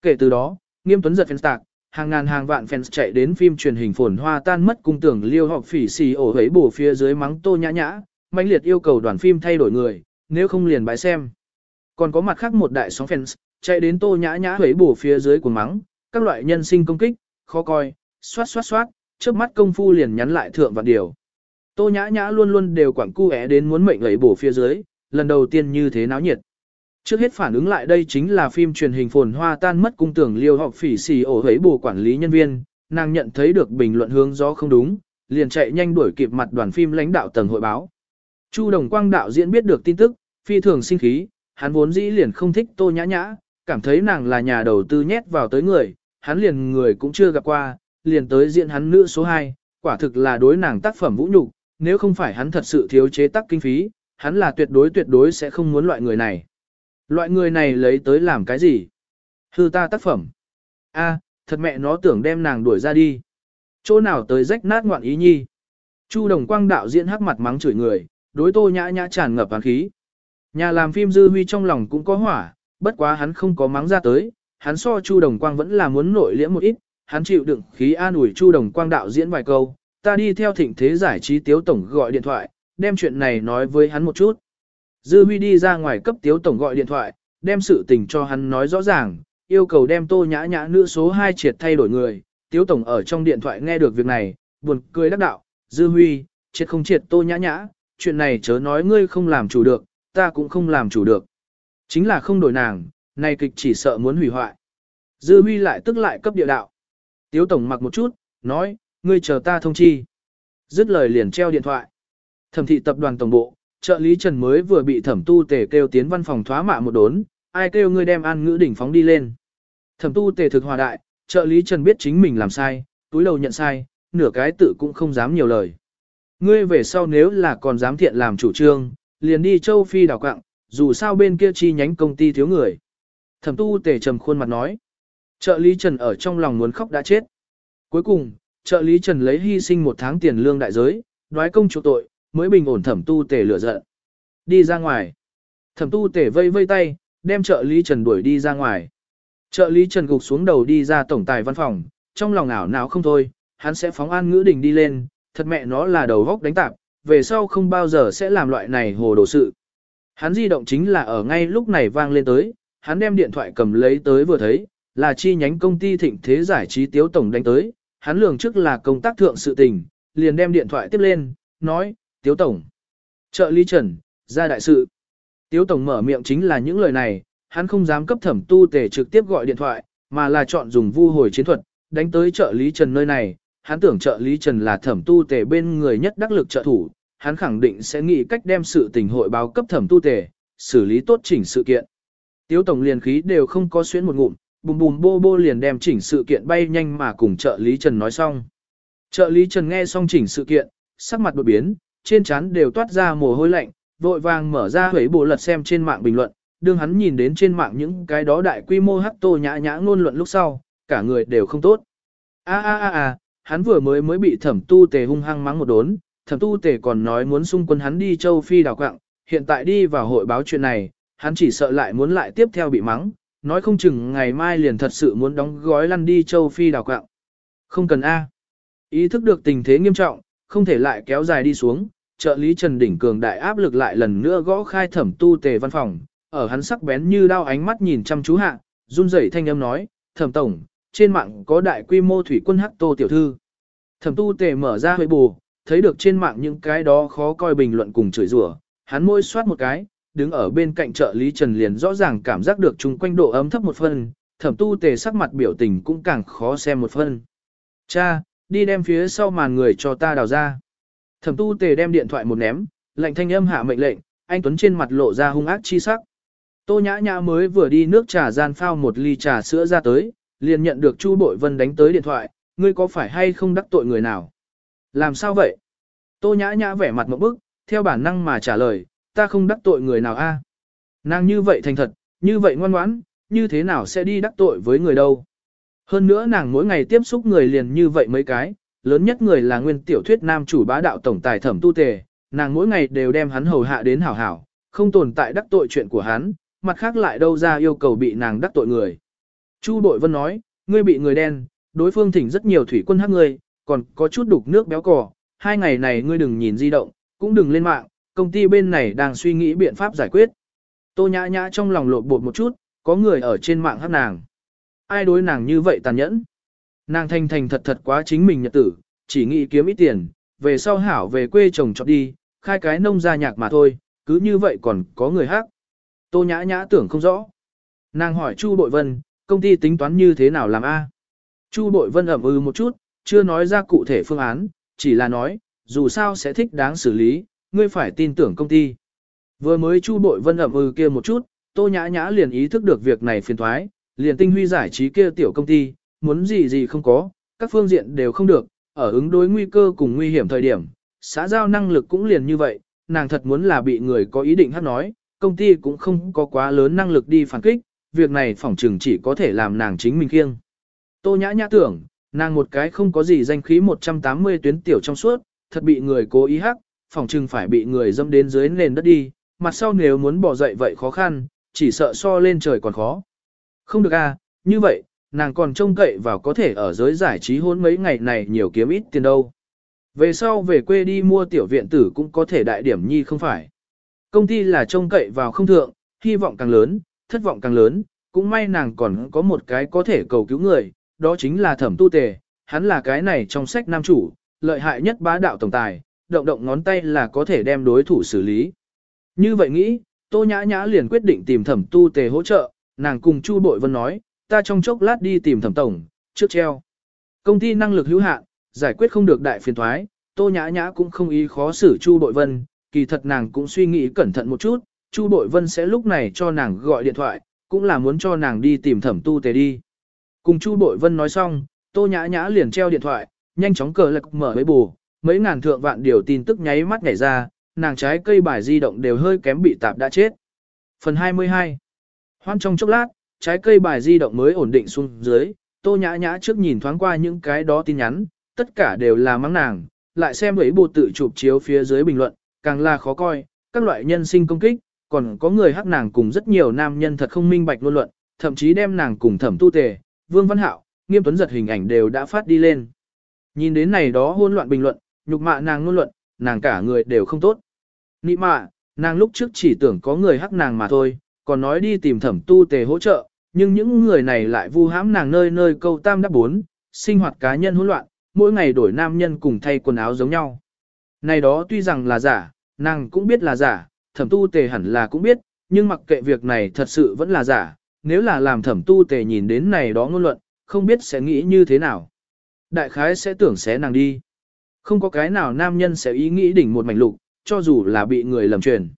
Kể từ đó, nghiêm tuấn giật phèn tạc, hàng ngàn hàng vạn fans chạy đến phim truyền hình phồn hoa tan mất cung tưởng liêu học phỉ xì ổ hấy bổ phía dưới mắng tô nhã nhã, mãnh liệt yêu cầu đoàn phim thay đổi người, nếu không liền bãi xem. Còn có mặt khác một đại sóng fans, chạy đến tô nhã nhã hấy bổ phía dưới của mắng, các loại nhân sinh công kích, khó coi, xoát xoát xoát, trước mắt công phu liền nhắn lại thượng vạn điều. Tô nhã nhã luôn luôn đều quảng cu é đến muốn mệnh ấy bổ phía dưới, lần đầu tiên như thế náo nhiệt. Trước hết phản ứng lại đây chính là phim truyền hình phồn hoa tan mất cung tưởng liêu học phỉ xì ổ hấy bổ quản lý nhân viên, nàng nhận thấy được bình luận hướng gió không đúng, liền chạy nhanh đuổi kịp mặt đoàn phim lãnh đạo tầng hội báo. Chu Đồng Quang đạo diễn biết được tin tức, phi thường sinh khí, hắn vốn dĩ liền không thích Tô Nhã Nhã, cảm thấy nàng là nhà đầu tư nhét vào tới người, hắn liền người cũng chưa gặp qua, liền tới diện hắn nữ số 2, quả thực là đối nàng tác phẩm vũ nhục, nếu không phải hắn thật sự thiếu chế tác kinh phí, hắn là tuyệt đối tuyệt đối sẽ không muốn loại người này. Loại người này lấy tới làm cái gì? Hư ta tác phẩm. A, thật mẹ nó tưởng đem nàng đuổi ra đi. Chỗ nào tới rách nát ngoạn ý nhi. Chu Đồng Quang đạo diễn hắc mặt mắng chửi người, đối tô nhã nhã tràn ngập hàn khí. Nhà làm phim Dư Huy trong lòng cũng có hỏa, bất quá hắn không có mắng ra tới, hắn so Chu Đồng Quang vẫn là muốn nội liễm một ít, hắn chịu đựng khí an ủi Chu Đồng Quang đạo diễn vài câu, ta đi theo thịnh thế giải trí tiếu tổng gọi điện thoại, đem chuyện này nói với hắn một chút. Dư Huy đi ra ngoài cấp tiếu tổng gọi điện thoại, đem sự tình cho hắn nói rõ ràng, yêu cầu đem tô nhã nhã nữ số 2 triệt thay đổi người. Tiếu tổng ở trong điện thoại nghe được việc này, buồn cười đắc đạo, Dư Huy, triệt không triệt tô nhã nhã, chuyện này chớ nói ngươi không làm chủ được, ta cũng không làm chủ được. Chính là không đổi nàng, này kịch chỉ sợ muốn hủy hoại. Dư Huy lại tức lại cấp địa đạo. Tiếu tổng mặc một chút, nói, ngươi chờ ta thông chi. Dứt lời liền treo điện thoại. Thẩm thị tập đoàn tổng bộ, trợ lý Trần mới vừa bị thẩm tu tề kêu tiến văn phòng thoá mạ một đốn, ai kêu ngươi đem an ngữ đỉnh phóng đi lên. Thẩm tu tề thực hòa đại, trợ lý Trần biết chính mình làm sai, túi đầu nhận sai, nửa cái tự cũng không dám nhiều lời. Ngươi về sau nếu là còn dám thiện làm chủ trương, liền đi châu Phi đào quạng, dù sao bên kia chi nhánh công ty thiếu người. Thẩm tu tề trầm khuôn mặt nói. Trợ lý Trần ở trong lòng muốn khóc đã chết. Cuối cùng, trợ lý Trần lấy hy sinh một tháng tiền lương đại giới, đoái công chủ tội, mới bình ổn thẩm tu tề lửa giận. Đi ra ngoài. Thẩm tu tề vây vây tay, đem trợ lý Trần đuổi đi ra ngoài. Trợ lý Trần gục xuống đầu đi ra tổng tài văn phòng, trong lòng ảo não không thôi, hắn sẽ phóng an ngữ đình đi lên, thật mẹ nó là đầu góc đánh tạp, về sau không bao giờ sẽ làm loại này hồ đồ sự. Hắn di động chính là ở ngay lúc này vang lên tới, hắn đem điện thoại cầm lấy tới vừa thấy, là chi nhánh công ty thịnh thế giải trí tiếu tổng đánh tới, hắn lường trước là công tác thượng sự tình, liền đem điện thoại tiếp lên, nói, tiếu tổng. Trợ lý trần, ra đại sự. Tiếu tổng mở miệng chính là những lời này, hắn không dám cấp thẩm tu tề trực tiếp gọi điện thoại, mà là chọn dùng vu hồi chiến thuật, đánh tới trợ lý trần nơi này, hắn tưởng trợ lý trần là thẩm tu tề bên người nhất đắc lực trợ thủ, hắn khẳng định sẽ nghĩ cách đem sự tình hội báo cấp thẩm tu tề, xử lý tốt chỉnh sự kiện. Tiếu tổng liền khí đều không có xuyến một ngụm, bùm bùm bô bô liền đem chỉnh sự kiện bay nhanh mà cùng trợ lý Trần nói xong. Trợ lý Trần nghe xong chỉnh sự kiện, sắc mặt đột biến, trên trán đều toát ra mồ hôi lạnh, vội vàng mở ra huế bộ lật xem trên mạng bình luận, đương hắn nhìn đến trên mạng những cái đó đại quy mô hắc tô nhã nhã ngôn luận lúc sau, cả người đều không tốt. A a a a, hắn vừa mới mới bị thẩm tu tề hung hăng mắng một đốn, thẩm tu tề còn nói muốn xung quân hắn đi châu Phi đào quạng, hiện tại đi vào hội báo chuyện này, hắn chỉ sợ lại muốn lại tiếp theo bị mắng, nói không chừng ngày mai liền thật sự muốn đóng gói lăn đi châu Phi đào quạng. Không cần A. Ý thức được tình thế nghiêm trọng, không thể lại kéo dài đi xuống, trợ lý Trần Đỉnh Cường đại áp lực lại lần nữa gõ khai thẩm tu tề văn phòng, ở hắn sắc bén như đao ánh mắt nhìn chăm chú hạ, run rẩy thanh âm nói, thẩm tổng, trên mạng có đại quy mô thủy quân hắc tô tiểu thư. Thẩm tu tề mở ra hơi bù, thấy được trên mạng những cái đó khó coi bình luận cùng chửi rủa, hắn môi soát một cái, đứng ở bên cạnh trợ lý Trần liền rõ ràng cảm giác được chung quanh độ ấm thấp một phần thẩm tu tề sắc mặt biểu tình cũng càng khó xem một phần Cha, đi đem phía sau màn người cho ta đào ra. Thẩm tu tề đem điện thoại một ném, lệnh thanh âm hạ mệnh lệnh, anh Tuấn trên mặt lộ ra hung ác chi sắc. Tô nhã nhã mới vừa đi nước trà gian phao một ly trà sữa ra tới, liền nhận được Chu Bội Vân đánh tới điện thoại, ngươi có phải hay không đắc tội người nào? Làm sao vậy? Tô nhã nhã vẻ mặt một bức, theo bản năng mà trả lời, ta không đắc tội người nào a. Nàng như vậy thành thật, như vậy ngoan ngoãn, như thế nào sẽ đi đắc tội với người đâu? Hơn nữa nàng mỗi ngày tiếp xúc người liền như vậy mấy cái, lớn nhất người là nguyên tiểu thuyết nam chủ bá đạo tổng tài thẩm tu tề, nàng mỗi ngày đều đem hắn hầu hạ đến hảo hảo, không tồn tại đắc tội chuyện của hắn, mặt khác lại đâu ra yêu cầu bị nàng đắc tội người. Chu đội Vân nói, ngươi bị người đen, đối phương thỉnh rất nhiều thủy quân hắc ngươi, còn có chút đục nước béo cò, hai ngày này ngươi đừng nhìn di động, cũng đừng lên mạng, công ty bên này đang suy nghĩ biện pháp giải quyết. Tô nhã nhã trong lòng lột bột một chút, có người ở trên mạng hát nàng. Ai đối nàng như vậy tàn nhẫn? Nàng thành thành thật thật quá chính mình nhật tử, chỉ nghĩ kiếm ít tiền, về sau hảo về quê chồng chọn đi, khai cái nông gia nhạc mà thôi, cứ như vậy còn có người hát. Tô nhã nhã tưởng không rõ. Nàng hỏi Chu Bội Vân, công ty tính toán như thế nào làm a? Chu Bội Vân ẩm ư một chút, chưa nói ra cụ thể phương án, chỉ là nói, dù sao sẽ thích đáng xử lý, ngươi phải tin tưởng công ty. Vừa mới Chu Bội Vân ẩm ừ kia một chút, Tô Nhã Nhã liền ý thức được việc này phiền thoái, liền tinh huy giải trí kia tiểu công ty, muốn gì gì không có, các phương diện đều không được, ở ứng đối nguy cơ cùng nguy hiểm thời điểm, xã giao năng lực cũng liền như vậy, nàng thật muốn là bị người có ý định hát nói, công ty cũng không có quá lớn năng lực đi phản kích, việc này phỏng chừng chỉ có thể làm nàng chính mình kiêng. Tô nhã nhã tưởng, nàng một cái không có gì danh khí 180 tuyến tiểu trong suốt, thật bị người cố ý hắc, phỏng chừng phải bị người dâm đến dưới nền đất đi, mặt sau nếu muốn bỏ dậy vậy khó khăn, chỉ sợ so lên trời còn khó. Không được à, như vậy, nàng còn trông cậy vào có thể ở giới giải trí hôn mấy ngày này nhiều kiếm ít tiền đâu. Về sau về quê đi mua tiểu viện tử cũng có thể đại điểm nhi không phải. Công ty là trông cậy vào không thượng, hy vọng càng lớn, thất vọng càng lớn, cũng may nàng còn có một cái có thể cầu cứu người, đó chính là thẩm tu tề, hắn là cái này trong sách nam chủ, lợi hại nhất bá đạo tổng tài, động động ngón tay là có thể đem đối thủ xử lý. Như vậy nghĩ, tô nhã nhã liền quyết định tìm thẩm tu tề hỗ trợ, nàng cùng Chu Bội Vân nói, ta trong chốc lát đi tìm thẩm tổng, trước treo. Công ty năng lực hữu hạn, giải quyết không được đại phiền thoái, tô nhã nhã cũng không ý khó xử Chu Bội Vân, kỳ thật nàng cũng suy nghĩ cẩn thận một chút, Chu Bội Vân sẽ lúc này cho nàng gọi điện thoại, cũng là muốn cho nàng đi tìm thẩm tu tề đi. Cùng Chu Bội Vân nói xong, tô nhã nhã liền treo điện thoại, nhanh chóng cờ lạc mở mấy bù, mấy ngàn thượng vạn điều tin tức nháy mắt nhảy ra, nàng trái cây bài di động đều hơi kém bị tạp đã chết. Phần 22 Hoan trong chốc lát, trái cây bài di động mới ổn định xuống dưới, tô nhã nhã trước nhìn thoáng qua những cái đó tin nhắn, tất cả đều là mắng nàng, lại xem ấy bộ tự chụp chiếu phía dưới bình luận, càng là khó coi, các loại nhân sinh công kích, còn có người hắc nàng cùng rất nhiều nam nhân thật không minh bạch luôn luận, thậm chí đem nàng cùng thẩm tu tề, vương văn hạo, nghiêm tuấn giật hình ảnh đều đã phát đi lên. Nhìn đến này đó hỗn loạn bình luận, nhục mạ nàng luôn luận, nàng cả người đều không tốt. Nị mạ, nàng lúc trước chỉ tưởng có người hắc nàng mà thôi, còn nói đi tìm thẩm tu tề hỗ trợ, nhưng những người này lại vu hãm nàng nơi nơi câu tam đáp bốn, sinh hoạt cá nhân hỗn loạn, mỗi ngày đổi nam nhân cùng thay quần áo giống nhau. Này đó tuy rằng là giả, nàng cũng biết là giả, thẩm tu tề hẳn là cũng biết, nhưng mặc kệ việc này thật sự vẫn là giả, nếu là làm thẩm tu tề nhìn đến này đó ngôn luận, không biết sẽ nghĩ như thế nào. Đại khái sẽ tưởng xé nàng đi. Không có cái nào nam nhân sẽ ý nghĩ đỉnh một mảnh lục, cho dù là bị người lầm truyền.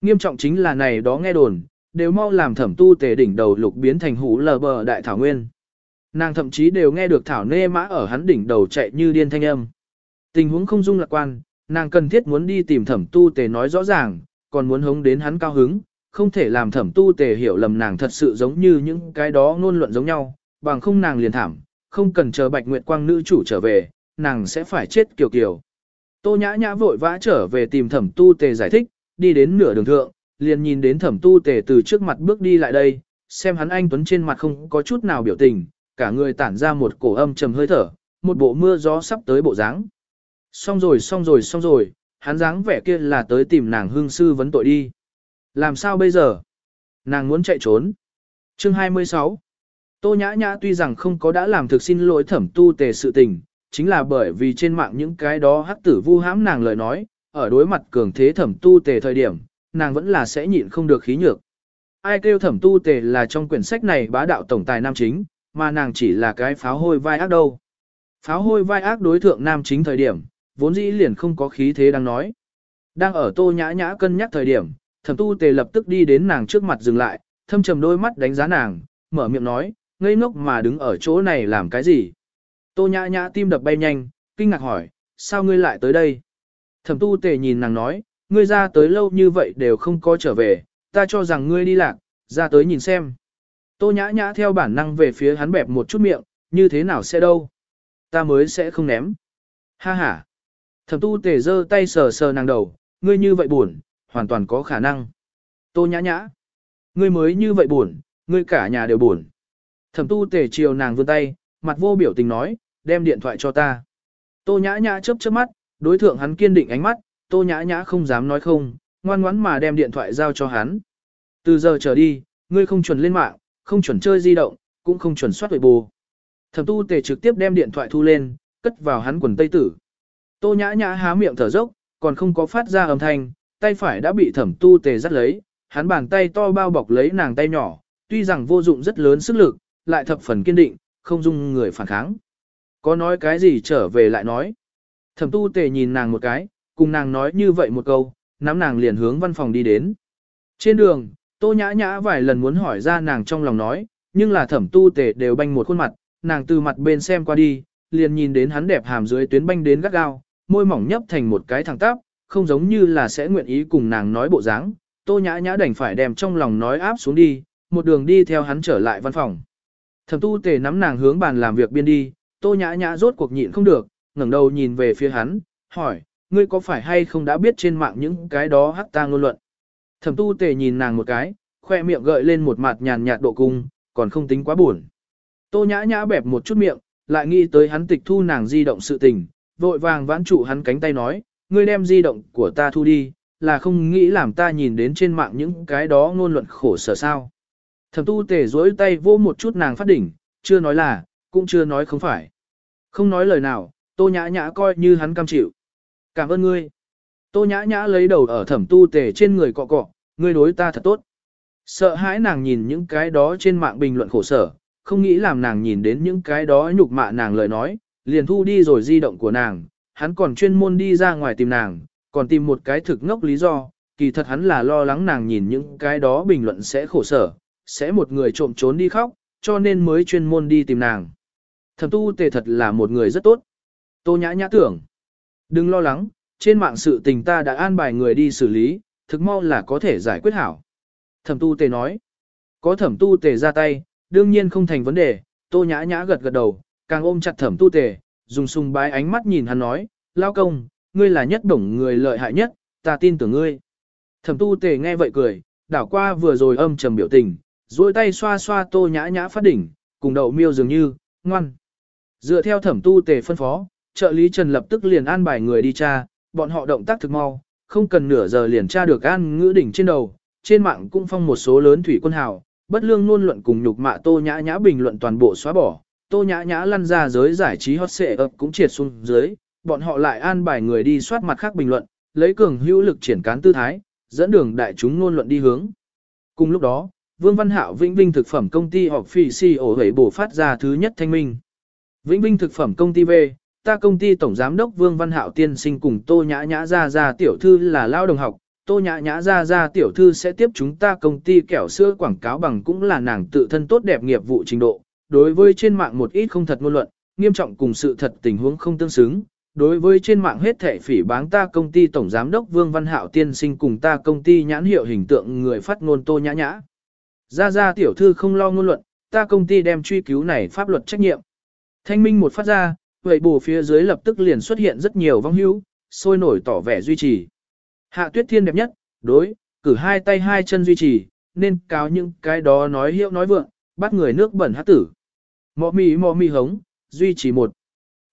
Nghiêm trọng chính là này đó nghe đồn, đều mau làm thẩm tu tề đỉnh đầu lục biến thành hủ lờ bờ đại thảo nguyên. Nàng thậm chí đều nghe được thảo nê mã ở hắn đỉnh đầu chạy như điên thanh âm. Tình huống không dung lạc quan, nàng cần thiết muốn đi tìm thẩm tu tề nói rõ ràng, còn muốn hống đến hắn cao hứng, không thể làm thẩm tu tề hiểu lầm nàng thật sự giống như những cái đó ngôn luận giống nhau, bằng không nàng liền thảm, không cần chờ bạch nguyệt quang nữ chủ trở về, nàng sẽ phải chết kiều kiều. Tô nhã nhã vội vã trở về tìm thẩm tu tề giải thích, đi đến nửa đường thượng, liền nhìn đến thẩm tu tề từ trước mặt bước đi lại đây, xem hắn anh Tuấn trên mặt không có chút nào biểu tình, cả người tản ra một cổ âm trầm hơi thở, một bộ mưa gió sắp tới bộ dáng. Xong rồi xong rồi xong rồi, hắn dáng vẻ kia là tới tìm nàng hương sư vấn tội đi. Làm sao bây giờ? Nàng muốn chạy trốn. Chương 26 Tô Nhã Nhã tuy rằng không có đã làm thực xin lỗi thẩm tu tề sự tình, chính là bởi vì trên mạng những cái đó hắc tử vu hãm nàng lời nói, ở đối mặt cường thế thẩm tu tề thời điểm, nàng vẫn là sẽ nhịn không được khí nhược. Ai kêu thẩm tu tề là trong quyển sách này bá đạo tổng tài nam chính, mà nàng chỉ là cái pháo hôi vai ác đâu. Pháo hôi vai ác đối thượng nam chính thời điểm, vốn dĩ liền không có khí thế đang nói. Đang ở tô nhã nhã cân nhắc thời điểm, thẩm tu tề lập tức đi đến nàng trước mặt dừng lại, thâm trầm đôi mắt đánh giá nàng, mở miệng nói, ngây ngốc mà đứng ở chỗ này làm cái gì. Tô nhã nhã tim đập bay nhanh, kinh ngạc hỏi, sao ngươi lại tới đây? Thẩm tu tề nhìn nàng nói, ngươi ra tới lâu như vậy đều không có trở về, ta cho rằng ngươi đi lạc, ra tới nhìn xem. Tô nhã nhã theo bản năng về phía hắn bẹp một chút miệng, như thế nào sẽ đâu? Ta mới sẽ không ném. Ha ha. Thẩm tu tề giơ tay sờ sờ nàng đầu, ngươi như vậy buồn, hoàn toàn có khả năng. Tô nhã nhã. Ngươi mới như vậy buồn, ngươi cả nhà đều buồn. Thẩm tu tề chiều nàng vươn tay, mặt vô biểu tình nói, đem điện thoại cho ta. Tô nhã nhã chớp chớp mắt, đối thượng hắn kiên định ánh mắt, tô nhã nhã không dám nói không, ngoan ngoãn mà đem điện thoại giao cho hắn. Từ giờ trở đi, ngươi không chuẩn lên mạng, không chuẩn chơi di động, cũng không chuẩn soát bù. Thẩm tu tề trực tiếp đem điện thoại thu lên, cất vào hắn quần tây tử. Tô nhã nhã há miệng thở dốc, còn không có phát ra âm thanh, tay phải đã bị thẩm tu tề dắt lấy, hắn bàn tay to bao bọc lấy nàng tay nhỏ, tuy rằng vô dụng rất lớn sức lực, lại thập phần kiên định, không dung người phản kháng. Có nói cái gì trở về lại nói. Thẩm tu tề nhìn nàng một cái, cùng nàng nói như vậy một câu, nắm nàng liền hướng văn phòng đi đến. Trên đường, tô nhã nhã vài lần muốn hỏi ra nàng trong lòng nói, nhưng là thẩm tu tề đều banh một khuôn mặt, nàng từ mặt bên xem qua đi, liền nhìn đến hắn đẹp hàm dưới tuyến banh đến gắt gao, môi mỏng nhấp thành một cái thẳng tắp, không giống như là sẽ nguyện ý cùng nàng nói bộ dáng. Tô nhã nhã đành phải đem trong lòng nói áp xuống đi, một đường đi theo hắn trở lại văn phòng. Thẩm tu tề nắm nàng hướng bàn làm việc biên đi, tô nhã nhã rốt cuộc nhịn không được, ngẩng đầu nhìn về phía hắn, hỏi, ngươi có phải hay không đã biết trên mạng những cái đó hắc ta ngôn luận. Thẩm tu tề nhìn nàng một cái, khoe miệng gợi lên một mặt nhàn nhạt độ cung, còn không tính quá buồn. Tô nhã nhã bẹp một chút miệng, lại nghĩ tới hắn tịch thu nàng di động sự tình, vội vàng vãn trụ hắn cánh tay nói, ngươi đem di động của ta thu đi, là không nghĩ làm ta nhìn đến trên mạng những cái đó ngôn luận khổ sở sao. Thẩm tu tề dối tay vô một chút nàng phát đỉnh, chưa nói là, cũng chưa nói không phải. Không nói lời nào, tô nhã nhã coi như hắn cam chịu. Cảm ơn ngươi. Tô nhã nhã lấy đầu ở thẩm tu tề trên người cọ cọ, ngươi đối ta thật tốt. Sợ hãi nàng nhìn những cái đó trên mạng bình luận khổ sở, không nghĩ làm nàng nhìn đến những cái đó nhục mạ nàng lời nói, liền thu đi rồi di động của nàng, hắn còn chuyên môn đi ra ngoài tìm nàng, còn tìm một cái thực ngốc lý do, kỳ thật hắn là lo lắng nàng nhìn những cái đó bình luận sẽ khổ sở, sẽ một người trộm trốn đi khóc, cho nên mới chuyên môn đi tìm nàng. Thẩm tu tề thật là một người rất tốt. Tô nhã nhã tưởng. Đừng lo lắng, trên mạng sự tình ta đã an bài người đi xử lý, thực mau là có thể giải quyết hảo. Thẩm tu tề nói. Có thẩm tu tề ra tay, đương nhiên không thành vấn đề, tô nhã nhã gật gật đầu, càng ôm chặt thẩm tu tề, dùng sùng bái ánh mắt nhìn hắn nói, lao công, ngươi là nhất bổng người lợi hại nhất, ta tin tưởng ngươi. Thẩm tu tề nghe vậy cười, đảo qua vừa rồi âm trầm biểu tình, duỗi tay xoa xoa tô nhã nhã phát đỉnh, cùng đậu miêu dường như, ngoan. Dựa theo thẩm tu tề phân phó, trợ lý Trần lập tức liền an bài người đi tra, bọn họ động tác thực mau, không cần nửa giờ liền tra được an ngữ đỉnh trên đầu, trên mạng cũng phong một số lớn thủy quân hào, bất lương luôn luận cùng nhục mạ tô nhã nhã bình luận toàn bộ xóa bỏ, tô nhã nhã lăn ra giới giải trí hot xệ ập cũng triệt xuống dưới, bọn họ lại an bài người đi soát mặt khác bình luận, lấy cường hữu lực triển cán tư thái, dẫn đường đại chúng ngôn luận đi hướng. Cùng lúc đó, Vương Văn Hạo Vĩnh Vinh thực phẩm công ty họp phi si ổ hẩy bổ phát ra thứ nhất thanh minh. Vĩnh Vinh thực phẩm công ty V, ta công ty tổng giám đốc Vương Văn Hạo tiên sinh cùng Tô Nhã Nhã ra ra tiểu thư là lao đồng học, Tô Nhã Nhã ra ra tiểu thư sẽ tiếp chúng ta công ty kẹo sữa quảng cáo bằng cũng là nàng tự thân tốt đẹp nghiệp vụ trình độ. Đối với trên mạng một ít không thật ngôn luận, nghiêm trọng cùng sự thật tình huống không tương xứng. Đối với trên mạng hết thể phỉ báng ta công ty tổng giám đốc Vương Văn Hạo tiên sinh cùng ta công ty nhãn hiệu hình tượng người phát ngôn Tô Nhã Nhã. Ra ra tiểu thư không lo ngôn luận, ta công ty đem truy cứu này pháp luật trách nhiệm. Thanh minh một phát ra, vậy bù phía dưới lập tức liền xuất hiện rất nhiều vong hữu, sôi nổi tỏ vẻ duy trì. Hạ tuyết thiên đẹp nhất, đối, cử hai tay hai chân duy trì, nên cáo những cái đó nói hiệu nói vượng, bắt người nước bẩn hát tử. Mọ mì mọ mì hống, duy trì một.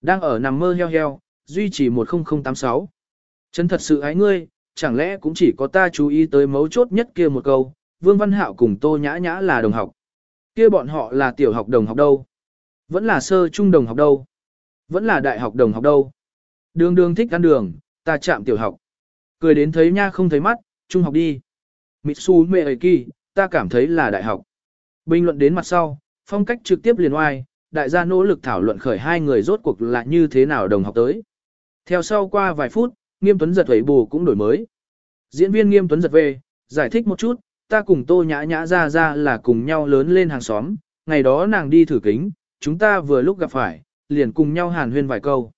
Đang ở nằm mơ heo heo, duy trì 10086. Chân thật sự ái ngươi, chẳng lẽ cũng chỉ có ta chú ý tới mấu chốt nhất kia một câu, Vương Văn Hạo cùng Tô Nhã Nhã là đồng học. Kia bọn họ là tiểu học đồng học đâu? Vẫn là sơ trung đồng học đâu? Vẫn là đại học đồng học đâu. Đường đường thích ăn đường, ta chạm tiểu học. Cười đến thấy nha không thấy mắt, trung học đi. Mitsu mẹ ấy kỳ, ta cảm thấy là đại học. Bình luận đến mặt sau, phong cách trực tiếp liền oai, đại gia nỗ lực thảo luận khởi hai người rốt cuộc là như thế nào đồng học tới. Theo sau qua vài phút, Nghiêm Tuấn giật thủy bù cũng đổi mới. Diễn viên Nghiêm Tuấn giật về, giải thích một chút, ta cùng tô nhã nhã ra ra là cùng nhau lớn lên hàng xóm, ngày đó nàng đi thử kính, chúng ta vừa lúc gặp phải, liền cùng nhau hàn huyên vài câu.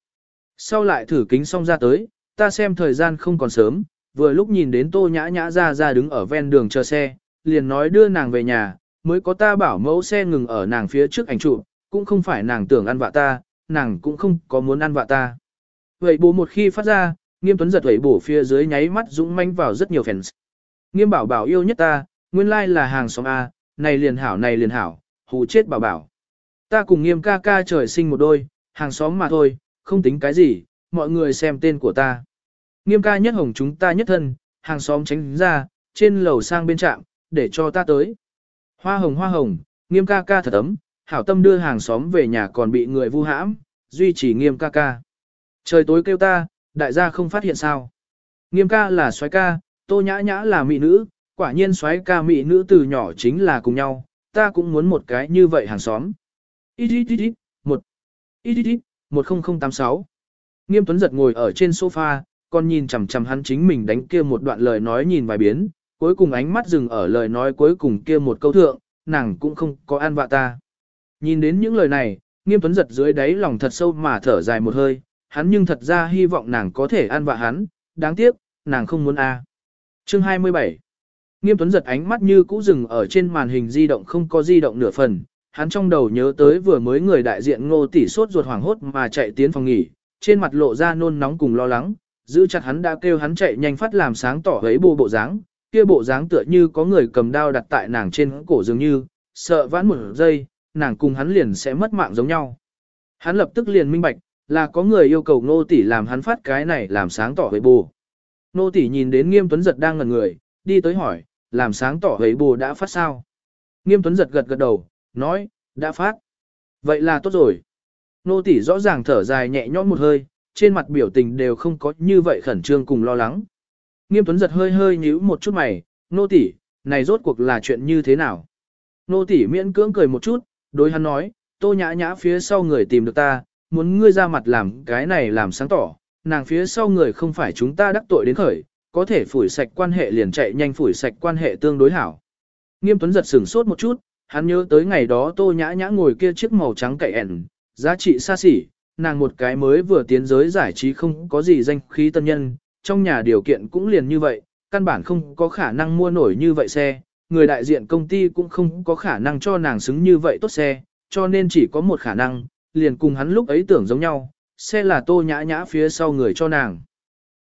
Sau lại thử kính xong ra tới, ta xem thời gian không còn sớm, vừa lúc nhìn đến tô nhã nhã ra ra đứng ở ven đường chờ xe, liền nói đưa nàng về nhà, mới có ta bảo mẫu xe ngừng ở nàng phía trước ảnh trụ cũng không phải nàng tưởng ăn vạ ta, nàng cũng không có muốn ăn vạ ta. Vậy bố một khi phát ra, nghiêm tuấn giật vậy bổ phía dưới nháy mắt dũng manh vào rất nhiều fans. Nghiêm bảo bảo yêu nhất ta, nguyên lai là hàng xóm A, này liền hảo này liền hảo, hù chết bảo bảo. Ta cùng nghiêm ca ca trời sinh một đôi, hàng xóm mà thôi, không tính cái gì, mọi người xem tên của ta. Nghiêm ca nhất hồng chúng ta nhất thân, hàng xóm tránh ra, trên lầu sang bên trạm, để cho ta tới. Hoa hồng hoa hồng, nghiêm ca ca thật ấm, hảo tâm đưa hàng xóm về nhà còn bị người vu hãm, duy trì nghiêm ca ca. Trời tối kêu ta, đại gia không phát hiện sao. Nghiêm ca là soái ca, tô nhã nhã là mỹ nữ, quả nhiên soái ca mỹ nữ từ nhỏ chính là cùng nhau, ta cũng muốn một cái như vậy hàng xóm. Ít ít ít ít, một, ít ít ít, 10086. Nghiêm Tuấn giật ngồi ở trên sofa, còn nhìn chằm chằm hắn chính mình đánh kia một đoạn lời nói nhìn vài biến, cuối cùng ánh mắt dừng ở lời nói cuối cùng kia một câu thượng, nàng cũng không có an vạ ta. Nhìn đến những lời này, Nghiêm Tuấn giật dưới đáy lòng thật sâu mà thở dài một hơi, hắn nhưng thật ra hy vọng nàng có thể an vạ hắn, đáng tiếc, nàng không muốn a. Chương 27 Nghiêm Tuấn giật ánh mắt như cũ dừng ở trên màn hình di động không có di động nửa phần, hắn trong đầu nhớ tới vừa mới người đại diện ngô tỷ sốt ruột hoảng hốt mà chạy tiến phòng nghỉ, trên mặt lộ ra nôn nóng cùng lo lắng, giữ chặt hắn đã kêu hắn chạy nhanh phát làm sáng tỏ ấy bộ bộ dáng, kia bộ dáng tựa như có người cầm đao đặt tại nàng trên cổ dường như, sợ vãn một giây, nàng cùng hắn liền sẽ mất mạng giống nhau. Hắn lập tức liền minh bạch, là có người yêu cầu nô tỷ làm hắn phát cái này làm sáng tỏ với bù Nô tỷ nhìn đến nghiêm tuấn giật đang ngẩn người, đi tới hỏi, làm sáng tỏ với bù đã phát sao? Nghiêm tuấn giật gật gật đầu, nói, đã phát. Vậy là tốt rồi. Nô tỷ rõ ràng thở dài nhẹ nhõm một hơi, trên mặt biểu tình đều không có như vậy khẩn trương cùng lo lắng. Nghiêm Tuấn giật hơi hơi nhíu một chút mày, nô tỷ, này rốt cuộc là chuyện như thế nào? Nô tỷ miễn cưỡng cười một chút, đối hắn nói, tô nhã nhã phía sau người tìm được ta, muốn ngươi ra mặt làm cái này làm sáng tỏ, nàng phía sau người không phải chúng ta đắc tội đến khởi, có thể phủi sạch quan hệ liền chạy nhanh phủi sạch quan hệ tương đối hảo. Nghiêm Tuấn giật sửng sốt một chút, hắn nhớ tới ngày đó tô nhã nhã ngồi kia chiếc màu trắng cậy ẻn, giá trị xa xỉ, nàng một cái mới vừa tiến giới giải trí không có gì danh khí tân nhân, trong nhà điều kiện cũng liền như vậy, căn bản không có khả năng mua nổi như vậy xe, người đại diện công ty cũng không có khả năng cho nàng xứng như vậy tốt xe, cho nên chỉ có một khả năng, liền cùng hắn lúc ấy tưởng giống nhau, xe là tô nhã nhã phía sau người cho nàng.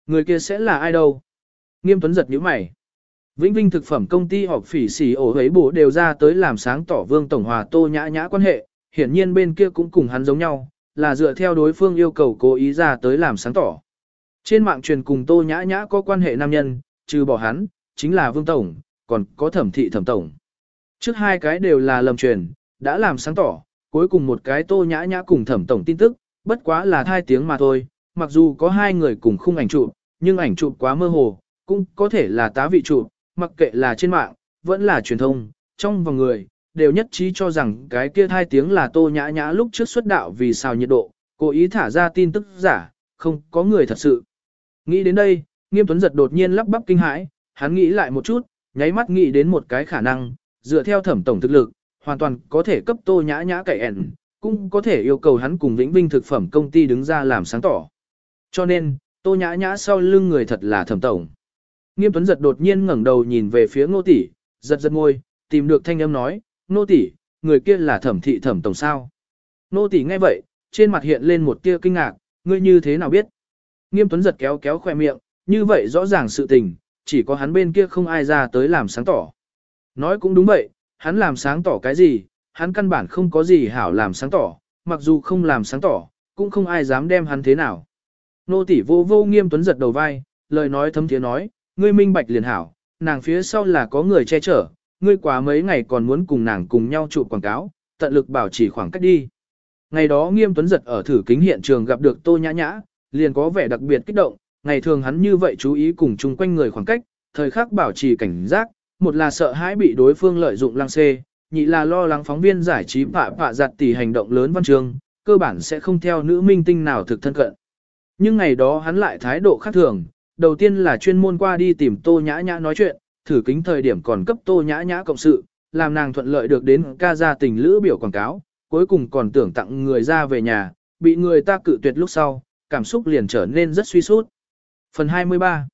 Người kia sẽ là ai đâu? Nghiêm Tuấn giật nhíu mày. Vĩnh Vinh thực phẩm công ty họp phỉ xỉ ổ ấy bổ đều ra tới làm sáng tỏ Vương Tổng Hòa Tô Nhã Nhã quan hệ, hiển nhiên bên kia cũng cùng hắn giống nhau, là dựa theo đối phương yêu cầu cố ý ra tới làm sáng tỏ. Trên mạng truyền cùng Tô Nhã Nhã có quan hệ nam nhân, trừ bỏ hắn, chính là Vương Tổng, còn có thẩm thị thẩm tổng. Trước hai cái đều là lầm truyền, đã làm sáng tỏ, cuối cùng một cái Tô Nhã Nhã cùng thẩm tổng tin tức, bất quá là hai tiếng mà thôi, mặc dù có hai người cùng khung ảnh chụp, nhưng ảnh chụp quá mơ hồ, cũng có thể là tá vị chụp, mặc kệ là trên mạng, vẫn là truyền thông, trong vòng người, đều nhất trí cho rằng cái kia hai tiếng là tô nhã nhã lúc trước xuất đạo vì sao nhiệt độ, cố ý thả ra tin tức giả, không có người thật sự. Nghĩ đến đây, nghiêm tuấn giật đột nhiên lắp bắp kinh hãi, hắn nghĩ lại một chút, nháy mắt nghĩ đến một cái khả năng, dựa theo thẩm tổng thực lực, hoàn toàn có thể cấp tô nhã nhã cậy ẻn, cũng có thể yêu cầu hắn cùng vĩnh vinh thực phẩm công ty đứng ra làm sáng tỏ. Cho nên, tô nhã nhã sau lưng người thật là thẩm tổng. Nghiêm Tuấn giật đột nhiên ngẩng đầu nhìn về phía Ngô tỷ, giật giật ngôi, tìm được thanh âm nói, "Ngô tỷ, người kia là Thẩm thị Thẩm tổng sao?" Ngô tỷ nghe vậy, trên mặt hiện lên một tia kinh ngạc, "Ngươi như thế nào biết?" Nghiêm Tuấn giật kéo kéo khoe miệng, như vậy rõ ràng sự tình, chỉ có hắn bên kia không ai ra tới làm sáng tỏ. Nói cũng đúng vậy, hắn làm sáng tỏ cái gì, hắn căn bản không có gì hảo làm sáng tỏ, mặc dù không làm sáng tỏ, cũng không ai dám đem hắn thế nào. Nô tỷ vô vô nghiêm tuấn giật đầu vai, lời nói thấm thiế nói, ngươi minh bạch liền hảo, nàng phía sau là có người che chở, ngươi quá mấy ngày còn muốn cùng nàng cùng nhau chụp quảng cáo, tận lực bảo trì khoảng cách đi. Ngày đó Nghiêm Tuấn giật ở thử kính hiện trường gặp được Tô Nhã Nhã, liền có vẻ đặc biệt kích động, ngày thường hắn như vậy chú ý cùng chung quanh người khoảng cách, thời khắc bảo trì cảnh giác, một là sợ hãi bị đối phương lợi dụng lăng xê, nhị là lo lắng phóng viên giải trí phạ phạ giặt tỷ hành động lớn văn trường, cơ bản sẽ không theo nữ minh tinh nào thực thân cận. Nhưng ngày đó hắn lại thái độ khác thường, đầu tiên là chuyên môn qua đi tìm Tô Nhã Nhã nói chuyện, thử kính thời điểm còn cấp Tô Nhã Nhã cộng sự, làm nàng thuận lợi được đến ca gia tình lữ biểu quảng cáo, cuối cùng còn tưởng tặng người ra về nhà, bị người ta cự tuyệt lúc sau, cảm xúc liền trở nên rất suy sút. Phần 23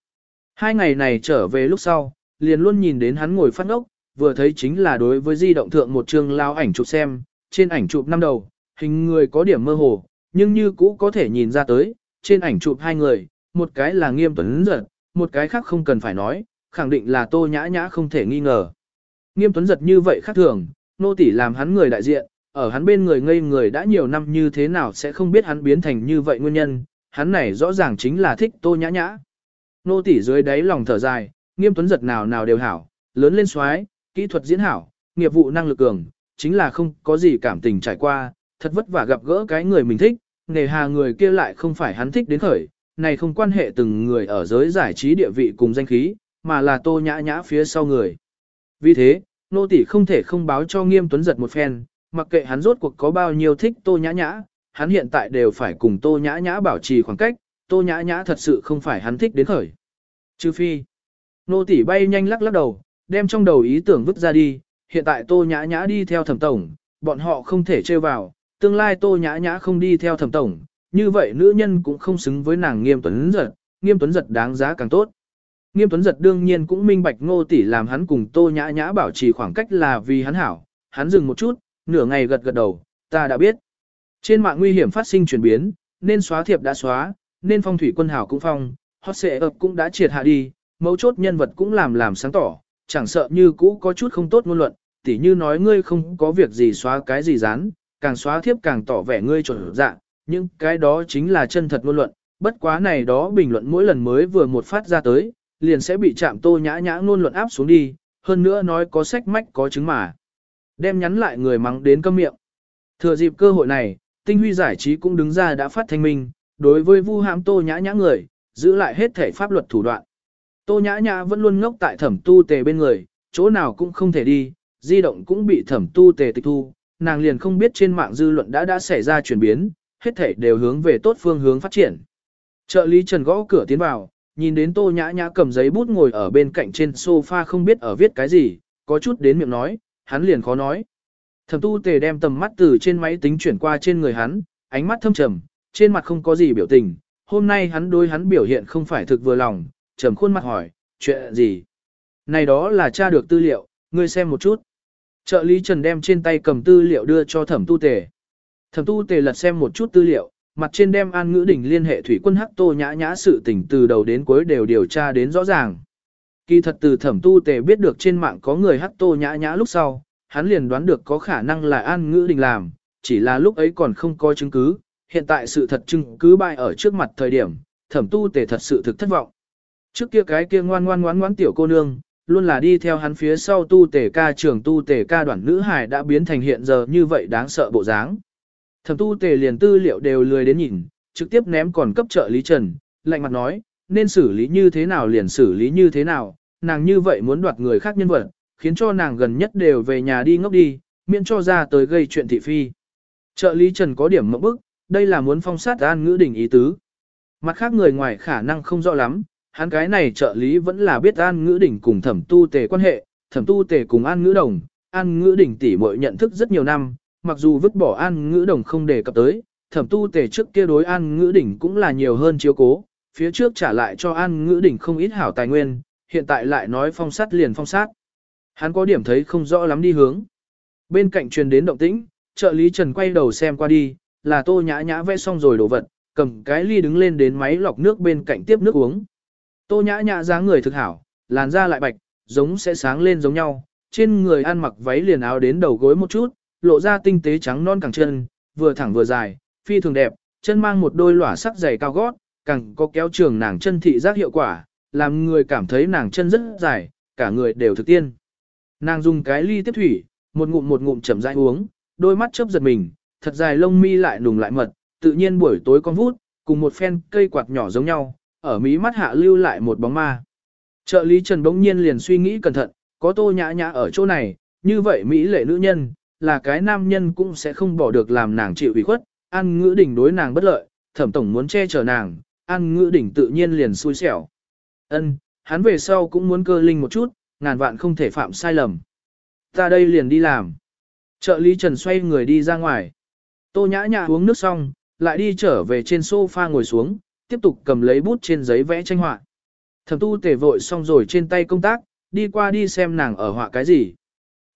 Hai ngày này trở về lúc sau, liền luôn nhìn đến hắn ngồi phát ngốc. vừa thấy chính là đối với di động thượng một chương lao ảnh chụp xem, trên ảnh chụp năm đầu, hình người có điểm mơ hồ, nhưng như cũ có thể nhìn ra tới, trên ảnh chụp hai người, một cái là nghiêm tuấn giật, một cái khác không cần phải nói, khẳng định là tô nhã nhã không thể nghi ngờ. Nghiêm tuấn giật như vậy khác thường, nô tỷ làm hắn người đại diện, ở hắn bên người ngây người đã nhiều năm như thế nào sẽ không biết hắn biến thành như vậy nguyên nhân, hắn này rõ ràng chính là thích tô nhã nhã. Nô tỷ dưới đáy lòng thở dài, nghiêm tuấn giật nào nào đều hảo, lớn lên xoái, kỹ thuật diễn hảo, nghiệp vụ năng lực cường, chính là không có gì cảm tình trải qua, thật vất vả gặp gỡ cái người mình thích, nghề hà người kia lại không phải hắn thích đến khởi, này không quan hệ từng người ở giới giải trí địa vị cùng danh khí, mà là tô nhã nhã phía sau người. Vì thế, nô tỷ không thể không báo cho nghiêm tuấn giật một phen, mặc kệ hắn rốt cuộc có bao nhiêu thích tô nhã nhã, hắn hiện tại đều phải cùng tô nhã nhã bảo trì khoảng cách, tô nhã nhã thật sự không phải hắn thích đến khởi. Trừ phi, nô tỷ bay nhanh lắc lắc đầu, đem trong đầu ý tưởng vứt ra đi, hiện tại tô nhã nhã đi theo thẩm tổng, bọn họ không thể chơi vào, tương lai tô nhã nhã không đi theo thẩm tổng, như vậy nữ nhân cũng không xứng với nàng nghiêm tuấn giật, nghiêm tuấn giật đáng giá càng tốt. Nghiêm tuấn giật đương nhiên cũng minh bạch ngô tỷ làm hắn cùng tô nhã nhã bảo trì khoảng cách là vì hắn hảo, hắn dừng một chút, nửa ngày gật gật đầu, ta đã biết. Trên mạng nguy hiểm phát sinh chuyển biến, nên xóa thiệp đã xóa, nên phong thủy quân hảo cũng phong, hot xệ ập cũng đã triệt hạ đi, mấu chốt nhân vật cũng làm làm sáng tỏ, chẳng sợ như cũ có chút không tốt ngôn luận, tỉ như nói ngươi không có việc gì xóa cái gì dán, càng xóa thiếp càng tỏ vẻ ngươi chuẩn dạng, nhưng cái đó chính là chân thật ngôn luận, bất quá này đó bình luận mỗi lần mới vừa một phát ra tới, liền sẽ bị chạm tô nhã nhã ngôn luận áp xuống đi, hơn nữa nói có sách mách có chứng mà. Đem nhắn lại người mắng đến câm miệng. Thừa dịp cơ hội này, tinh huy giải trí cũng đứng ra đã phát thanh minh, đối với vu hãm tô nhã nhã người, giữ lại hết thể pháp luật thủ đoạn. Tô nhã nhã vẫn luôn ngốc tại thẩm tu tề bên người, chỗ nào cũng không thể đi, di động cũng bị thẩm tu tề tịch thu, nàng liền không biết trên mạng dư luận đã đã xảy ra chuyển biến, hết thể đều hướng về tốt phương hướng phát triển. Trợ lý Trần gõ cửa tiến vào, nhìn đến tô nhã nhã cầm giấy bút ngồi ở bên cạnh trên sofa không biết ở viết cái gì, có chút đến miệng nói, hắn liền khó nói. Thẩm tu tề đem tầm mắt từ trên máy tính chuyển qua trên người hắn, ánh mắt thâm trầm, trên mặt không có gì biểu tình, hôm nay hắn đối hắn biểu hiện không phải thực vừa lòng, trầm khuôn mặt hỏi, chuyện gì? Này đó là tra được tư liệu, ngươi xem một chút. Trợ lý Trần đem trên tay cầm tư liệu đưa cho thẩm tu tề. Thẩm tu tề lật xem một chút tư liệu, mặt trên đem an ngữ đỉnh liên hệ thủy quân hắc tô nhã nhã sự tình từ đầu đến cuối đều điều tra đến rõ ràng. Kỳ thật từ thẩm tu tề biết được trên mạng có người hắc tô nhã nhã lúc sau, hắn liền đoán được có khả năng là an ngữ đình làm, chỉ là lúc ấy còn không có chứng cứ, hiện tại sự thật chứng cứ bại ở trước mặt thời điểm, thẩm tu tề thật sự thực thất vọng. Trước kia cái kia ngoan ngoan ngoan ngoan tiểu cô nương, luôn là đi theo hắn phía sau tu tề ca trưởng tu tề ca đoàn nữ hải đã biến thành hiện giờ như vậy đáng sợ bộ dáng. Thẩm tu tề liền tư liệu đều lười đến nhìn, trực tiếp ném còn cấp trợ lý trần, lạnh mặt nói, nên xử lý như thế nào liền xử lý như thế nào, nàng như vậy muốn đoạt người khác nhân vật, khiến cho nàng gần nhất đều về nhà đi ngốc đi, miễn cho ra tới gây chuyện thị phi. Trợ lý Trần có điểm mẫu bức, đây là muốn phong sát an ngữ đỉnh ý tứ. Mặt khác người ngoài khả năng không rõ lắm, hắn cái này trợ lý vẫn là biết an ngữ đỉnh cùng thẩm tu tề quan hệ, thẩm tu tề cùng an ngữ đồng, an ngữ đỉnh tỷ muội nhận thức rất nhiều năm, mặc dù vứt bỏ an ngữ đồng không đề cập tới, thẩm tu tề trước kia đối an ngữ đỉnh cũng là nhiều hơn chiếu cố, phía trước trả lại cho an ngữ đỉnh không ít hảo tài nguyên, hiện tại lại nói phong sát liền phong sát. Hắn có điểm thấy không rõ lắm đi hướng. Bên cạnh truyền đến động tĩnh, trợ lý Trần quay đầu xem qua đi, là tô nhã nhã vẽ xong rồi đổ vật, cầm cái ly đứng lên đến máy lọc nước bên cạnh tiếp nước uống. Tô nhã nhã dáng người thực hảo, làn da lại bạch, giống sẽ sáng lên giống nhau, trên người ăn mặc váy liền áo đến đầu gối một chút, lộ ra tinh tế trắng non càng chân, vừa thẳng vừa dài, phi thường đẹp, chân mang một đôi lỏa sắc dày cao gót, càng có kéo trường nàng chân thị giác hiệu quả, làm người cảm thấy nàng chân rất dài, cả người đều thực tiên. Nàng dùng cái ly tiếp thủy, một ngụm một ngụm chậm rãi uống, đôi mắt chớp giật mình, thật dài lông mi lại nùng lại mật, tự nhiên buổi tối con vút, cùng một phen cây quạt nhỏ giống nhau, ở mí mắt hạ lưu lại một bóng ma. Trợ lý Trần bỗng nhiên liền suy nghĩ cẩn thận, có tô nhã nhã ở chỗ này, như vậy Mỹ lệ nữ nhân, là cái nam nhân cũng sẽ không bỏ được làm nàng chịu ủy khuất, ăn ngữ đỉnh đối nàng bất lợi, thẩm tổng muốn che chở nàng, an ngữ đỉnh tự nhiên liền xui xẻo. Ân, hắn về sau cũng muốn cơ linh một chút, ngàn vạn không thể phạm sai lầm. Ta đây liền đi làm. Trợ lý Trần xoay người đi ra ngoài. Tô nhã nhã uống nước xong, lại đi trở về trên sofa ngồi xuống, tiếp tục cầm lấy bút trên giấy vẽ tranh họa. Thẩm tu tề vội xong rồi trên tay công tác, đi qua đi xem nàng ở họa cái gì.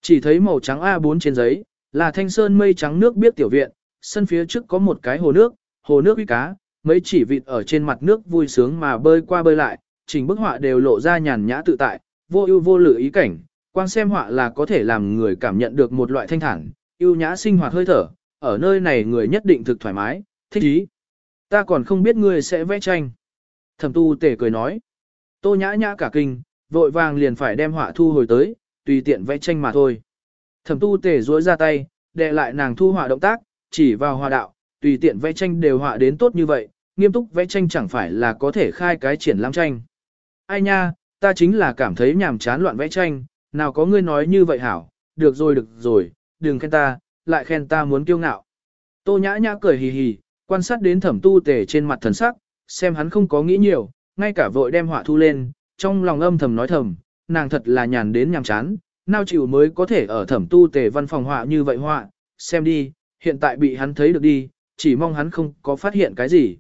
Chỉ thấy màu trắng A4 trên giấy, là thanh sơn mây trắng nước biết tiểu viện, sân phía trước có một cái hồ nước, hồ nước uy cá, mấy chỉ vịt ở trên mặt nước vui sướng mà bơi qua bơi lại, chỉnh bức họa đều lộ ra nhàn nhã tự tại, vô ưu vô lự ý cảnh, Quan xem họa là có thể làm người cảm nhận được một loại thanh thản, ưu nhã sinh hoạt hơi thở, ở nơi này người nhất định thực thoải mái, thích ý. Ta còn không biết ngươi sẽ vẽ tranh. Thẩm tu tể cười nói. Tô nhã nhã cả kinh, vội vàng liền phải đem họa thu hồi tới, tùy tiện vẽ tranh mà thôi. Thẩm tu tể duỗi ra tay, đè lại nàng thu họa động tác, chỉ vào họa đạo, tùy tiện vẽ tranh đều họa đến tốt như vậy, nghiêm túc vẽ tranh chẳng phải là có thể khai cái triển lãm tranh. Ai nha, ta chính là cảm thấy nhàm chán loạn vẽ tranh, nào có ngươi nói như vậy hảo, được rồi được rồi, đừng khen ta, lại khen ta muốn kiêu ngạo. Tô nhã nhã cười hì hì, quan sát đến thẩm tu tề trên mặt thần sắc, xem hắn không có nghĩ nhiều, ngay cả vội đem họa thu lên, trong lòng âm thầm nói thầm, nàng thật là nhàn đến nhàm chán, nào chịu mới có thể ở thẩm tu tề văn phòng họa như vậy họa, xem đi, hiện tại bị hắn thấy được đi, chỉ mong hắn không có phát hiện cái gì.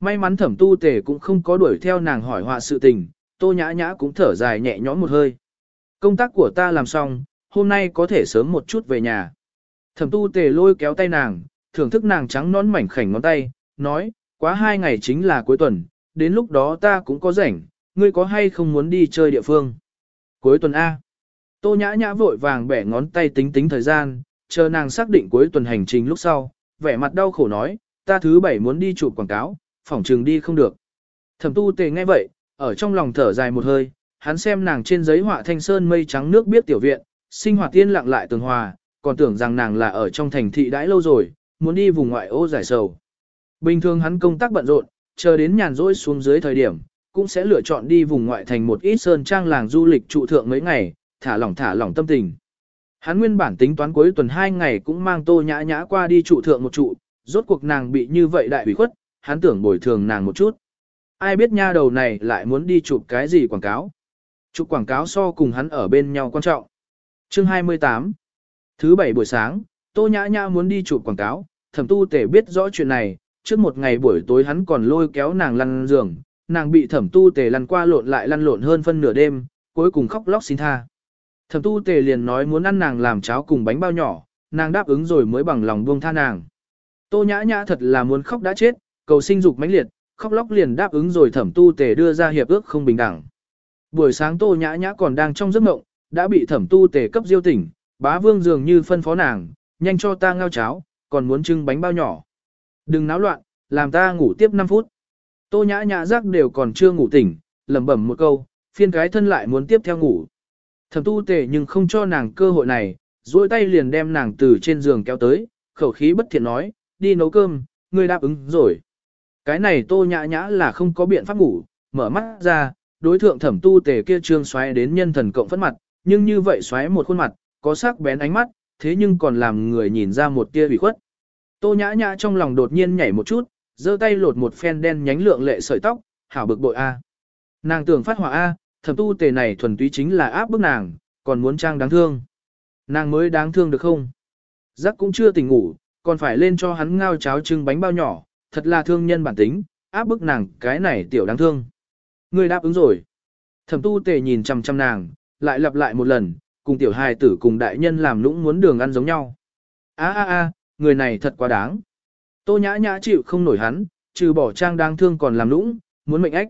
May mắn thẩm tu Tề cũng không có đuổi theo nàng hỏi họa sự tình, tô nhã nhã cũng thở dài nhẹ nhõm một hơi. Công tác của ta làm xong, hôm nay có thể sớm một chút về nhà. Thẩm tu tề lôi kéo tay nàng, thưởng thức nàng trắng nón mảnh khảnh ngón tay, nói, quá hai ngày chính là cuối tuần, đến lúc đó ta cũng có rảnh, ngươi có hay không muốn đi chơi địa phương. Cuối tuần A. Tô nhã nhã vội vàng bẻ ngón tay tính tính thời gian, chờ nàng xác định cuối tuần hành trình lúc sau, vẻ mặt đau khổ nói, ta thứ bảy muốn đi chụp quảng cáo, phỏng trường đi không được. Thẩm tu tề nghe vậy, ở trong lòng thở dài một hơi, hắn xem nàng trên giấy họa thanh sơn mây trắng nước biết tiểu viện, sinh hoạt tiên lặng lại tường hòa, còn tưởng rằng nàng là ở trong thành thị đãi lâu rồi, muốn đi vùng ngoại ô giải sầu. Bình thường hắn công tác bận rộn, chờ đến nhàn rỗi xuống dưới thời điểm, cũng sẽ lựa chọn đi vùng ngoại thành một ít sơn trang làng du lịch trụ thượng mấy ngày, thả lỏng thả lỏng tâm tình. Hắn nguyên bản tính toán cuối tuần hai ngày cũng mang tô nhã nhã qua đi trụ thượng một trụ, rốt cuộc nàng bị như vậy đại hủy khuất, hắn tưởng bồi thường nàng một chút. Ai biết nha đầu này lại muốn đi chụp cái gì quảng cáo. Chụp quảng cáo so cùng hắn ở bên nhau quan trọng. Chương 28 Thứ bảy buổi sáng, Tô Nhã Nhã muốn đi chụp quảng cáo, thẩm tu tể biết rõ chuyện này, trước một ngày buổi tối hắn còn lôi kéo nàng lăn giường, nàng bị thẩm tu tể lăn qua lộn lại lăn lộn hơn phân nửa đêm, cuối cùng khóc lóc xin tha. Thẩm tu tể liền nói muốn ăn nàng làm cháo cùng bánh bao nhỏ, nàng đáp ứng rồi mới bằng lòng buông tha nàng. Tô Nhã Nhã thật là muốn khóc đã chết, cầu sinh dục mãnh liệt, khóc lóc liền đáp ứng rồi thẩm tu tề đưa ra hiệp ước không bình đẳng. Buổi sáng Tô Nhã Nhã còn đang trong giấc mộng, đã bị thẩm tu tề cấp diêu tỉnh, bá vương dường như phân phó nàng, nhanh cho ta ngao cháo, còn muốn trưng bánh bao nhỏ. Đừng náo loạn, làm ta ngủ tiếp 5 phút. Tô nhã nhã giác đều còn chưa ngủ tỉnh, lẩm bẩm một câu, phiên cái thân lại muốn tiếp theo ngủ. Thẩm tu tề nhưng không cho nàng cơ hội này, duỗi tay liền đem nàng từ trên giường kéo tới, khẩu khí bất thiện nói, đi nấu cơm, ngươi đáp ứng rồi. Cái này tô nhã nhã là không có biện pháp ngủ, mở mắt ra, đối thượng thẩm tu tề kia trương xoáy đến nhân thần cộng phất mặt, nhưng như vậy xoáy một khuôn mặt, có sắc bén ánh mắt, thế nhưng còn làm người nhìn ra một tia ủy khuất. Tô nhã nhã trong lòng đột nhiên nhảy một chút, giơ tay lột một phen đen nhánh lượng lệ sợi tóc, hảo bực bội A. Nàng tưởng phát hỏa A, thẩm tu tề này thuần túy chính là áp bức nàng, còn muốn trang đáng thương. Nàng mới đáng thương được không? Giác cũng chưa tỉnh ngủ, còn phải lên cho hắn ngao cháo trưng bánh bao nhỏ, thật là thương nhân bản tính, áp bức nàng cái này tiểu đáng thương. Người đáp ứng rồi. Thẩm tu tề nhìn chằm chằm nàng, lại lặp lại một lần, cùng tiểu hài tử cùng đại nhân làm lũng muốn đường ăn giống nhau. A a a, người này thật quá đáng. Tô nhã nhã chịu không nổi hắn, trừ bỏ trang đáng thương còn làm lũng, muốn mệnh ách.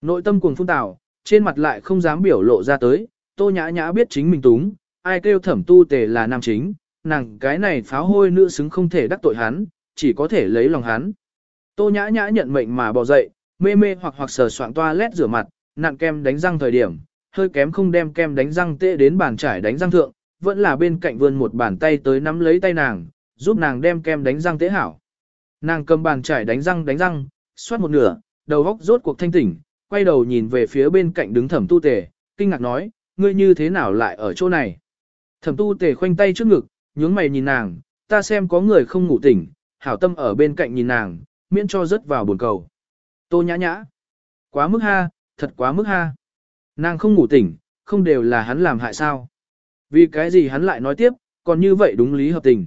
Nội tâm cuồng phun tảo, trên mặt lại không dám biểu lộ ra tới, tô nhã nhã biết chính mình túng, ai kêu thẩm tu tề là nam chính, nàng cái này pháo hôi nữ xứng không thể đắc tội hắn, chỉ có thể lấy lòng hắn. Tô nhã nhã nhận mệnh mà bỏ dậy, mê mê hoặc hoặc sờ soạn lét rửa mặt, nặn kem đánh răng thời điểm, hơi kém không đem kem đánh răng tệ đến bàn trải đánh răng thượng, vẫn là bên cạnh vươn một bàn tay tới nắm lấy tay nàng, giúp nàng đem kem đánh răng tế hảo. Nàng cầm bàn trải đánh răng đánh răng, xoát một nửa, đầu góc rốt cuộc thanh tỉnh, quay đầu nhìn về phía bên cạnh đứng thẩm tu tề, kinh ngạc nói, ngươi như thế nào lại ở chỗ này? Thẩm tu tề khoanh tay trước ngực, nhướng mày nhìn nàng, ta xem có người không ngủ tỉnh, hảo tâm ở bên cạnh nhìn nàng, miễn cho rớt vào buồn cầu. Tô nhã nhã. Quá mức ha, thật quá mức ha. Nàng không ngủ tỉnh, không đều là hắn làm hại sao. Vì cái gì hắn lại nói tiếp, còn như vậy đúng lý hợp tình.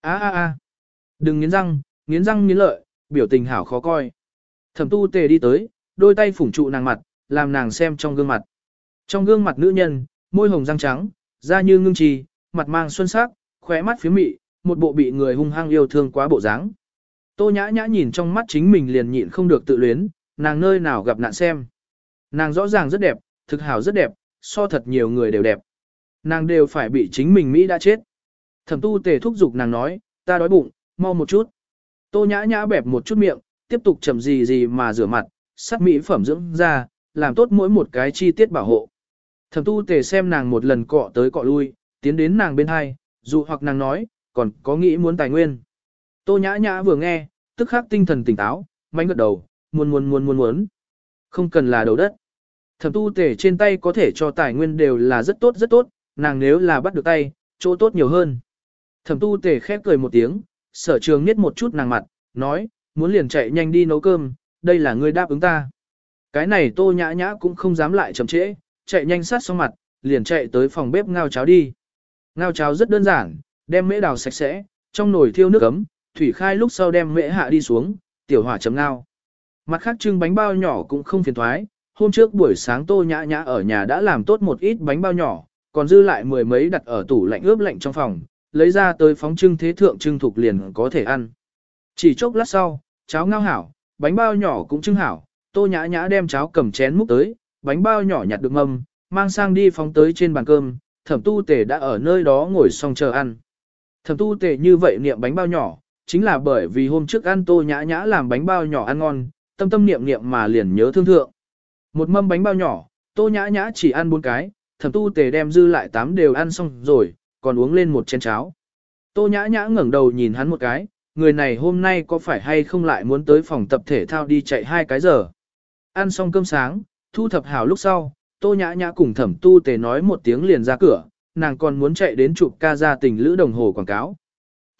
a a a Đừng nghiến răng, nghiến răng nghiến lợi, biểu tình hảo khó coi. Thẩm tu tề đi tới, đôi tay phủng trụ nàng mặt, làm nàng xem trong gương mặt. Trong gương mặt nữ nhân, môi hồng răng trắng, da như ngưng trì, mặt mang xuân sắc, khóe mắt phía mị, một bộ bị người hung hăng yêu thương quá bộ dáng. Tô nhã nhã nhìn trong mắt chính mình liền nhịn không được tự luyến, nàng nơi nào gặp nạn xem. Nàng rõ ràng rất đẹp, thực hảo rất đẹp, so thật nhiều người đều đẹp. Nàng đều phải bị chính mình Mỹ đã chết. Thẩm tu tề thúc giục nàng nói, ta đói bụng, mau một chút. Tô nhã nhã bẹp một chút miệng, tiếp tục chậm gì gì mà rửa mặt, sắc mỹ phẩm dưỡng ra, làm tốt mỗi một cái chi tiết bảo hộ. Thẩm tu tề xem nàng một lần cọ tới cọ lui, tiến đến nàng bên hai, dù hoặc nàng nói, còn có nghĩ muốn tài nguyên. Tô nhã nhã vừa nghe, tức khắc tinh thần tỉnh táo, mạnh gật đầu, muốn muốn muốn muốn muốn. Không cần là đầu đất. Thẩm tu tể trên tay có thể cho tài nguyên đều là rất tốt rất tốt, nàng nếu là bắt được tay, chỗ tốt nhiều hơn. Thẩm tu tể khép cười một tiếng, sở trường niết một chút nàng mặt, nói, muốn liền chạy nhanh đi nấu cơm, đây là ngươi đáp ứng ta. Cái này tô nhã nhã cũng không dám lại chậm trễ, chạy nhanh sát xong mặt, liền chạy tới phòng bếp ngao cháo đi. Ngao cháo rất đơn giản, đem mễ đào sạch sẽ, trong nồi thiêu nước ấm, thủy khai lúc sau đem mễ hạ đi xuống, tiểu hỏa chấm ngao. Mặt khác trưng bánh bao nhỏ cũng không phiền thoái, hôm trước buổi sáng tô nhã nhã ở nhà đã làm tốt một ít bánh bao nhỏ, còn dư lại mười mấy đặt ở tủ lạnh ướp lạnh trong phòng, lấy ra tới phóng trưng thế thượng trưng thuộc liền có thể ăn. Chỉ chốc lát sau, cháo ngao hảo, bánh bao nhỏ cũng trưng hảo, tô nhã nhã đem cháo cầm chén múc tới, bánh bao nhỏ nhặt được mâm, mang sang đi phóng tới trên bàn cơm, thẩm tu tể đã ở nơi đó ngồi xong chờ ăn. Thẩm tu tể như vậy niệm bánh bao nhỏ, chính là bởi vì hôm trước ăn tô nhã nhã làm bánh bao nhỏ ăn ngon, tâm tâm niệm niệm mà liền nhớ thương thượng. Một mâm bánh bao nhỏ, tô nhã nhã chỉ ăn bốn cái, thẩm tu tề đem dư lại tám đều ăn xong rồi, còn uống lên một chén cháo. Tô nhã nhã ngẩng đầu nhìn hắn một cái, người này hôm nay có phải hay không lại muốn tới phòng tập thể thao đi chạy hai cái giờ. Ăn xong cơm sáng, thu thập hảo lúc sau, tô nhã nhã cùng thẩm tu tề nói một tiếng liền ra cửa, nàng còn muốn chạy đến chụp ca gia tình lữ đồng hồ quảng cáo.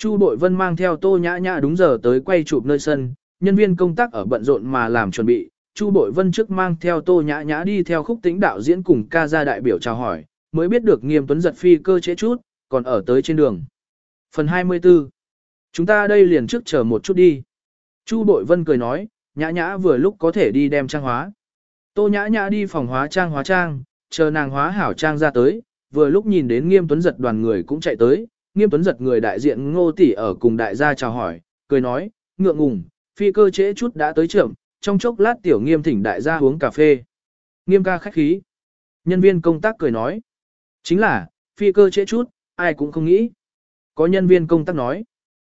Chu Bội Vân mang theo Tô Nhã Nhã đúng giờ tới quay chụp nơi sân, nhân viên công tác ở bận rộn mà làm chuẩn bị. Chu Bội Vân trước mang theo Tô Nhã Nhã đi theo khúc tĩnh đạo diễn cùng ca gia đại biểu chào hỏi, mới biết được Nghiêm Tuấn giật phi cơ chế chút, còn ở tới trên đường. Phần 24 Chúng ta đây liền trước chờ một chút đi. Chu Bội Vân cười nói, Nhã Nhã vừa lúc có thể đi đem trang hóa. Tô Nhã Nhã đi phòng hóa trang hóa trang, chờ nàng hóa hảo trang ra tới, vừa lúc nhìn đến Nghiêm Tuấn giật đoàn người cũng chạy tới, nghiêm tuấn giật người đại diện ngô tỷ ở cùng đại gia chào hỏi, cười nói, ngượng ngùng, phi cơ trễ chút đã tới trưởng, trong chốc lát tiểu nghiêm thỉnh đại gia uống cà phê. Nghiêm ca khách khí. Nhân viên công tác cười nói, chính là, phi cơ trễ chút, ai cũng không nghĩ. Có nhân viên công tác nói,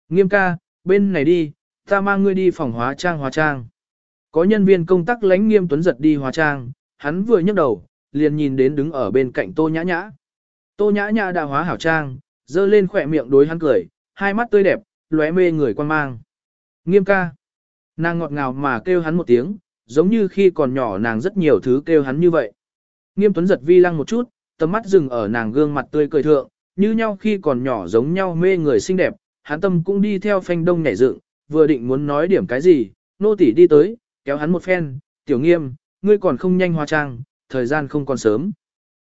nghiêm ca, bên này đi, ta mang ngươi đi phòng hóa trang hóa trang. Có nhân viên công tác lánh nghiêm tuấn giật đi hóa trang, hắn vừa nhấc đầu, liền nhìn đến đứng ở bên cạnh tô nhã nhã. Tô nhã nhã đã hóa hảo trang, dơ lên khỏe miệng đối hắn cười, hai mắt tươi đẹp, lóe mê người quan mang. Nghiêm ca. Nàng ngọt ngào mà kêu hắn một tiếng, giống như khi còn nhỏ nàng rất nhiều thứ kêu hắn như vậy. Nghiêm tuấn giật vi lăng một chút, tầm mắt dừng ở nàng gương mặt tươi cười thượng, như nhau khi còn nhỏ giống nhau mê người xinh đẹp, hắn tâm cũng đi theo phanh đông nhảy dựng, vừa định muốn nói điểm cái gì, nô tỷ đi tới, kéo hắn một phen, tiểu nghiêm, ngươi còn không nhanh hóa trang, thời gian không còn sớm.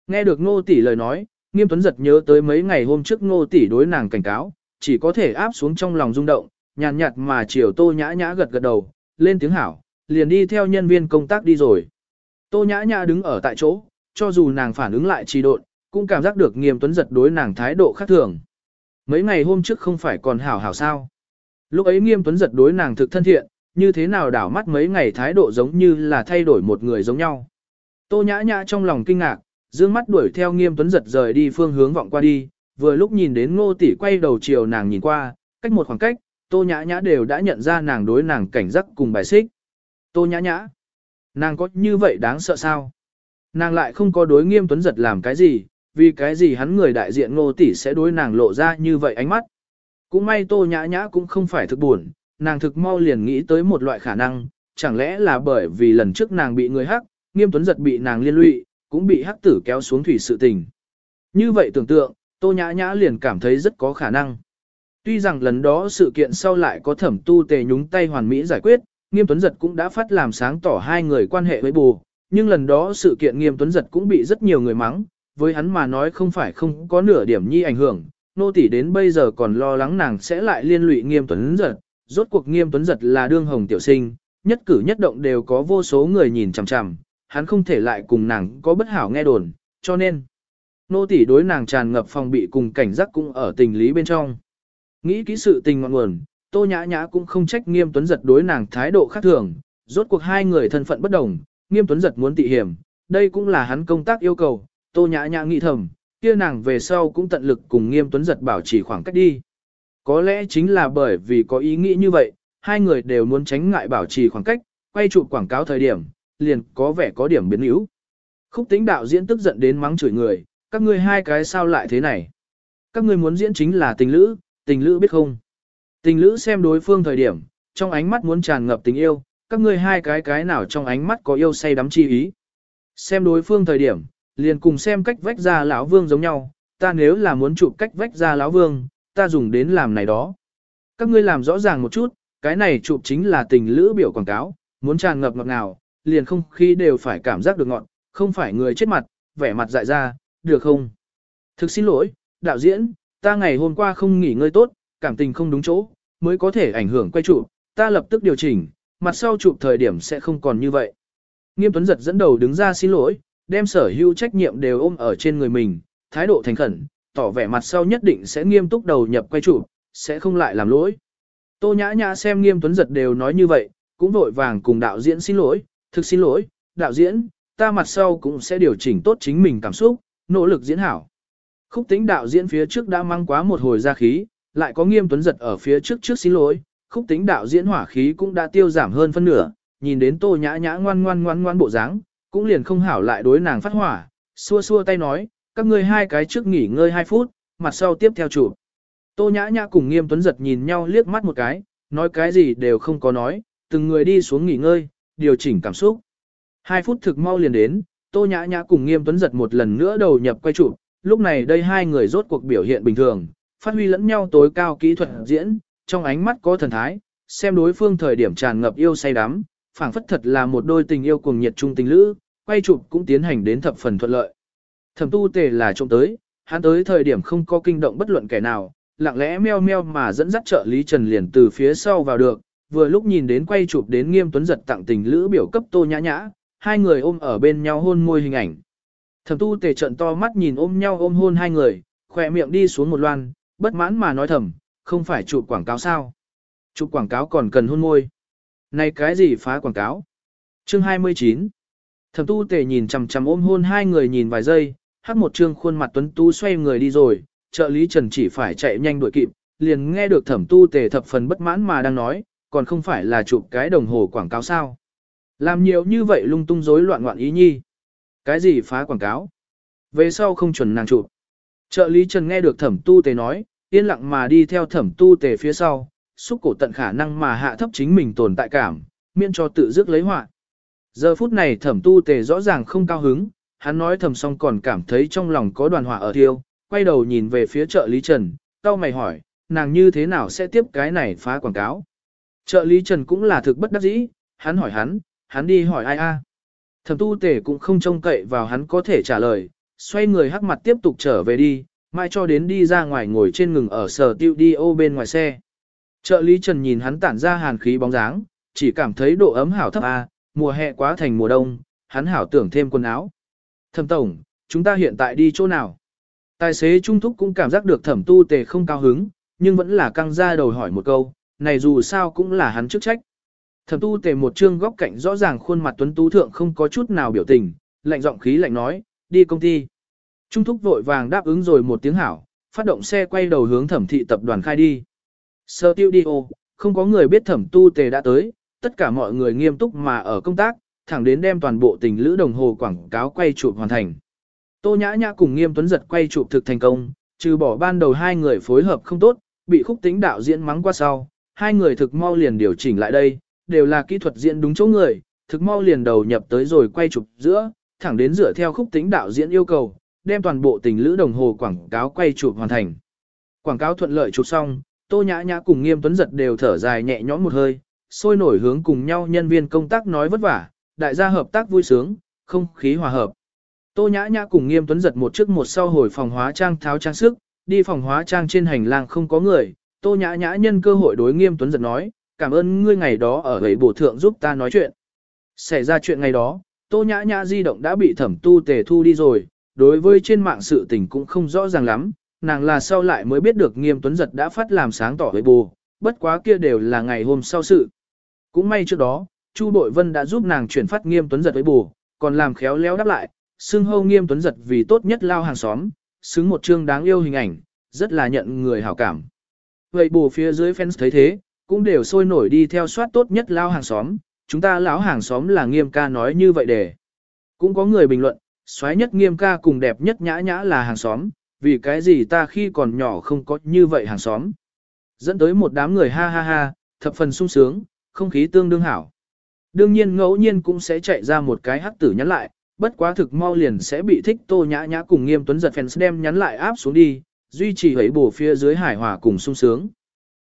Nghe được nô tỷ lời nói, Nghiêm Tuấn giật nhớ tới mấy ngày hôm trước ngô tỷ đối nàng cảnh cáo, chỉ có thể áp xuống trong lòng rung động, nhàn nhạt, mà chiều tô nhã nhã gật gật đầu, lên tiếng hảo, liền đi theo nhân viên công tác đi rồi. Tô nhã nhã đứng ở tại chỗ, cho dù nàng phản ứng lại trì độn, cũng cảm giác được nghiêm tuấn giật đối nàng thái độ khác thường. Mấy ngày hôm trước không phải còn hảo hảo sao. Lúc ấy nghiêm tuấn giật đối nàng thực thân thiện, như thế nào đảo mắt mấy ngày thái độ giống như là thay đổi một người giống nhau. Tô nhã nhã trong lòng kinh ngạc, dương mắt đuổi theo nghiêm tuấn giật rời đi phương hướng vọng qua đi, vừa lúc nhìn đến ngô tỷ quay đầu chiều nàng nhìn qua, cách một khoảng cách, tô nhã nhã đều đã nhận ra nàng đối nàng cảnh giác cùng bài xích. Tô nhã nhã, nàng có như vậy đáng sợ sao? Nàng lại không có đối nghiêm tuấn giật làm cái gì, vì cái gì hắn người đại diện ngô tỷ sẽ đối nàng lộ ra như vậy ánh mắt. cũng may tô nhã nhã cũng không phải thực buồn, nàng thực mau liền nghĩ tới một loại khả năng, chẳng lẽ là bởi vì lần trước nàng bị người hắc, nghiêm tuấn giật bị nàng liên lụy, cũng bị hắc tử kéo xuống thủy sự tình. Như vậy tưởng tượng, tô nhã nhã liền cảm thấy rất có khả năng. Tuy rằng lần đó sự kiện sau lại có thẩm tu tề nhúng tay hoàn mỹ giải quyết, nghiêm tuấn giật cũng đã phát làm sáng tỏ hai người quan hệ với bù, nhưng lần đó sự kiện nghiêm tuấn giật cũng bị rất nhiều người mắng, với hắn mà nói không phải không có nửa điểm nhi ảnh hưởng, nô tỷ đến bây giờ còn lo lắng nàng sẽ lại liên lụy nghiêm tuấn giật, rốt cuộc nghiêm tuấn giật là đương hồng tiểu sinh, nhất cử nhất động đều có vô số người nhìn chằm chằm, hắn không thể lại cùng nàng có bất hảo nghe đồn, cho nên, nô tỷ đối nàng tràn ngập phòng bị cùng cảnh giác cũng ở tình lý bên trong. Nghĩ kỹ sự tình ngọn nguồn, tô nhã nhã cũng không trách nghiêm tuấn giật đối nàng thái độ khác thường, rốt cuộc hai người thân phận bất đồng, nghiêm tuấn giật muốn tị hiểm, đây cũng là hắn công tác yêu cầu, tô nhã nhã nghĩ thầm, kia nàng về sau cũng tận lực cùng nghiêm tuấn giật bảo trì khoảng cách đi. Có lẽ chính là bởi vì có ý nghĩ như vậy, hai người đều muốn tránh ngại bảo trì khoảng cách, quay chụp quảng cáo thời điểm, liền có vẻ có điểm biến yếu. Khúc tính đạo diễn tức giận đến mắng chửi người, các ngươi hai cái sao lại thế này? Các ngươi muốn diễn chính là tình lữ, tình lữ biết không? Tình lữ xem đối phương thời điểm, trong ánh mắt muốn tràn ngập tình yêu, các ngươi hai cái cái nào trong ánh mắt có yêu say đắm chi ý. Xem đối phương thời điểm, liền cùng xem cách vách ra lão vương giống nhau, ta nếu là muốn chụp cách vách ra lão vương, ta dùng đến làm này đó. Các ngươi làm rõ ràng một chút, cái này chụp chính là tình lữ biểu quảng cáo, muốn tràn ngập ngọt ngào, liền không khí đều phải cảm giác được ngọn, không phải người chết mặt, vẻ mặt dại ra, được không? Thực xin lỗi, đạo diễn, ta ngày hôm qua không nghỉ ngơi tốt, cảm tình không đúng chỗ, mới có thể ảnh hưởng quay trụ, ta lập tức điều chỉnh, mặt sau chụp thời điểm sẽ không còn như vậy. Nghiêm Tuấn giật dẫn đầu đứng ra xin lỗi, đem sở hữu trách nhiệm đều ôm ở trên người mình, thái độ thành khẩn, tỏ vẻ mặt sau nhất định sẽ nghiêm túc đầu nhập quay trụ, sẽ không lại làm lỗi. Tô nhã nhã xem Nghiêm Tuấn giật đều nói như vậy, cũng vội vàng cùng đạo diễn xin lỗi, thực xin lỗi, đạo diễn, ta mặt sau cũng sẽ điều chỉnh tốt chính mình cảm xúc, nỗ lực diễn hảo. Khúc tính đạo diễn phía trước đã mang quá một hồi ra khí, lại có nghiêm tuấn giật ở phía trước trước xin lỗi, khúc tính đạo diễn hỏa khí cũng đã tiêu giảm hơn phân nửa, nhìn đến tô nhã nhã ngoan ngoan ngoan ngoan bộ dáng, cũng liền không hảo lại đối nàng phát hỏa, xua xua tay nói, các ngươi hai cái trước nghỉ ngơi 2 phút, mặt sau tiếp theo chủ. Tô nhã nhã cùng nghiêm tuấn giật nhìn nhau liếc mắt một cái, nói cái gì đều không có nói, từng người đi xuống nghỉ ngơi, điều chỉnh cảm xúc. Hai phút thực mau liền đến, tô nhã nhã cùng nghiêm tuấn giật một lần nữa đầu nhập quay chụp. lúc này đây hai người rốt cuộc biểu hiện bình thường, phát huy lẫn nhau tối cao kỹ thuật diễn, trong ánh mắt có thần thái, xem đối phương thời điểm tràn ngập yêu say đắm, phảng phất thật là một đôi tình yêu cùng nhiệt trung tình lữ, quay chụp cũng tiến hành đến thập phần thuận lợi. Thẩm tu tề là trông tới, hắn tới thời điểm không có kinh động bất luận kẻ nào, lặng lẽ meo meo mà dẫn dắt trợ lý Trần liền từ phía sau vào được, vừa lúc nhìn đến quay chụp đến nghiêm tuấn giật tặng tình lữ biểu cấp tô nhã nhã, hai người ôm ở bên nhau hôn môi hình ảnh. Thẩm tu tề trận to mắt nhìn ôm nhau ôm hôn hai người, khỏe miệng đi xuống một loan, bất mãn mà nói thầm, không phải chụp quảng cáo sao. Chụp quảng cáo còn cần hôn môi. Này cái gì phá quảng cáo? Chương 29 Thẩm tu tề nhìn chằm chằm ôm hôn hai người nhìn vài giây, hát một trương khuôn mặt tuấn tú xoay người đi rồi, trợ lý Trần chỉ phải chạy nhanh đuổi kịp, liền nghe được thẩm tu tề thập phần bất mãn mà đang nói, còn không phải là chụp cái đồng hồ quảng cáo sao. Làm nhiều như vậy lung tung rối loạn loạn ý nhi. Cái gì phá quảng cáo? Về sau không chuẩn nàng chụp. Trợ lý Trần nghe được thẩm tu tề nói, yên lặng mà đi theo thẩm tu tề phía sau, xúc cổ tận khả năng mà hạ thấp chính mình tồn tại cảm, miễn cho tự dứt lấy họa. Giờ phút này thẩm tu tề rõ ràng không cao hứng, hắn nói thầm xong còn cảm thấy trong lòng có đoàn hỏa ở thiêu, quay đầu nhìn về phía trợ lý Trần, tao mày hỏi, nàng như thế nào sẽ tiếp cái này phá quảng cáo. Trợ lý Trần cũng là thực bất đắc dĩ, hắn hỏi hắn, hắn đi hỏi ai a? Thẩm tu tể cũng không trông cậy vào hắn có thể trả lời, xoay người hắc mặt tiếp tục trở về đi, mai cho đến đi ra ngoài ngồi trên ngừng ở sở tiêu đi ô bên ngoài xe. Trợ lý Trần nhìn hắn tản ra hàn khí bóng dáng, chỉ cảm thấy độ ấm hảo thấp a, mùa hè quá thành mùa đông, hắn hảo tưởng thêm quần áo. Thẩm tổng, chúng ta hiện tại đi chỗ nào? Tài xế trung thúc cũng cảm giác được thẩm tu tề không cao hứng, nhưng vẫn là căng ra đầu hỏi một câu, này dù sao cũng là hắn chức trách. Thẩm tu tề một trương góc cạnh rõ ràng khuôn mặt tuấn tú thượng không có chút nào biểu tình, lạnh giọng khí lạnh nói, đi công ty. Trung thúc vội vàng đáp ứng rồi một tiếng hảo, phát động xe quay đầu hướng thẩm thị tập đoàn khai đi. Sơ tiêu đi ô, không có người biết thẩm tu tề đã tới, tất cả mọi người nghiêm túc mà ở công tác, thẳng đến đem toàn bộ tình lữ đồng hồ quảng cáo quay chụp hoàn thành. Tô Nhã Nhã cùng Nghiêm Tuấn Giật quay chụp thực thành công, trừ bỏ ban đầu hai người phối hợp không tốt, bị khúc tính đạo diễn mắng qua sau, hai người thực mau liền điều chỉnh lại đây, đều là kỹ thuật diễn đúng chỗ người, thực mau liền đầu nhập tới rồi quay chụp giữa, thẳng đến dựa theo khúc tính đạo diễn yêu cầu, đem toàn bộ tình lữ đồng hồ quảng cáo quay chụp hoàn thành. Quảng cáo thuận lợi chụp xong, Tô Nhã Nhã cùng Nghiêm Tuấn Giật đều thở dài nhẹ nhõm một hơi, sôi nổi hướng cùng nhau nhân viên công tác nói vất vả, đại gia hợp tác vui sướng, không khí hòa hợp. Tô Nhã Nhã cùng Nghiêm Tuấn Giật một trước một sau hồi phòng hóa trang tháo trang sức, đi phòng hóa trang trên hành lang không có người, Tô Nhã Nhã nhân cơ hội đối Nghiêm Tuấn Giật nói, cảm ơn ngươi ngày đó ở gầy bổ thượng giúp ta nói chuyện. Xảy ra chuyện ngày đó, Tô Nhã Nhã di động đã bị thẩm tu tề thu đi rồi, đối với trên mạng sự tình cũng không rõ ràng lắm, nàng là sau lại mới biết được Nghiêm Tuấn Giật đã phát làm sáng tỏ với bù, bất quá kia đều là ngày hôm sau sự. Cũng may trước đó, Chu Bội Vân đã giúp nàng chuyển phát Nghiêm Tuấn Giật với bù, còn làm khéo léo đáp lại, xưng hâu Nghiêm Tuấn Giật vì tốt nhất lao hàng xóm, xứng một chương đáng yêu hình ảnh, rất là nhận người hảo cảm. Vậy bù phía dưới fans thấy thế, cũng đều sôi nổi đi theo soát tốt nhất lao hàng xóm, chúng ta lão hàng xóm là nghiêm ca nói như vậy để. Cũng có người bình luận, xoáy nhất nghiêm ca cùng đẹp nhất nhã nhã là hàng xóm, vì cái gì ta khi còn nhỏ không có như vậy hàng xóm. Dẫn tới một đám người ha ha ha, thập phần sung sướng, không khí tương đương hảo. Đương nhiên ngẫu nhiên cũng sẽ chạy ra một cái hắc tử nhắn lại, bất quá thực mau liền sẽ bị thích tô nhã nhã cùng nghiêm tuấn giật fans đem nhắn lại áp xuống đi, duy trì hấy bổ phía dưới hải hòa cùng sung sướng.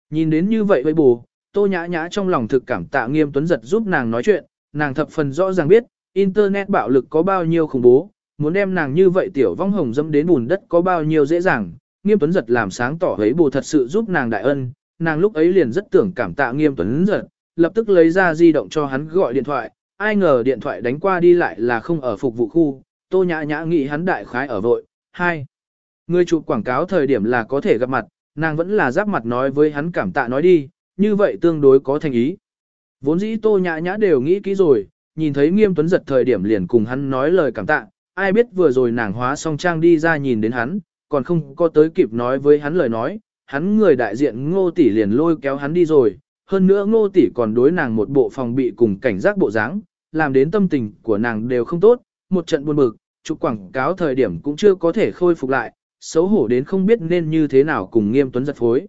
Nhìn đến như vậy với bù, tô nhã nhã trong lòng thực cảm tạ nghiêm tuấn giật giúp nàng nói chuyện, nàng thập phần rõ ràng biết, Internet bạo lực có bao nhiêu khủng bố, muốn đem nàng như vậy tiểu vong hồng dâm đến bùn đất có bao nhiêu dễ dàng, nghiêm tuấn giật làm sáng tỏ ấy bù thật sự giúp nàng đại ân, nàng lúc ấy liền rất tưởng cảm tạ nghiêm tuấn giật, lập tức lấy ra di động cho hắn gọi điện thoại, ai ngờ điện thoại đánh qua đi lại là không ở phục vụ khu, tô nhã nhã nghĩ hắn đại khái ở vội, hai. Người chụp quảng cáo thời điểm là có thể gặp mặt, nàng vẫn là giáp mặt nói với hắn cảm tạ nói đi, như vậy tương đối có thành ý. Vốn dĩ tô nhã nhã đều nghĩ kỹ rồi, nhìn thấy nghiêm tuấn giật thời điểm liền cùng hắn nói lời cảm tạ, ai biết vừa rồi nàng hóa xong trang đi ra nhìn đến hắn, còn không có tới kịp nói với hắn lời nói, hắn người đại diện ngô tỷ liền lôi kéo hắn đi rồi, hơn nữa ngô tỷ còn đối nàng một bộ phòng bị cùng cảnh giác bộ dáng, làm đến tâm tình của nàng đều không tốt, một trận buồn bực, chụp quảng cáo thời điểm cũng chưa có thể khôi phục lại, xấu hổ đến không biết nên như thế nào cùng nghiêm tuấn giật phối.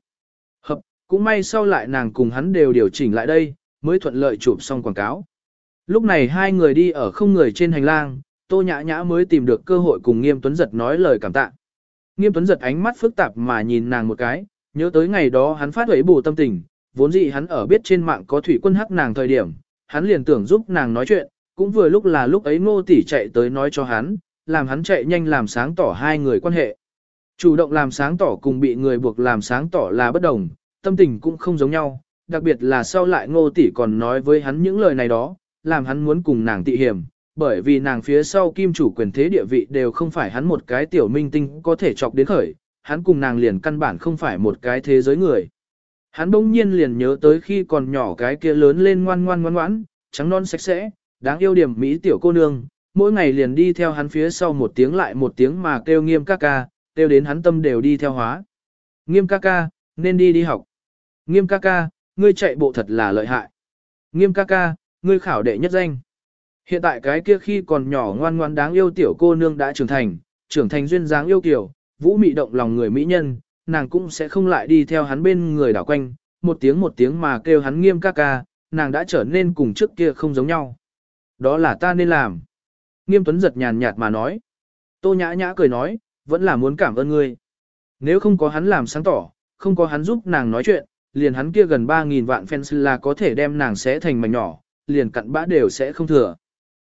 Hợp, cũng may sau lại nàng cùng hắn đều điều chỉnh lại đây, mới thuận lợi chụp xong quảng cáo. Lúc này hai người đi ở không người trên hành lang, tô nhã nhã mới tìm được cơ hội cùng nghiêm tuấn giật nói lời cảm tạ. Nghiêm tuấn giật ánh mắt phức tạp mà nhìn nàng một cái, nhớ tới ngày đó hắn phát ấy bù tâm tình, vốn dĩ hắn ở biết trên mạng có thủy quân hắc nàng thời điểm, hắn liền tưởng giúp nàng nói chuyện, cũng vừa lúc là lúc ấy ngô tỷ chạy tới nói cho hắn, làm hắn chạy nhanh làm sáng tỏ hai người quan hệ. Chủ động làm sáng tỏ cùng bị người buộc làm sáng tỏ là bất đồng, tâm tình cũng không giống nhau, đặc biệt là sau lại ngô tỷ còn nói với hắn những lời này đó, làm hắn muốn cùng nàng tị hiểm, bởi vì nàng phía sau kim chủ quyền thế địa vị đều không phải hắn một cái tiểu minh tinh có thể chọc đến khởi, hắn cùng nàng liền căn bản không phải một cái thế giới người. Hắn bỗng nhiên liền nhớ tới khi còn nhỏ cái kia lớn lên ngoan ngoan ngoan ngoãn, trắng non sạch sẽ, đáng yêu điểm mỹ tiểu cô nương, mỗi ngày liền đi theo hắn phía sau một tiếng lại một tiếng mà kêu nghiêm ca ca, kêu đến hắn tâm đều đi theo hóa. Nghiêm ca ca, nên đi đi học. Nghiêm ca ca, ngươi chạy bộ thật là lợi hại. Nghiêm ca ca, ngươi khảo đệ nhất danh. Hiện tại cái kia khi còn nhỏ ngoan ngoan đáng yêu tiểu cô nương đã trưởng thành, trưởng thành duyên dáng yêu kiểu, vũ mị động lòng người mỹ nhân, nàng cũng sẽ không lại đi theo hắn bên người đảo quanh, một tiếng một tiếng mà kêu hắn nghiêm ca ca, nàng đã trở nên cùng trước kia không giống nhau. Đó là ta nên làm. Nghiêm Tuấn giật nhàn nhạt mà nói. Tô nhã nhã cười nói, vẫn là muốn cảm ơn ngươi. Nếu không có hắn làm sáng tỏ, không có hắn giúp nàng nói chuyện, liền hắn kia gần 3.000 vạn fans là có thể đem nàng sẽ thành mảnh nhỏ, liền cặn bã đều sẽ không thừa.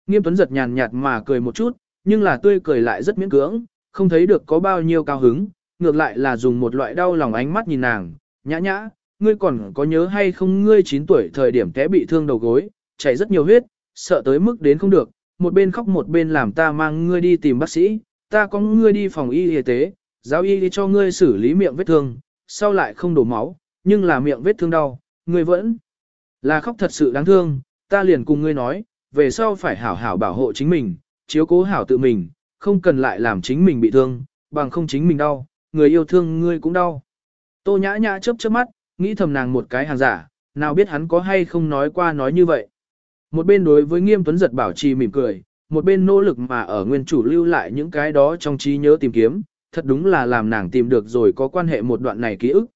Nghiêm Tuấn giật nhàn nhạt mà cười một chút, nhưng là tươi cười lại rất miễn cưỡng, không thấy được có bao nhiêu cao hứng, ngược lại là dùng một loại đau lòng ánh mắt nhìn nàng, nhã nhã, ngươi còn có nhớ hay không ngươi 9 tuổi thời điểm té bị thương đầu gối, chảy rất nhiều huyết, sợ tới mức đến không được, một bên khóc một bên làm ta mang ngươi đi tìm bác sĩ, ta có ngươi đi phòng y y tế, giáo y đi cho ngươi xử lý miệng vết thương, sau lại không đổ máu, nhưng là miệng vết thương đau, ngươi vẫn là khóc thật sự đáng thương, ta liền cùng ngươi nói, về sau phải hảo hảo bảo hộ chính mình, chiếu cố hảo tự mình, không cần lại làm chính mình bị thương, bằng không chính mình đau, người yêu thương ngươi cũng đau. Tô nhã nhã chớp chớp mắt, nghĩ thầm nàng một cái hàng giả, nào biết hắn có hay không nói qua nói như vậy. Một bên đối với nghiêm tuấn giật bảo trì mỉm cười, một bên nỗ lực mà ở nguyên chủ lưu lại những cái đó trong trí nhớ tìm kiếm, thật đúng là làm nàng tìm được rồi có quan hệ một đoạn này ký ức.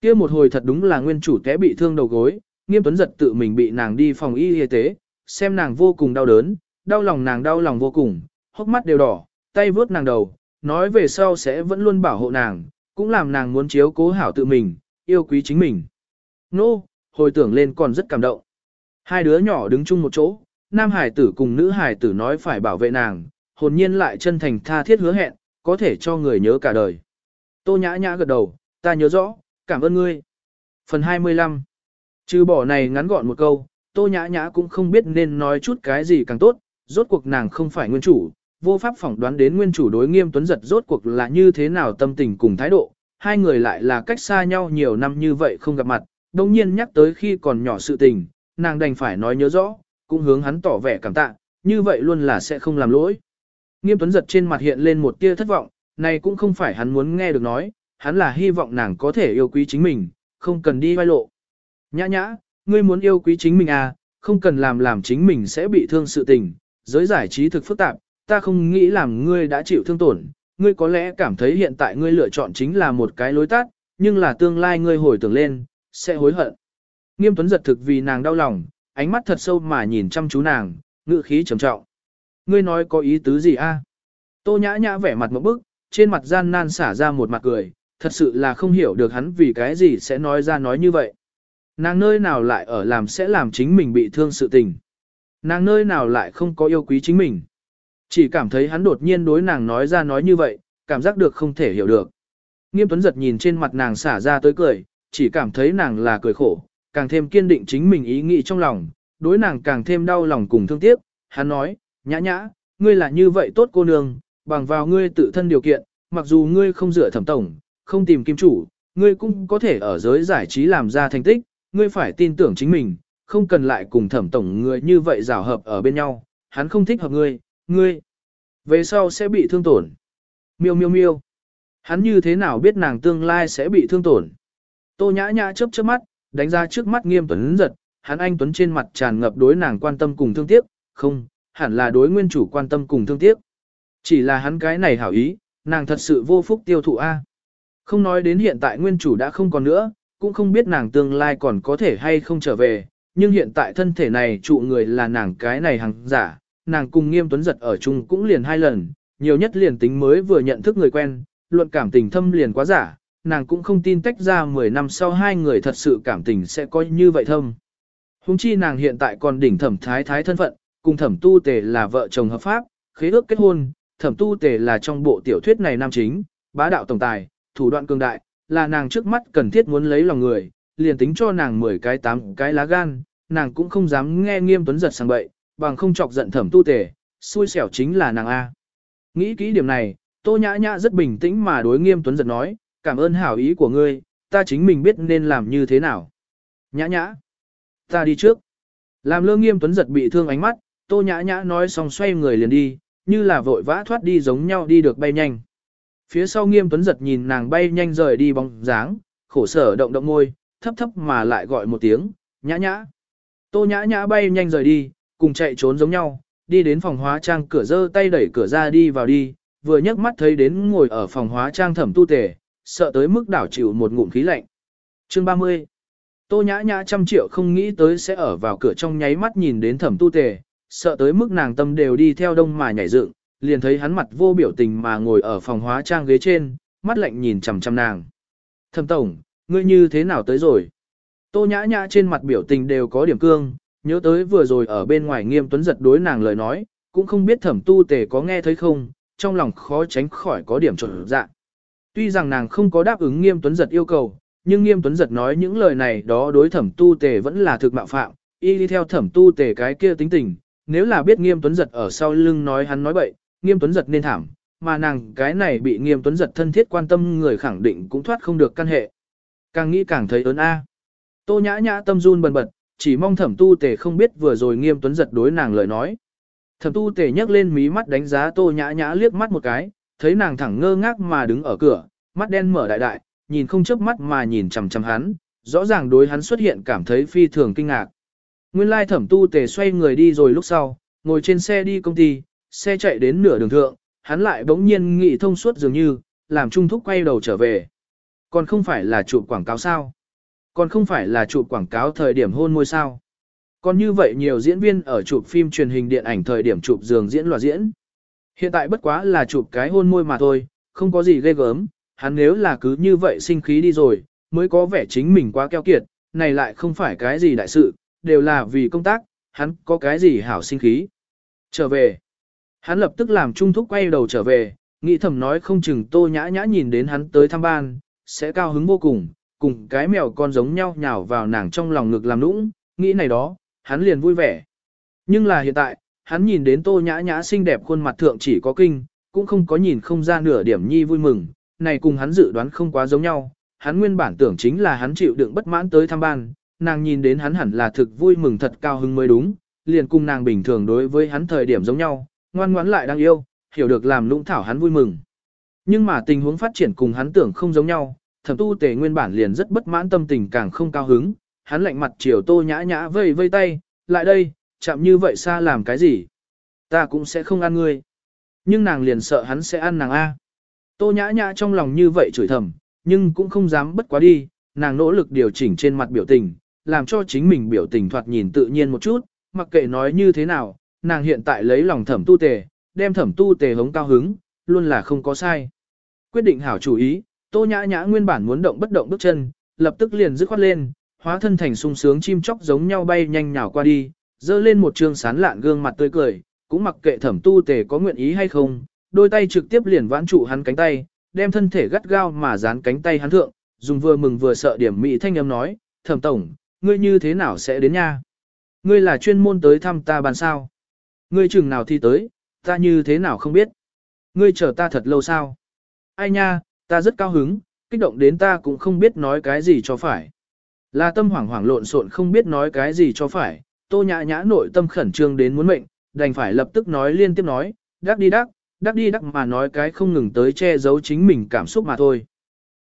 kia một hồi thật đúng là nguyên chủ té bị thương đầu gối, nghiêm tuấn giật tự mình bị nàng đi phòng y y tế, xem nàng vô cùng đau đớn, đau lòng nàng đau lòng vô cùng, hốc mắt đều đỏ, tay vớt nàng đầu, nói về sau sẽ vẫn luôn bảo hộ nàng, cũng làm nàng muốn chiếu cố hảo tự mình, yêu quý chính mình. Nô, hồi tưởng lên còn rất cảm động. Hai đứa nhỏ đứng chung một chỗ, nam hải tử cùng nữ hải tử nói phải bảo vệ nàng, hồn nhiên lại chân thành tha thiết hứa hẹn, có thể cho người nhớ cả đời. Tô nhã nhã gật đầu, ta nhớ rõ, cảm ơn ngươi. Phần 25 Trừ bỏ này ngắn gọn một câu, tô nhã nhã cũng không biết nên nói chút cái gì càng tốt, rốt cuộc nàng không phải nguyên chủ, vô pháp phỏng đoán đến nguyên chủ đối nghiêm tuấn giật rốt cuộc là như thế nào tâm tình cùng thái độ, hai người lại là cách xa nhau nhiều năm như vậy không gặp mặt, đồng nhiên nhắc tới khi còn nhỏ sự tình, nàng đành phải nói nhớ rõ, cũng hướng hắn tỏ vẻ cảm tạ, như vậy luôn là sẽ không làm lỗi. Nghiêm tuấn giật trên mặt hiện lên một tia thất vọng, này cũng không phải hắn muốn nghe được nói, hắn là hy vọng nàng có thể yêu quý chính mình, không cần đi vai lộ. Nhã nhã, ngươi muốn yêu quý chính mình à, không cần làm làm chính mình sẽ bị thương sự tình, giới giải trí thực phức tạp, ta không nghĩ làm ngươi đã chịu thương tổn, ngươi có lẽ cảm thấy hiện tại ngươi lựa chọn chính là một cái lối tắt, nhưng là tương lai ngươi hồi tưởng lên, sẽ hối hận. Nghiêm Tuấn giật thực vì nàng đau lòng, ánh mắt thật sâu mà nhìn chăm chú nàng, ngữ khí trầm trọng. Ngươi nói có ý tứ gì a? Tô nhã nhã vẻ mặt một bức, trên mặt gian nan xả ra một mặt cười, thật sự là không hiểu được hắn vì cái gì sẽ nói ra nói như vậy. Nàng nơi nào lại ở làm sẽ làm chính mình bị thương sự tình. Nàng nơi nào lại không có yêu quý chính mình. Chỉ cảm thấy hắn đột nhiên đối nàng nói ra nói như vậy, cảm giác được không thể hiểu được. Nghiêm Tuấn giật nhìn trên mặt nàng xả ra tới cười, chỉ cảm thấy nàng là cười khổ, càng thêm kiên định chính mình ý nghĩ trong lòng, đối nàng càng thêm đau lòng cùng thương tiếc. Hắn nói, nhã nhã, ngươi là như vậy tốt cô nương, bằng vào ngươi tự thân điều kiện, mặc dù ngươi không dựa thẩm tổng, không tìm kim chủ, ngươi cũng có thể ở giới giải trí làm ra thành tích, ngươi phải tin tưởng chính mình, không cần lại cùng thẩm tổng người như vậy rào hợp ở bên nhau, hắn không thích hợp ngươi, ngươi, về sau sẽ bị thương tổn. Miêu miêu miêu, hắn như thế nào biết nàng tương lai sẽ bị thương tổn. Tô nhã nhã chớp chớp mắt, đánh ra trước mắt nghiêm tuấn giật, hắn anh tuấn trên mặt tràn ngập đối nàng quan tâm cùng thương tiếc, không, hẳn là đối nguyên chủ quan tâm cùng thương tiếc. Chỉ là hắn cái này hảo ý, nàng thật sự vô phúc tiêu thụ A. Không nói đến hiện tại nguyên chủ đã không còn nữa, cũng không biết nàng tương lai còn có thể hay không trở về, nhưng hiện tại thân thể này trụ người là nàng cái này hàng giả, nàng cùng nghiêm tuấn giật ở chung cũng liền hai lần, nhiều nhất liền tính mới vừa nhận thức người quen, luận cảm tình thâm liền quá giả, nàng cũng không tin tách ra 10 năm sau hai người thật sự cảm tình sẽ có như vậy thâm. Hùng chi nàng hiện tại còn đỉnh thẩm thái thái thân phận, cùng thẩm tu tề là vợ chồng hợp pháp, khế ước kết hôn, thẩm tu tề là trong bộ tiểu thuyết này nam chính, bá đạo tổng tài, thủ đoạn cường đại, là nàng trước mắt cần thiết muốn lấy lòng người, liền tính cho nàng 10 cái 8 cái lá gan, nàng cũng không dám nghe nghiêm tuấn giật sang bậy, bằng không chọc giận thẩm tu tề, xui xẻo chính là nàng A. Nghĩ kỹ điểm này, tô nhã nhã rất bình tĩnh mà đối nghiêm tuấn giật nói, cảm ơn hảo ý của ngươi, ta chính mình biết nên làm như thế nào. Nhã nhã, ta đi trước. Làm lương nghiêm tuấn giật bị thương ánh mắt, tô nhã nhã nói xong xoay người liền đi, như là vội vã thoát đi giống nhau đi được bay nhanh. Phía sau nghiêm tuấn giật nhìn nàng bay nhanh rời đi bóng dáng, khổ sở động động môi, thấp thấp mà lại gọi một tiếng, nhã nhã. Tô nhã nhã bay nhanh rời đi, cùng chạy trốn giống nhau, đi đến phòng hóa trang cửa dơ tay đẩy cửa ra đi vào đi, vừa nhấc mắt thấy đến ngồi ở phòng hóa trang thẩm tu tề, sợ tới mức đảo chịu một ngụm khí lạnh. Chương 30 Tô nhã nhã trăm triệu không nghĩ tới sẽ ở vào cửa trong nháy mắt nhìn đến thẩm tu tề, sợ tới mức nàng tâm đều đi theo đông mà nhảy dựng, liền thấy hắn mặt vô biểu tình mà ngồi ở phòng hóa trang ghế trên, mắt lạnh nhìn chằm chằm nàng. Thẩm tổng, ngươi như thế nào tới rồi? Tô nhã nhã trên mặt biểu tình đều có điểm cương, nhớ tới vừa rồi ở bên ngoài nghiêm tuấn giật đối nàng lời nói, cũng không biết thẩm tu tề có nghe thấy không, trong lòng khó tránh khỏi có điểm trộn dạng. Tuy rằng nàng không có đáp ứng nghiêm tuấn giật yêu cầu, nhưng nghiêm tuấn giật nói những lời này đó đối thẩm tu tề vẫn là thực mạo phạm, y đi theo thẩm tu tề cái kia tính tình, nếu là biết nghiêm tuấn giật ở sau lưng nói hắn nói bậy, nghiêm tuấn giật nên thảm, mà nàng cái này bị nghiêm tuấn giật thân thiết quan tâm người khẳng định cũng thoát không được căn hệ. Càng nghĩ càng thấy ớn a. Tô nhã nhã tâm run bần bật, chỉ mong thẩm tu tề không biết vừa rồi nghiêm tuấn giật đối nàng lời nói. Thẩm tu tề nhấc lên mí mắt đánh giá tô nhã nhã liếc mắt một cái, thấy nàng thẳng ngơ ngác mà đứng ở cửa, mắt đen mở đại đại, nhìn không chớp mắt mà nhìn chằm chằm hắn, rõ ràng đối hắn xuất hiện cảm thấy phi thường kinh ngạc. Nguyên lai thẩm tu tề xoay người đi rồi lúc sau, ngồi trên xe đi công ty, xe chạy đến nửa đường thượng, hắn lại bỗng nhiên nghĩ thông suốt dường như, làm trung thúc quay đầu trở về. Còn không phải là chụp quảng cáo sao? Còn không phải là chụp quảng cáo thời điểm hôn môi sao? Còn như vậy nhiều diễn viên ở chụp phim truyền hình điện ảnh thời điểm chụp giường diễn loạt diễn. Hiện tại bất quá là chụp cái hôn môi mà thôi, không có gì ghê gớm, hắn nếu là cứ như vậy sinh khí đi rồi, mới có vẻ chính mình quá keo kiệt, này lại không phải cái gì đại sự, đều là vì công tác, hắn có cái gì hảo sinh khí. Trở về. Hắn lập tức làm trung thúc quay đầu trở về, nghĩ thầm nói không chừng tô nhã nhã nhìn đến hắn tới thăm ban, sẽ cao hứng vô cùng, cùng cái mèo con giống nhau nhào vào nàng trong lòng ngực làm nũng, nghĩ này đó, hắn liền vui vẻ. Nhưng là hiện tại, hắn nhìn đến tô nhã nhã xinh đẹp khuôn mặt thượng chỉ có kinh, cũng không có nhìn không ra nửa điểm nhi vui mừng, này cùng hắn dự đoán không quá giống nhau, hắn nguyên bản tưởng chính là hắn chịu đựng bất mãn tới thăm ban, nàng nhìn đến hắn hẳn là thực vui mừng thật cao hứng mới đúng, liền cùng nàng bình thường đối với hắn thời điểm giống nhau, ngoan ngoãn lại đang yêu, hiểu được làm lũng thảo hắn vui mừng. Nhưng mà tình huống phát triển cùng hắn tưởng không giống nhau, thẩm tu tề nguyên bản liền rất bất mãn tâm tình càng không cao hứng, hắn lạnh mặt chiều tô nhã nhã vây vây tay, lại đây, chạm như vậy xa làm cái gì? Ta cũng sẽ không ăn ngươi. Nhưng nàng liền sợ hắn sẽ ăn nàng A. Tô nhã nhã trong lòng như vậy chửi thầm, nhưng cũng không dám bất quá đi, nàng nỗ lực điều chỉnh trên mặt biểu tình, làm cho chính mình biểu tình thoạt nhìn tự nhiên một chút, mặc kệ nói như thế nào, nàng hiện tại lấy lòng thẩm tu tề, đem thẩm tu tề hống cao hứng, luôn là không có sai. Quyết định hảo chủ ý, tô nhã nhã nguyên bản muốn động bất động bước chân, lập tức liền dứt khoát lên, hóa thân thành sung sướng chim chóc giống nhau bay nhanh nhào qua đi, dơ lên một trương sán lạn gương mặt tươi cười, cũng mặc kệ thẩm tu tề có nguyện ý hay không, đôi tay trực tiếp liền vãn trụ hắn cánh tay, đem thân thể gắt gao mà dán cánh tay hắn thượng, dùng vừa mừng vừa sợ điểm mỹ thanh âm nói, thẩm tổng, ngươi như thế nào sẽ đến nha? Ngươi là chuyên môn tới thăm ta bàn sao? Ngươi chừng nào thi tới, ta như thế nào không biết? Ngươi chờ ta thật lâu sao? Ai nha, ta rất cao hứng, kích động đến ta cũng không biết nói cái gì cho phải. Là tâm hoảng hoảng lộn xộn không biết nói cái gì cho phải, tô nhã nhã nội tâm khẩn trương đến muốn mệnh, đành phải lập tức nói liên tiếp nói, đắc đi đắc, đắc đi đắc mà nói cái không ngừng tới che giấu chính mình cảm xúc mà thôi.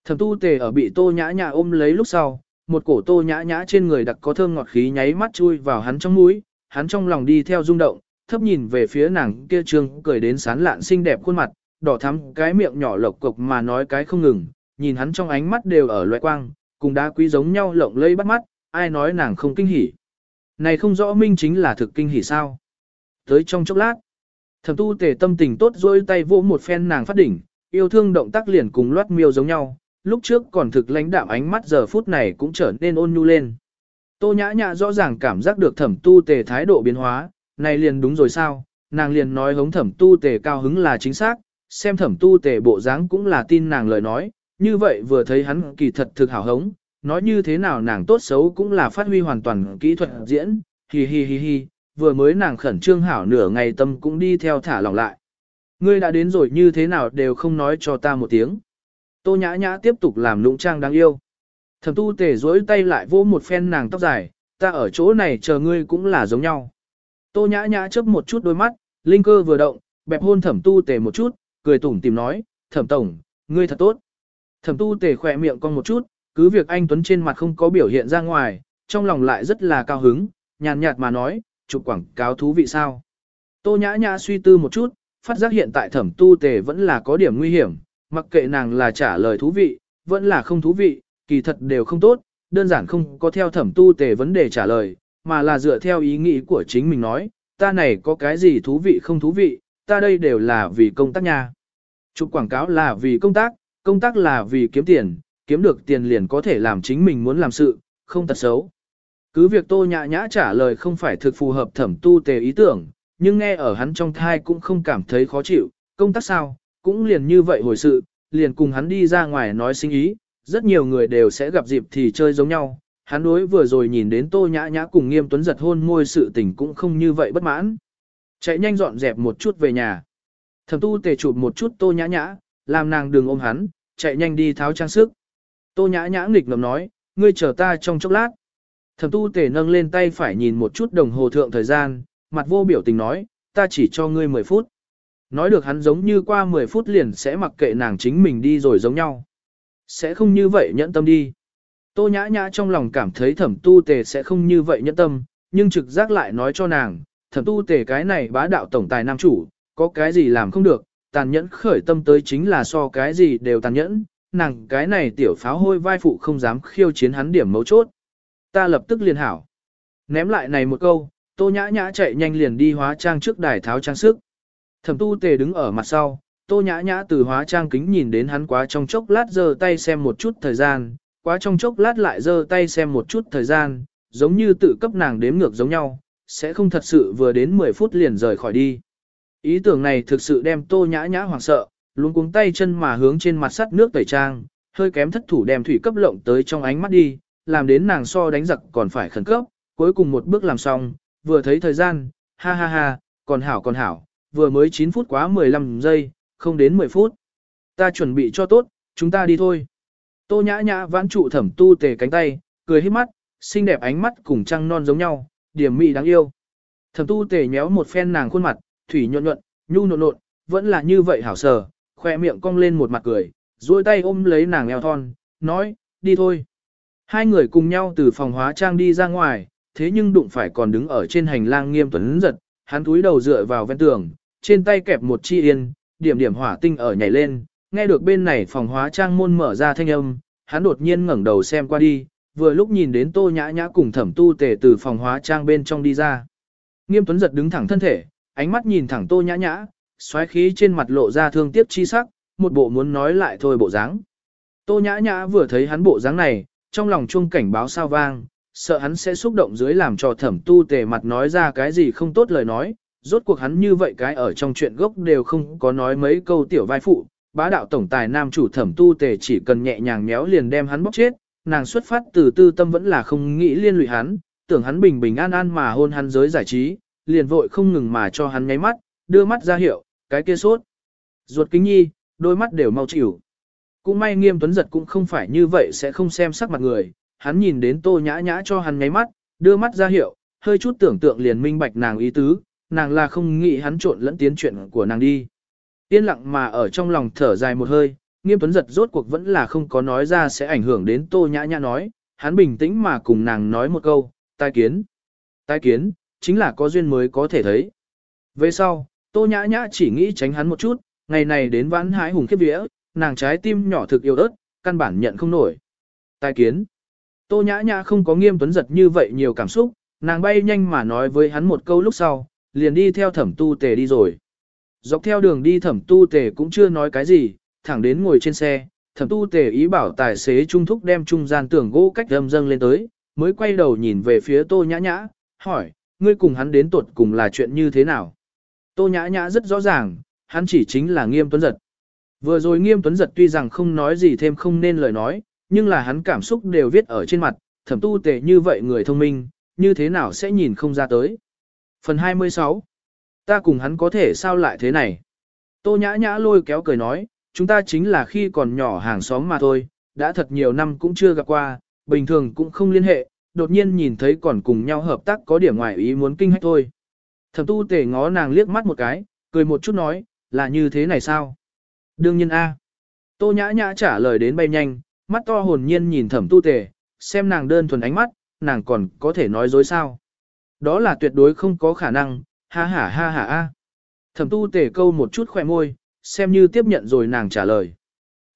Thẩm tu tề ở bị tô nhã nhã ôm lấy lúc sau, một cổ tô nhã nhã trên người đặc có thơm ngọt khí nháy mắt chui vào hắn trong mũi, hắn trong lòng đi theo rung động, thấp nhìn về phía nàng kia trương cười đến sán lạn xinh đẹp khuôn mặt, đỏ thắm cái miệng nhỏ lộc cục mà nói cái không ngừng, nhìn hắn trong ánh mắt đều ở loại quang, cùng đá quý giống nhau lộng lây bắt mắt, ai nói nàng không kinh hỉ. Này không rõ minh chính là thực kinh hỉ sao. Tới trong chốc lát, thẩm tu tề tâm tình tốt dôi tay vỗ một phen nàng phát đỉnh, yêu thương động tác liền cùng loát miêu giống nhau, lúc trước còn thực lãnh đạm ánh mắt giờ phút này cũng trở nên ôn nhu lên. Tô nhã nhã rõ ràng cảm giác được thẩm tu tề thái độ biến hóa, này liền đúng rồi sao, nàng liền nói hống thẩm tu tề cao hứng là chính xác, xem thẩm tu tề bộ dáng cũng là tin nàng lời nói, như vậy vừa thấy hắn kỳ thật thực hảo hống, nói như thế nào nàng tốt xấu cũng là phát huy hoàn toàn kỹ thuật diễn, hi hi hi hi, vừa mới nàng khẩn trương hảo nửa ngày tâm cũng đi theo thả lỏng lại. Ngươi đã đến rồi như thế nào đều không nói cho ta một tiếng. Tô nhã nhã tiếp tục làm lũng trang đáng yêu. Thẩm tu tề duỗi tay lại vỗ một phen nàng tóc dài, ta ở chỗ này chờ ngươi cũng là giống nhau. Tô nhã nhã chớp một chút đôi mắt, linh cơ vừa động, bẹp hôn thẩm tu tề một chút, cười tủm tìm nói, thẩm tổng, ngươi thật tốt. Thẩm tu tề khỏe miệng con một chút, cứ việc anh Tuấn trên mặt không có biểu hiện ra ngoài, trong lòng lại rất là cao hứng, nhàn nhạt mà nói, chụp quảng cáo thú vị sao. Tô nhã nhã suy tư một chút, phát giác hiện tại thẩm tu tề vẫn là có điểm nguy hiểm, mặc kệ nàng là trả lời thú vị, vẫn là không thú vị, kỳ thật đều không tốt, đơn giản không có theo thẩm tu tề vấn đề trả lời, mà là dựa theo ý nghĩ của chính mình nói, ta này có cái gì thú vị không thú vị, ta đây đều là vì công tác nha. Chụp quảng cáo là vì công tác, công tác là vì kiếm tiền, kiếm được tiền liền có thể làm chính mình muốn làm sự, không tật xấu. Cứ việc tô nhã nhã trả lời không phải thực phù hợp thẩm tu tề ý tưởng, nhưng nghe ở hắn trong thai cũng không cảm thấy khó chịu, công tác sao, cũng liền như vậy hồi sự, liền cùng hắn đi ra ngoài nói sinh ý, rất nhiều người đều sẽ gặp dịp thì chơi giống nhau. Hắn đối vừa rồi nhìn đến tô nhã nhã cùng nghiêm tuấn giật hôn môi sự tình cũng không như vậy bất mãn. Chạy nhanh dọn dẹp một chút về nhà. Thẩm tu tề chụp một chút tô nhã nhã, làm nàng đừng ôm hắn, chạy nhanh đi tháo trang sức. Tô nhã nhã nghịch ngầm nói, ngươi chờ ta trong chốc lát. Thẩm tu tề nâng lên tay phải nhìn một chút đồng hồ thượng thời gian, mặt vô biểu tình nói, ta chỉ cho ngươi 10 phút. Nói được hắn giống như qua 10 phút liền sẽ mặc kệ nàng chính mình đi rồi giống nhau. Sẽ không như vậy nhẫn tâm đi. Tô nhã nhã trong lòng cảm thấy thẩm tu tề sẽ không như vậy nhẫn tâm, nhưng trực giác lại nói cho nàng, thẩm tu tề cái này bá đạo tổng tài nam chủ, có cái gì làm không được, tàn nhẫn khởi tâm tới chính là so cái gì đều tàn nhẫn, nàng cái này tiểu pháo hôi vai phụ không dám khiêu chiến hắn điểm mấu chốt. Ta lập tức liền hảo. Ném lại này một câu, tô nhã nhã chạy nhanh liền đi hóa trang trước đài tháo trang sức. Thẩm tu tề đứng ở mặt sau, tô nhã nhã từ hóa trang kính nhìn đến hắn quá trong chốc lát giơ tay xem một chút thời gian, quá trong chốc lát lại giơ tay xem một chút thời gian, giống như tự cấp nàng đếm ngược giống nhau, sẽ không thật sự vừa đến 10 phút liền rời khỏi đi. Ý tưởng này thực sự đem tô nhã nhã hoảng sợ, luôn cuống tay chân mà hướng trên mặt sắt nước tẩy trang, hơi kém thất thủ đem thủy cấp lộng tới trong ánh mắt đi, làm đến nàng so đánh giặc còn phải khẩn cấp, cuối cùng một bước làm xong, vừa thấy thời gian, ha ha ha, còn hảo còn hảo, vừa mới 9 phút quá 15 giây, không đến 10 phút. Ta chuẩn bị cho tốt, chúng ta đi thôi. Tô nhã nhã vãn trụ thẩm tu tề cánh tay, cười hết mắt, xinh đẹp ánh mắt cùng trăng non giống nhau, điểm mị đáng yêu. Thẩm tu tề nhéo một phen nàng khuôn mặt, thủy nhuận nhuận, nhu nộn nộn, vẫn là như vậy hảo sở khoe miệng cong lên một mặt cười, duỗi tay ôm lấy nàng eo thon, nói, đi thôi. Hai người cùng nhau từ phòng hóa trang đi ra ngoài, thế nhưng đụng phải còn đứng ở trên hành lang nghiêm tuấn giật, hắn túi đầu dựa vào ven tường, trên tay kẹp một chi yên, điểm điểm hỏa tinh ở nhảy lên, nghe được bên này phòng hóa trang môn mở ra thanh âm, hắn đột nhiên ngẩng đầu xem qua đi, vừa lúc nhìn đến tô nhã nhã cùng thẩm tu tề từ phòng hóa trang bên trong đi ra. Nghiêm tuấn giật đứng thẳng thân thể, ánh mắt nhìn thẳng tô nhã nhã, xoáy khí trên mặt lộ ra thương tiếc chi sắc, một bộ muốn nói lại thôi bộ dáng. Tô nhã nhã vừa thấy hắn bộ dáng này, trong lòng chuông cảnh báo sao vang, sợ hắn sẽ xúc động dưới làm cho thẩm tu tề mặt nói ra cái gì không tốt lời nói, rốt cuộc hắn như vậy cái ở trong chuyện gốc đều không có nói mấy câu tiểu vai phụ, bá đạo tổng tài nam chủ thẩm tu tề chỉ cần nhẹ nhàng méo liền đem hắn bóc chết, nàng xuất phát từ tư tâm vẫn là không nghĩ liên lụy hắn, tưởng hắn bình bình an an mà hôn hắn giới giải trí, liền vội không ngừng mà cho hắn nháy mắt, đưa mắt ra hiệu, cái kia sốt. Ruột kính nhi, đôi mắt đều mau chịu. Cũng may nghiêm tuấn giật cũng không phải như vậy sẽ không xem sắc mặt người, hắn nhìn đến tô nhã nhã cho hắn nháy mắt, đưa mắt ra hiệu, hơi chút tưởng tượng liền minh bạch nàng ý tứ, nàng là không nghĩ hắn trộn lẫn tiến chuyện của nàng đi. Yên lặng mà ở trong lòng thở dài một hơi, nghiêm tuấn giật rốt cuộc vẫn là không có nói ra sẽ ảnh hưởng đến tô nhã nhã nói, hắn bình tĩnh mà cùng nàng nói một câu, tai kiến. Tai kiến, chính là có duyên mới có thể thấy. Về sau, tô nhã nhã chỉ nghĩ tránh hắn một chút, ngày này đến vãn hái hùng khiếp vía, nàng trái tim nhỏ thực yêu ớt, căn bản nhận không nổi. Tài kiến. Tô nhã nhã không có nghiêm tuấn giật như vậy nhiều cảm xúc, nàng bay nhanh mà nói với hắn một câu lúc sau, liền đi theo thẩm tu tề đi rồi. Dọc theo đường đi thẩm tu tề cũng chưa nói cái gì, thẳng đến ngồi trên xe, thẩm tu tề ý bảo tài xế trung thúc đem trung gian tường gỗ cách âm dâng lên tới, mới quay đầu nhìn về phía tô nhã nhã, hỏi, ngươi cùng hắn đến tuột cùng là chuyện như thế nào? Tô nhã nhã rất rõ ràng, hắn chỉ chính là nghiêm tuấn giật. Vừa rồi nghiêm tuấn giật tuy rằng không nói gì thêm không nên lời nói, nhưng là hắn cảm xúc đều viết ở trên mặt, thẩm tu tề như vậy người thông minh, như thế nào sẽ nhìn không ra tới. Phần 26 Ta cùng hắn có thể sao lại thế này? Tô nhã nhã lôi kéo cười nói, chúng ta chính là khi còn nhỏ hàng xóm mà thôi, đã thật nhiều năm cũng chưa gặp qua, bình thường cũng không liên hệ, đột nhiên nhìn thấy còn cùng nhau hợp tác có điểm ngoài ý muốn kinh hách thôi. Thẩm tu tề ngó nàng liếc mắt một cái, cười một chút nói, là như thế này sao? Đương nhiên A. Tô nhã nhã trả lời đến bay nhanh, mắt to hồn nhiên nhìn thẩm tu tề, xem nàng đơn thuần ánh mắt, nàng còn có thể nói dối sao. Đó là tuyệt đối không có khả năng, ha ha ha ha a. Thẩm tu tề câu một chút khỏe môi, xem như tiếp nhận rồi nàng trả lời.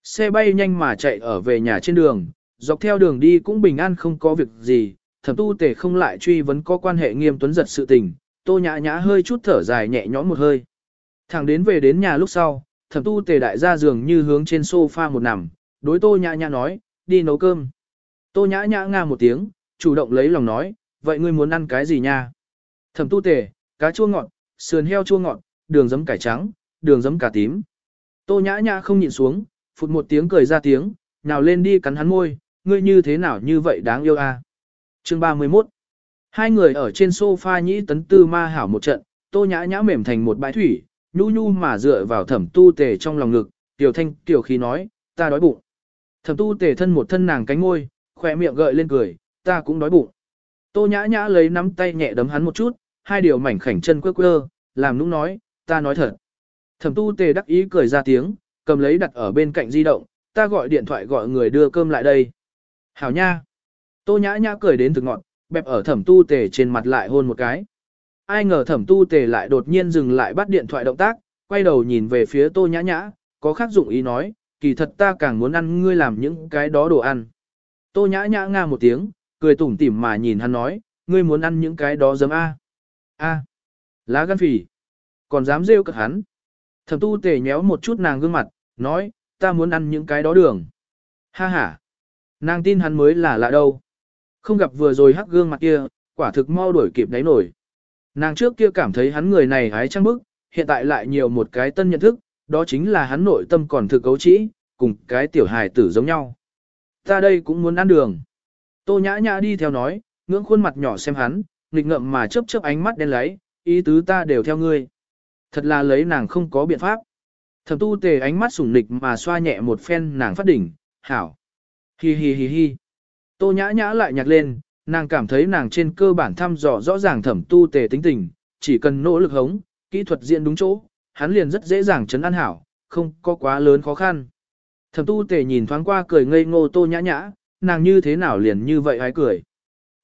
Xe bay nhanh mà chạy ở về nhà trên đường, dọc theo đường đi cũng bình an không có việc gì, thẩm tu tề không lại truy vấn có quan hệ nghiêm tuấn giật sự tình, tô nhã nhã hơi chút thở dài nhẹ nhõm một hơi. Thẳng đến về đến nhà lúc sau, thẩm tu tề đại ra giường như hướng trên sofa một nằm, đối tô nhã nhã nói, đi nấu cơm. Tô nhã nhã nga một tiếng, chủ động lấy lòng nói, vậy ngươi muốn ăn cái gì nha? Thẩm tu tề, cá chua ngọt, sườn heo chua ngọt, đường giấm cải trắng, đường giấm cà tím. Tô nhã nhã không nhịn xuống, phụt một tiếng cười ra tiếng, nào lên đi cắn hắn môi, ngươi như thế nào như vậy đáng yêu a. À? Chương 31 Hai người ở trên sofa nhĩ tấn tư ma hảo một trận, tô nhã nhã mềm thành một bãi thủy, nhu nhu mà dựa vào thẩm tu tề trong lòng ngực, tiểu thanh tiểu khí nói, ta đói bụng. Thẩm tu tề thân một thân nàng cánh môi, khỏe miệng gợi lên cười, ta cũng đói bụng. Tô nhã nhã lấy nắm tay nhẹ đấm hắn một chút, hai điều mảnh khảnh chân quơ quơ, làm nũng nói, ta nói thật. Thẩm tu tề đắc ý cười ra tiếng, cầm lấy đặt ở bên cạnh di động, ta gọi điện thoại gọi người đưa cơm lại đây. Hảo nha. Tô nhã nhã cười đến từ ngọn, bẹp ở thẩm tu tề trên mặt lại hôn một cái. Ai ngờ thẩm tu tề lại đột nhiên dừng lại bắt điện thoại động tác, quay đầu nhìn về phía tô nhã nhã, có khác dụng ý nói, kỳ thật ta càng muốn ăn ngươi làm những cái đó đồ ăn. Tô nhã nhã nga một tiếng, cười tủm tỉm mà nhìn hắn nói, ngươi muốn ăn những cái đó giấm A. A. Lá gan phỉ. Còn dám rêu cực hắn. Thẩm tu tề nhéo một chút nàng gương mặt, nói, ta muốn ăn những cái đó đường. Ha ha. Nàng tin hắn mới là lạ đâu. Không gặp vừa rồi hắc gương mặt kia, quả thực mau đuổi kịp đáy nổi. Nàng trước kia cảm thấy hắn người này hái trăng bức, hiện tại lại nhiều một cái tân nhận thức, đó chính là hắn nội tâm còn thực cấu trĩ, cùng cái tiểu hài tử giống nhau. Ta đây cũng muốn ăn đường. Tô nhã nhã đi theo nói, ngưỡng khuôn mặt nhỏ xem hắn, nghịch ngậm mà chớp chớp ánh mắt đen lấy, ý tứ ta đều theo ngươi. Thật là lấy nàng không có biện pháp. Thẩm tu tề ánh mắt sủng nịch mà xoa nhẹ một phen nàng phát đỉnh, hảo. Hi hi hi hi. Tô nhã nhã lại nhạc lên, nàng cảm thấy nàng trên cơ bản thăm dò rõ ràng thẩm tu tề tính tình, chỉ cần nỗ lực hống, kỹ thuật diễn đúng chỗ, hắn liền rất dễ dàng chấn an hảo, không có quá lớn khó khăn. Thẩm tu tề nhìn thoáng qua cười ngây ngô tô nhã nhã, nàng như thế nào liền như vậy hái cười.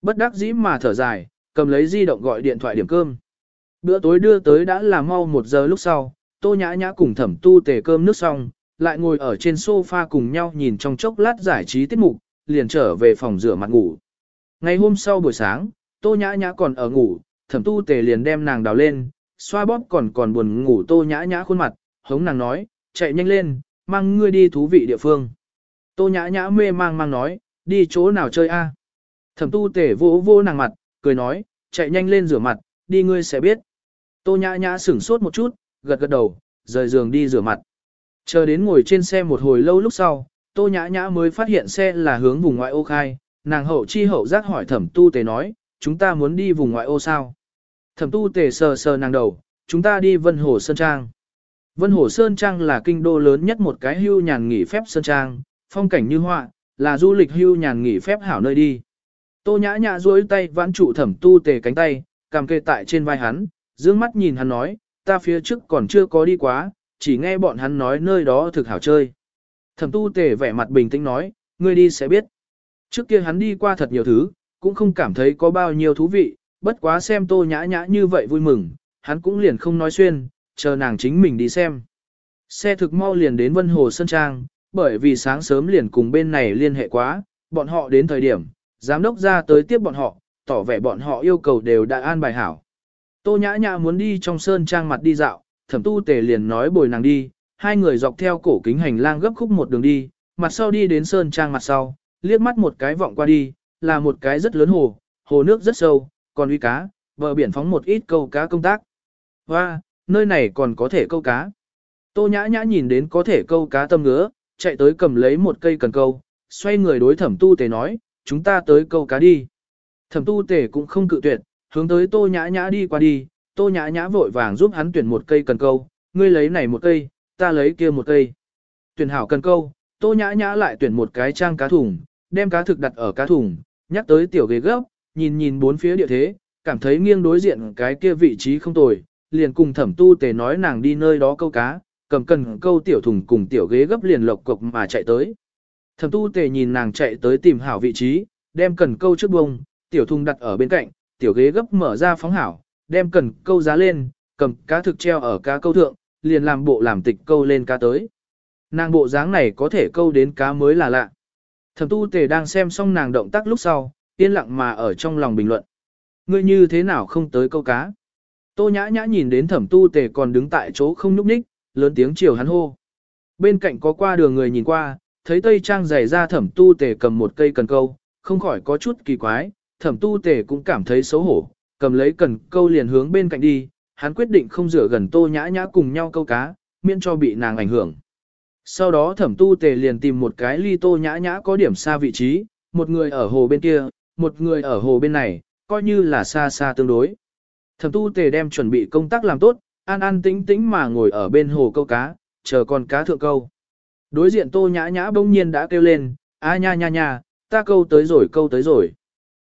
Bất đắc dĩ mà thở dài, cầm lấy di động gọi điện thoại điểm cơm. Bữa tối đưa tới đã là mau một giờ lúc sau, tô nhã nhã cùng thẩm tu tề cơm nước xong, lại ngồi ở trên sofa cùng nhau nhìn trong chốc lát giải trí tiết mục, liền trở về phòng rửa mặt ngủ. Ngày hôm sau buổi sáng, tô nhã nhã còn ở ngủ, thẩm tu tề liền đem nàng đào lên, xoa bóp còn còn buồn ngủ tô nhã nhã khuôn mặt, hống nàng nói, chạy nhanh lên, mang ngươi đi thú vị địa phương. Tô nhã nhã mê mang mang nói, đi chỗ nào chơi a? Thẩm tu tể vỗ vỗ nàng mặt, cười nói, chạy nhanh lên rửa mặt, đi ngươi sẽ biết. Tô nhã nhã sửng sốt một chút, gật gật đầu, rời giường đi rửa mặt. Chờ đến ngồi trên xe một hồi lâu lúc sau, tô nhã nhã mới phát hiện xe là hướng vùng ngoại ô khai, nàng hậu chi hậu giác hỏi thẩm tu tề nói, chúng ta muốn đi vùng ngoại ô sao? Thẩm tu tề sờ sờ nàng đầu, chúng ta đi Vân Hồ Sơn Trang. Vân Hồ Sơn Trang là kinh đô lớn nhất một cái hưu nhàn nghỉ phép Sơn Trang, phong cảnh như họa, là du lịch hưu nhàn nghỉ phép hảo nơi đi. Tô nhã nhã duỗi tay vãn trụ thẩm tu tề cánh tay, cầm kê tại trên vai hắn, dương mắt nhìn hắn nói, ta phía trước còn chưa có đi quá, chỉ nghe bọn hắn nói nơi đó thực hảo chơi. Thẩm tu tề vẻ mặt bình tĩnh nói, ngươi đi sẽ biết. Trước kia hắn đi qua thật nhiều thứ, cũng không cảm thấy có bao nhiêu thú vị, bất quá xem tô nhã nhã như vậy vui mừng, hắn cũng liền không nói xuyên, chờ nàng chính mình đi xem. Xe thực mau liền đến Vân Hồ Sơn Trang, bởi vì sáng sớm liền cùng bên này liên hệ quá, bọn họ đến thời điểm, giám đốc ra tới tiếp bọn họ, tỏ vẻ bọn họ yêu cầu đều đã an bài hảo. Tô nhã nhã muốn đi trong Sơn Trang mặt đi dạo, thẩm tu tề liền nói bồi nàng đi, hai người dọc theo cổ kính hành lang gấp khúc một đường đi, mặt sau đi đến Sơn Trang mặt sau, liếc mắt một cái vọng qua đi, là một cái rất lớn hồ, hồ nước rất sâu, còn uy cá, bờ biển phóng một ít câu cá công tác. và nơi này còn có thể câu cá. Tô nhã nhã nhìn đến có thể câu cá tâm ngứa, chạy tới cầm lấy một cây cần câu, xoay người đối thẩm tu tề nói, chúng ta tới câu cá đi. Thẩm tu tề cũng không cự tuyệt, hướng tới tô nhã nhã đi qua đi, tô nhã nhã vội vàng giúp hắn tuyển một cây cần câu, ngươi lấy này một cây, ta lấy kia một cây. Tuyển hảo cần câu, tô nhã nhã lại tuyển một cái trang cá thùng, đem cá thực đặt ở cá thùng, nhắc tới tiểu ghế gấp, nhìn nhìn bốn phía địa thế, cảm thấy nghiêng đối diện cái kia vị trí không tồi, liền cùng thẩm tu tề nói nàng đi nơi đó câu cá, cầm cần câu tiểu thùng cùng tiểu ghế gấp liền lộc cục mà chạy tới. Thẩm tu tề nhìn nàng chạy tới tìm hảo vị trí, đem cần câu trước bông, tiểu thùng đặt ở bên cạnh, tiểu ghế gấp mở ra phóng hảo, đem cần câu giá lên, cầm cá thực treo ở cá câu thượng, liền làm bộ làm tịch câu lên cá tới. Nàng bộ dáng này có thể câu đến cá mới là lạ. Thẩm tu tề đang xem xong nàng động tác lúc sau, yên lặng mà ở trong lòng bình luận. Ngươi như thế nào không tới câu cá? Tô nhã nhã nhìn đến thẩm tu tề còn đứng tại chỗ không nhúc nhích, lớn tiếng chiều hắn hô. Bên cạnh có qua đường người nhìn qua, thấy tây trang giày ra thẩm tu tề cầm một cây cần câu, không khỏi có chút kỳ quái, thẩm tu tề cũng cảm thấy xấu hổ, cầm lấy cần câu liền hướng bên cạnh đi, hắn quyết định không rửa gần tô nhã nhã cùng nhau câu cá, miễn cho bị nàng ảnh hưởng. Sau đó thẩm tu tề liền tìm một cái ly tô nhã nhã có điểm xa vị trí, một người ở hồ bên kia, một người ở hồ bên này, coi như là xa xa tương đối. Thẩm tu tề đem chuẩn bị công tác làm tốt, an an tĩnh tĩnh mà ngồi ở bên hồ câu cá, chờ con cá thượng câu. Đối diện tô nhã nhã bỗng nhiên đã kêu lên, a nha nha nha, ta câu tới rồi câu tới rồi.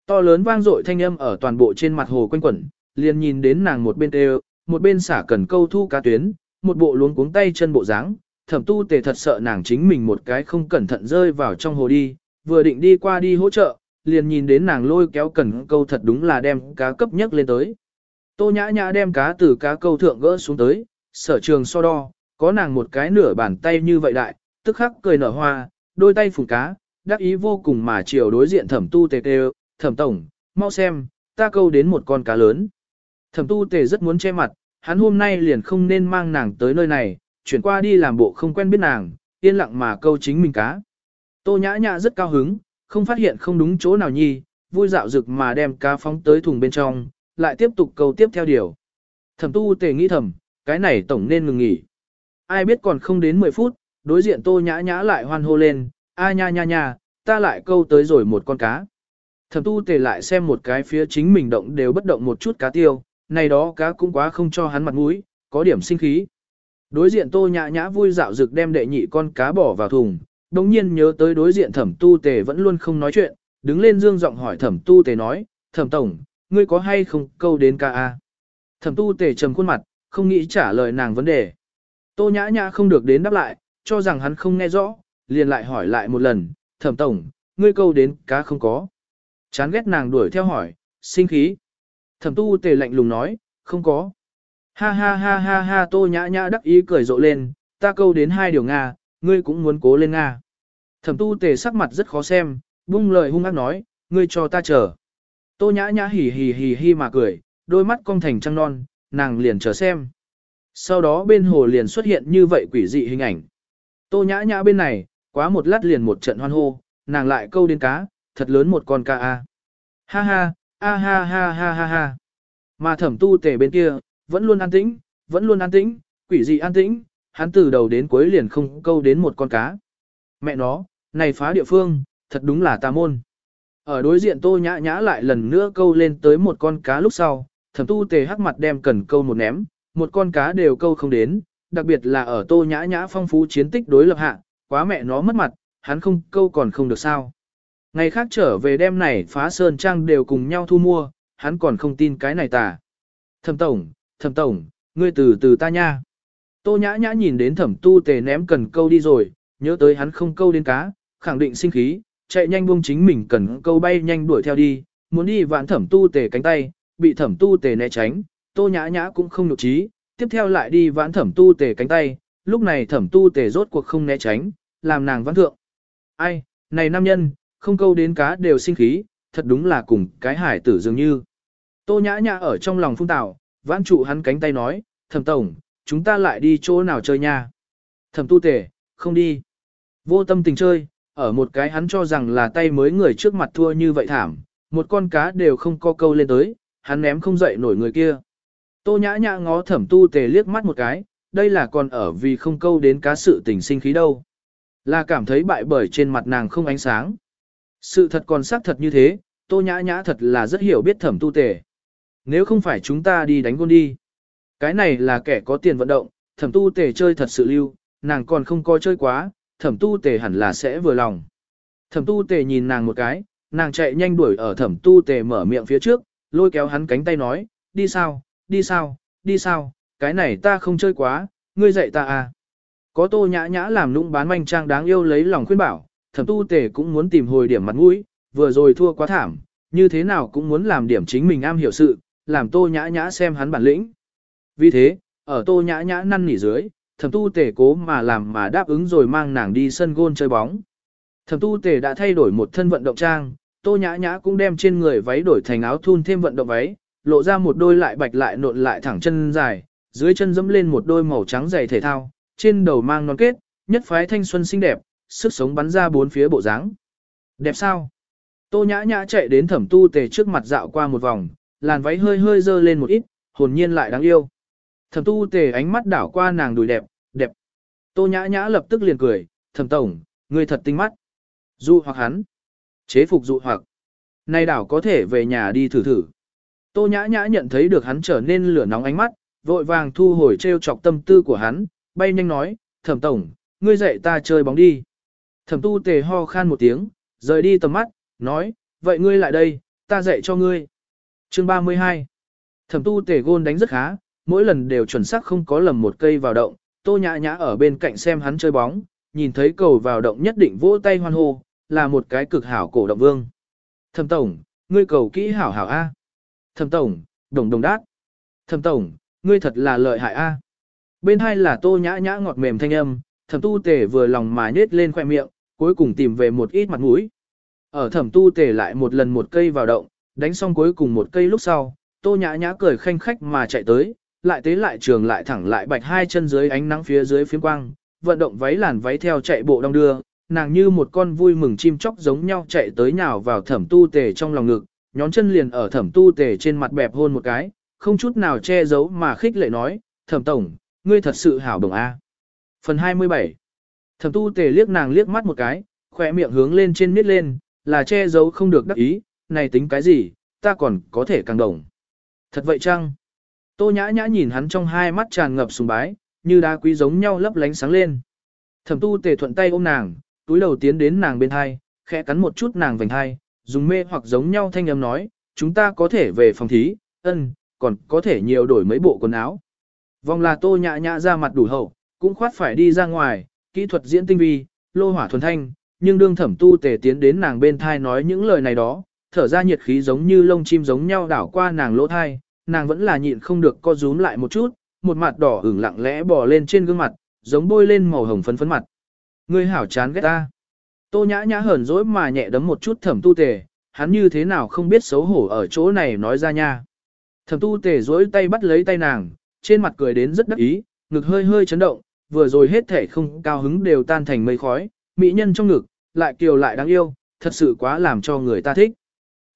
To lớn vang dội thanh âm ở toàn bộ trên mặt hồ quanh quẩn, liền nhìn đến nàng một bên đều, một bên xả cần câu thu cá tuyến, một bộ luống cuống tay chân bộ dáng. Thẩm tu tề thật sợ nàng chính mình một cái không cẩn thận rơi vào trong hồ đi, vừa định đi qua đi hỗ trợ, liền nhìn đến nàng lôi kéo cần câu thật đúng là đem cá cấp nhất lên tới. Tô nhã nhã đem cá từ cá câu thượng gỡ xuống tới, sở trường so đo, có nàng một cái nửa bàn tay như vậy đại, tức khắc cười nở hoa, đôi tay phủ cá, đắc ý vô cùng mà chiều đối diện thẩm tu tề tề, thẩm tổng, mau xem, ta câu đến một con cá lớn. Thẩm tu tề rất muốn che mặt, hắn hôm nay liền không nên mang nàng tới nơi này, chuyển qua đi làm bộ không quen biết nàng, yên lặng mà câu chính mình cá. Tô nhã nhã rất cao hứng, không phát hiện không đúng chỗ nào nhi, vui dạo rực mà đem cá phóng tới thùng bên trong, lại tiếp tục câu tiếp theo điều. Thẩm tu tề nghĩ thầm, cái này tổng nên ngừng nghỉ. Ai biết còn không đến 10 phút, đối diện tô nhã nhã lại hoan hô lên, a nha nha nha, ta lại câu tới rồi một con cá. Thẩm tu tề lại xem một cái phía chính mình động đều bất động một chút cá tiêu, này đó cá cũng quá không cho hắn mặt mũi, có điểm sinh khí. Đối diện tô nhã nhã vui dạo dực đem đệ nhị con cá bỏ vào thùng, đồng nhiên nhớ tới đối diện thẩm tu tề vẫn luôn không nói chuyện, đứng lên dương giọng hỏi thẩm tu tề nói, thẩm tổng, ngươi có hay không câu đến ca a? Thẩm tu tề trầm khuôn mặt, không nghĩ trả lời nàng vấn đề. Tô nhã nhã không được đến đáp lại, cho rằng hắn không nghe rõ, liền lại hỏi lại một lần, thẩm tổng, ngươi câu đến cá không có. Chán ghét nàng đuổi theo hỏi, sinh khí. Thẩm tu tề lạnh lùng nói, không có. Ha ha ha ha ha tô nhã nhã đắc ý cười rộ lên, ta câu đến hai điều Nga, ngươi cũng muốn cố lên Nga. Thẩm tu tề sắc mặt rất khó xem, bung lời hung ác nói, ngươi cho ta chờ. Tô nhã nhã hỉ hỉ hỉ hỉ mà cười, đôi mắt cong thành trăng non, nàng liền chờ xem. Sau đó bên hồ liền xuất hiện như vậy quỷ dị hình ảnh. Tô nhã nhã bên này, quá một lát liền một trận hoan hô, nàng lại câu đến cá, thật lớn một con cá a. Ha ha, a ha ha ha ha ha. Mà thẩm tu tề bên kia, vẫn luôn an tĩnh, vẫn luôn an tĩnh, quỷ dị an tĩnh, hắn từ đầu đến cuối liền không câu đến một con cá. Mẹ nó, này phá địa phương, thật đúng là tà môn. Ở đối diện tô nhã nhã lại lần nữa câu lên tới một con cá lúc sau, thẩm tu tề hắc mặt đem cần câu một ném, một con cá đều câu không đến, đặc biệt là ở tô nhã nhã phong phú chiến tích đối lập hạ, quá mẹ nó mất mặt, hắn không câu còn không được sao. Ngày khác trở về đêm này phá sơn trang đều cùng nhau thu mua, hắn còn không tin cái này tà. Thẩm tổng, thẩm tổng, ngươi từ từ ta nha. Tô nhã nhã nhìn đến thẩm tu tề ném cần câu đi rồi, nhớ tới hắn không câu đến cá, khẳng định sinh khí, chạy nhanh buông chính mình cần câu bay nhanh đuổi theo đi, muốn đi vạn thẩm tu tề cánh tay, bị thẩm tu tề né tránh, tô nhã nhã cũng không nhục trí, tiếp theo lại đi vãn thẩm tu tề cánh tay, lúc này thẩm tu tề rốt cuộc không né tránh, làm nàng vãn thượng. Ai, này nam nhân, không câu đến cá đều sinh khí, thật đúng là cùng cái hải tử dường như. Tô nhã nhã ở trong lòng phung tạo, vãn trụ hắn cánh tay nói, thẩm tổng, chúng ta lại đi chỗ nào chơi nha. Thẩm tu tề, không đi. Vô tâm tình chơi, ở một cái hắn cho rằng là tay mới người trước mặt thua như vậy thảm, một con cá đều không co câu lên tới, hắn ném không dậy nổi người kia. Tô nhã nhã ngó thẩm tu tề liếc mắt một cái, đây là còn ở vì không câu đến cá sự tình sinh khí đâu. Là cảm thấy bại bởi trên mặt nàng không ánh sáng. Sự thật còn xác thật như thế, tô nhã nhã thật là rất hiểu biết thẩm tu tề. Nếu không phải chúng ta đi đánh gôn đi. Cái này là kẻ có tiền vận động, thẩm tu tề chơi thật sự lưu, nàng còn không coi chơi quá, thẩm tu tề hẳn là sẽ vừa lòng. Thẩm tu tề nhìn nàng một cái, nàng chạy nhanh đuổi ở thẩm tu tề mở miệng phía trước, lôi kéo hắn cánh tay nói, đi sao, đi sao, đi sao, cái này ta không chơi quá, ngươi dạy ta à. Có tô nhã nhã làm nũng bán manh trang đáng yêu lấy lòng khuyên bảo, thẩm tu tề cũng muốn tìm hồi điểm mặt mũi, vừa rồi thua quá thảm, như thế nào cũng muốn làm điểm chính mình am hiểu sự, làm tô nhã nhã xem hắn bản lĩnh. Vì thế, ở tô nhã nhã năn nỉ dưới, thẩm tu tề cố mà làm mà đáp ứng rồi mang nàng đi sân gôn chơi bóng. Thẩm tu tề đã thay đổi một thân vận động trang, tô nhã nhã cũng đem trên người váy đổi thành áo thun thêm vận động váy, lộ ra một đôi lại bạch lại nộn lại thẳng chân dài, dưới chân dẫm lên một đôi màu trắng giày thể thao, trên đầu mang nón kết, nhất phái thanh xuân xinh đẹp, sức sống bắn ra bốn phía bộ dáng. Đẹp sao? Tô nhã nhã chạy đến thẩm tu tề trước mặt dạo qua một vòng, làn váy hơi hơi dơ lên một ít, hồn nhiên lại đáng yêu. Thẩm tu tề ánh mắt đảo qua nàng đùi đẹp, đẹp. Tô nhã nhã lập tức liền cười, thẩm tổng, người thật tinh mắt. Dụ hoặc hắn. Chế phục dụ hoặc. nay đảo có thể về nhà đi thử thử. Tô nhã nhã nhận thấy được hắn trở nên lửa nóng ánh mắt, vội vàng thu hồi treo chọc tâm tư của hắn, bay nhanh nói, thẩm tổng, ngươi dạy ta chơi bóng đi. Thẩm tu tề ho khan một tiếng, rời đi tầm mắt, nói, vậy ngươi lại đây, ta dạy cho ngươi. Chương 32 Thẩm tu tề gôn đánh rất khá, mỗi lần đều chuẩn xác không có lầm một cây vào động, tô nhã nhã ở bên cạnh xem hắn chơi bóng, nhìn thấy cầu vào động nhất định vỗ tay hoan hô, là một cái cực hảo cổ động vương. Thẩm tổng, ngươi cầu kỹ hảo hảo A. Thẩm tổng, đồng đồng đát. Thẩm tổng, ngươi thật là lợi hại A. Bên hai là tô nhã nhã ngọt mềm thanh âm, thẩm tu tề vừa lòng mà nết lên khoe miệng, cuối cùng tìm về một ít mặt mũi. Ở thẩm tu tề lại một lần một cây vào động, đánh xong cuối cùng một cây lúc sau, tô nhã nhã cười khanh khách mà chạy tới, lại tế lại trường lại thẳng lại bạch hai chân dưới ánh nắng phía dưới phiếm quang, vận động váy làn váy theo chạy bộ đông đưa, nàng như một con vui mừng chim chóc giống nhau chạy tới nhào vào thẩm tu tề trong lòng ngực, nhón chân liền ở thẩm tu tề trên mặt bẹp hôn một cái, không chút nào che giấu mà khích lệ nói, thẩm tổng, ngươi thật sự hảo đồng A. Phần 27 Thẩm tu tề liếc nàng liếc mắt một cái, khỏe miệng hướng lên trên miết lên, là che giấu không được đắc ý, này tính cái gì, ta còn có thể càng đồng. Thật vậy chăng? Tô nhã nhã nhìn hắn trong hai mắt tràn ngập sùng bái, như đá quý giống nhau lấp lánh sáng lên. Thẩm tu tề thuận tay ôm nàng, túi đầu tiến đến nàng bên hai, khẽ cắn một chút nàng vành hai, dùng mê hoặc giống nhau thanh âm nói, chúng ta có thể về phòng thí, ân, còn có thể nhiều đổi mấy bộ quần áo. Vòng là tô nhã nhã ra mặt đủ hậu, cũng khoát phải đi ra ngoài, kỹ thuật diễn tinh vi, lô hỏa thuần thanh, nhưng đương thẩm tu tề tiến đến nàng bên thai nói những lời này đó, thở ra nhiệt khí giống như lông chim giống nhau đảo qua nàng lỗ thai, nàng vẫn là nhịn không được co rúm lại một chút, một mặt đỏ ửng lặng lẽ bò lên trên gương mặt, giống bôi lên màu hồng phấn phấn mặt. Ngươi hảo chán ghét ta. Tô nhã nhã hờn dỗi mà nhẹ đấm một chút thẩm tu tề, hắn như thế nào không biết xấu hổ ở chỗ này nói ra nha. Thẩm tu tề dỗi tay bắt lấy tay nàng, trên mặt cười đến rất đắc ý, ngực hơi hơi chấn động, vừa rồi hết thể không cao hứng đều tan thành mây khói, mỹ nhân trong ngực, lại kiều lại đáng yêu, thật sự quá làm cho người ta thích.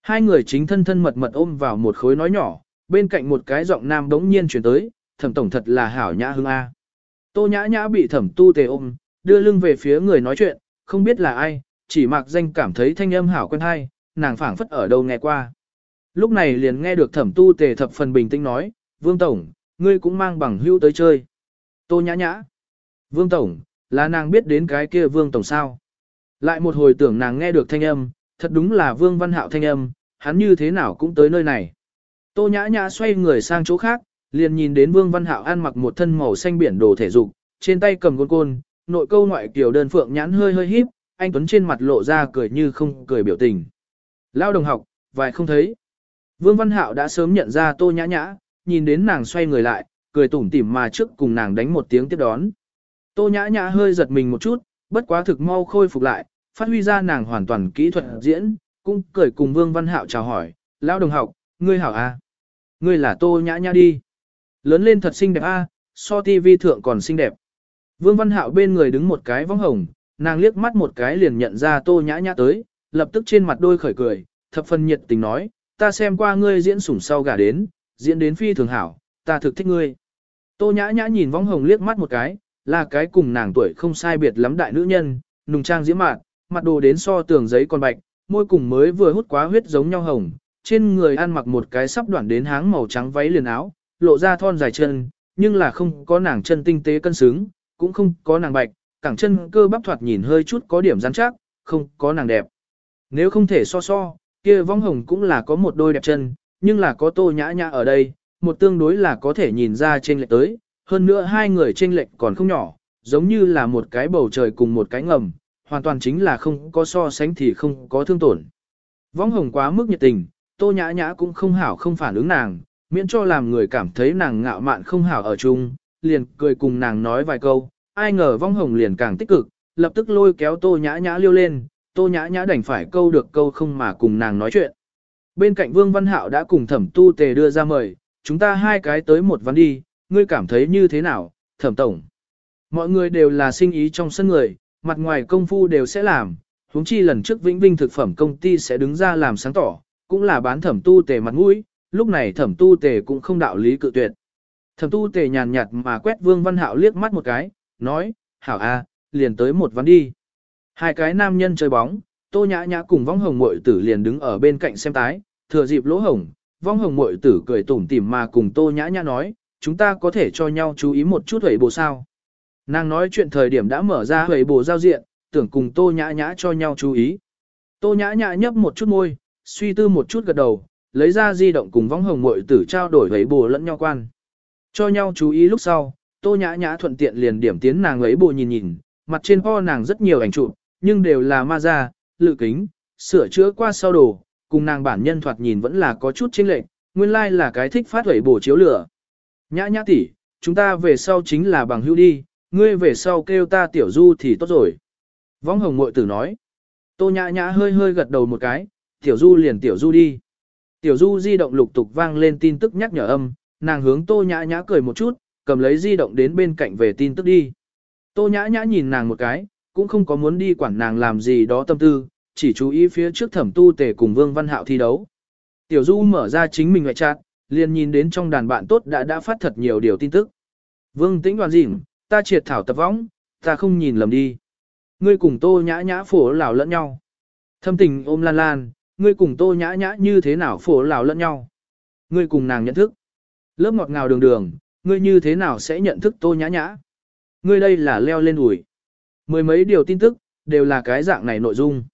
Hai người chính thân thân mật mật ôm vào một khối nói nhỏ, bên cạnh một cái giọng nam đống nhiên chuyển tới, thẩm tổng thật là hảo nhã hương A. Tô nhã nhã bị thẩm tu tề ôm, đưa lưng về phía người nói chuyện, không biết là ai, chỉ mặc danh cảm thấy thanh âm hảo quen hay, nàng phảng phất ở đâu nghe qua. Lúc này liền nghe được thẩm tu tề thập phần bình tĩnh nói, Vương Tổng, ngươi cũng mang bằng hưu tới chơi. Tô nhã nhã. Vương Tổng, là nàng biết đến cái kia Vương Tổng sao. Lại một hồi tưởng nàng nghe được thanh âm, thật đúng là Vương Văn Hạo thanh âm, hắn như thế nào cũng tới nơi này. Tô nhã nhã xoay người sang chỗ khác, liền nhìn đến Vương Văn Hạo ăn mặc một thân màu xanh biển đồ thể dục, trên tay cầm côn côn, nội câu ngoại kiểu đơn phượng nhãn hơi hơi híp, anh Tuấn trên mặt lộ ra cười như không cười biểu tình. Lao đồng học, vài không thấy. Vương Văn Hạo đã sớm nhận ra tô nhã nhã, nhìn đến nàng xoay người lại, cười tủm tỉm mà trước cùng nàng đánh một tiếng tiếp đón. Tô nhã nhã hơi giật mình một chút, bất quá thực mau khôi phục lại, phát huy ra nàng hoàn toàn kỹ thuật diễn, cũng cười cùng Vương Văn Hạo chào hỏi, lão đồng học, ngươi hảo à? Ngươi là Tô nhã nhã đi. Lớn lên thật xinh đẹp a, à, so TV thượng còn xinh đẹp. Vương Văn Hạo bên người đứng một cái vong hồng, nàng liếc mắt một cái liền nhận ra Tô nhã nhã tới, lập tức trên mặt đôi khởi cười, thập phần nhiệt tình nói, ta xem qua ngươi diễn sủng sau gả đến, diễn đến phi thường hảo, ta thực thích ngươi. Tô nhã nhã nhìn vong hồng liếc mắt một cái, là cái cùng nàng tuổi không sai biệt lắm đại nữ nhân, nùng trang diễm mạn, mặt đồ đến so tường giấy còn bạch, môi cùng mới vừa hút quá huyết giống nhau hồng, trên người ăn mặc một cái sắp đoạn đến háng màu trắng váy liền áo, lộ ra thon dài chân, nhưng là không có nàng chân tinh tế cân xứng, cũng không có nàng bạch, cẳng chân cơ bắp thoạt nhìn hơi chút có điểm rắn chắc, không có nàng đẹp. Nếu không thể so so, kia vong hồng cũng là có một đôi đẹp chân, nhưng là có tô nhã nhã ở đây, một tương đối là có thể nhìn ra trên lệch tới, hơn nữa hai người chênh lệch còn không nhỏ, giống như là một cái bầu trời cùng một cái ngầm, hoàn toàn chính là không có so sánh thì không có thương tổn. Vong hồng quá mức nhiệt tình, tô nhã nhã cũng không hảo không phản ứng nàng, miễn cho làm người cảm thấy nàng ngạo mạn không hảo ở chung, liền cười cùng nàng nói vài câu, ai ngờ vong hồng liền càng tích cực, lập tức lôi kéo tô nhã nhã liêu lên, tô nhã nhã đành phải câu được câu không mà cùng nàng nói chuyện. Bên cạnh Vương Văn Hạo đã cùng thẩm tu tề đưa ra mời, chúng ta hai cái tới một ván đi, ngươi cảm thấy như thế nào, thẩm tổng. Mọi người đều là sinh ý trong sân người, mặt ngoài công phu đều sẽ làm, huống chi lần trước Vĩnh Vinh thực phẩm công ty sẽ đứng ra làm sáng tỏ, cũng là bán thẩm tu tề mặt mũi, lúc này thẩm tu tề cũng không đạo lý cự tuyệt. Thẩm tu tề nhàn nhạt mà quét Vương Văn Hạo liếc mắt một cái, nói, hảo a, liền tới một ván đi. Hai cái nam nhân chơi bóng, tô nhã nhã cùng vong hồng muội tử liền đứng ở bên cạnh xem tái, thừa dịp lỗ hồng, vong hồng muội tử cười tủm tỉm mà cùng tô nhã nhã nói, chúng ta có thể cho nhau chú ý một chút hủy bồ sao. Nàng nói chuyện thời điểm đã mở ra hủy bồ giao diện, tưởng cùng tô nhã nhã cho nhau chú ý. Tô nhã nhã nhấp một chút môi, suy tư một chút gật đầu, lấy ra di động cùng vong hồng muội tử trao đổi hủy bồ lẫn nhau quan. Cho nhau chú ý lúc sau, tô nhã nhã thuận tiện liền điểm tiến nàng ấy bồ nhìn nhìn, mặt trên ho nàng rất nhiều ảnh chụp, nhưng đều là ma da, lự kính, sửa chữa qua sau đồ, cùng nàng bản nhân thoạt nhìn vẫn là có chút chênh lệch, nguyên lai like là cái thích phát hủy bổ chiếu lửa. Nhã nhã tỷ, chúng ta về sau chính là bằng hữu đi, ngươi về sau kêu ta tiểu du thì tốt rồi. Võng hồng mội tử nói. Tô nhã nhã hơi hơi gật đầu một cái, tiểu du liền tiểu du đi. Tiểu du di động lục tục vang lên tin tức nhắc nhở âm, nàng hướng tô nhã nhã cười một chút, cầm lấy di động đến bên cạnh về tin tức đi. Tô nhã nhã nhìn nàng một cái, cũng không có muốn đi quản nàng làm gì đó tâm tư, chỉ chú ý phía trước thẩm tu tề cùng Vương Văn Hạo thi đấu. Tiểu Du mở ra chính mình ngoại trạng, liền nhìn đến trong đàn bạn tốt đã đã phát thật nhiều điều tin tức. Vương tĩnh đoàn dịnh, ta triệt thảo tập võng, ta không nhìn lầm đi. Ngươi cùng tô nhã nhã phổ lào lẫn nhau. Thâm tình ôm lan lan, ngươi cùng tô nhã nhã như thế nào phổ lào lẫn nhau. Ngươi cùng nàng nhận thức. Lớp ngọt ngào đường đường, ngươi như thế nào sẽ nhận thức tô nhã nhã. Ngươi đây là leo lên ủi. Mười mấy điều tin tức, đều là cái dạng này nội dung.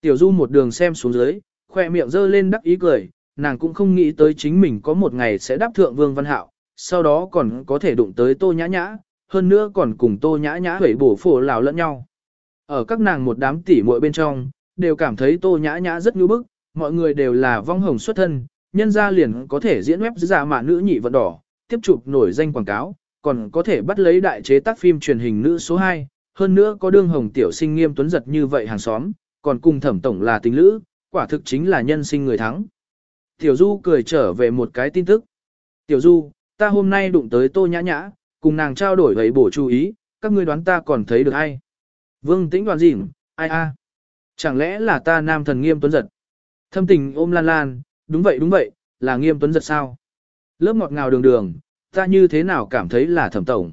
Tiểu Du một đường xem xuống dưới, khoe miệng giơ lên đắc ý cười, nàng cũng không nghĩ tới chính mình có một ngày sẽ đáp thượng Vương Văn Hạo, sau đó còn có thể đụng tới Tô Nhã Nhã, hơn nữa còn cùng Tô Nhã Nhã hủy bổ phổ lào lẫn nhau. Ở các nàng một đám tỉ muội bên trong, đều cảm thấy Tô Nhã Nhã rất nhu bức, mọi người đều là vong hồng xuất thân, nhân ra liền có thể diễn web giả mạ nữ nhị vận đỏ, tiếp chụp nổi danh quảng cáo, còn có thể bắt lấy đại chế tác phim truyền hình nữ số 2, hơn nữa có đương hồng tiểu sinh nghiêm tuấn giật như vậy hàng xóm, còn cùng thẩm tổng là tình lữ, quả thực chính là nhân sinh người thắng. Tiểu Du cười trở về một cái tin tức. Tiểu Du, ta hôm nay đụng tới tô nhã nhã, cùng nàng trao đổi vậy bổ chú ý, các ngươi đoán ta còn thấy được ai? Vương tĩnh đoàn gì? ai a? Chẳng lẽ là ta nam thần nghiêm tuấn giật? Thâm tình ôm lan lan, đúng vậy đúng vậy, là nghiêm tuấn giật sao? Lớp ngọt ngào đường đường, ta như thế nào cảm thấy là thẩm tổng?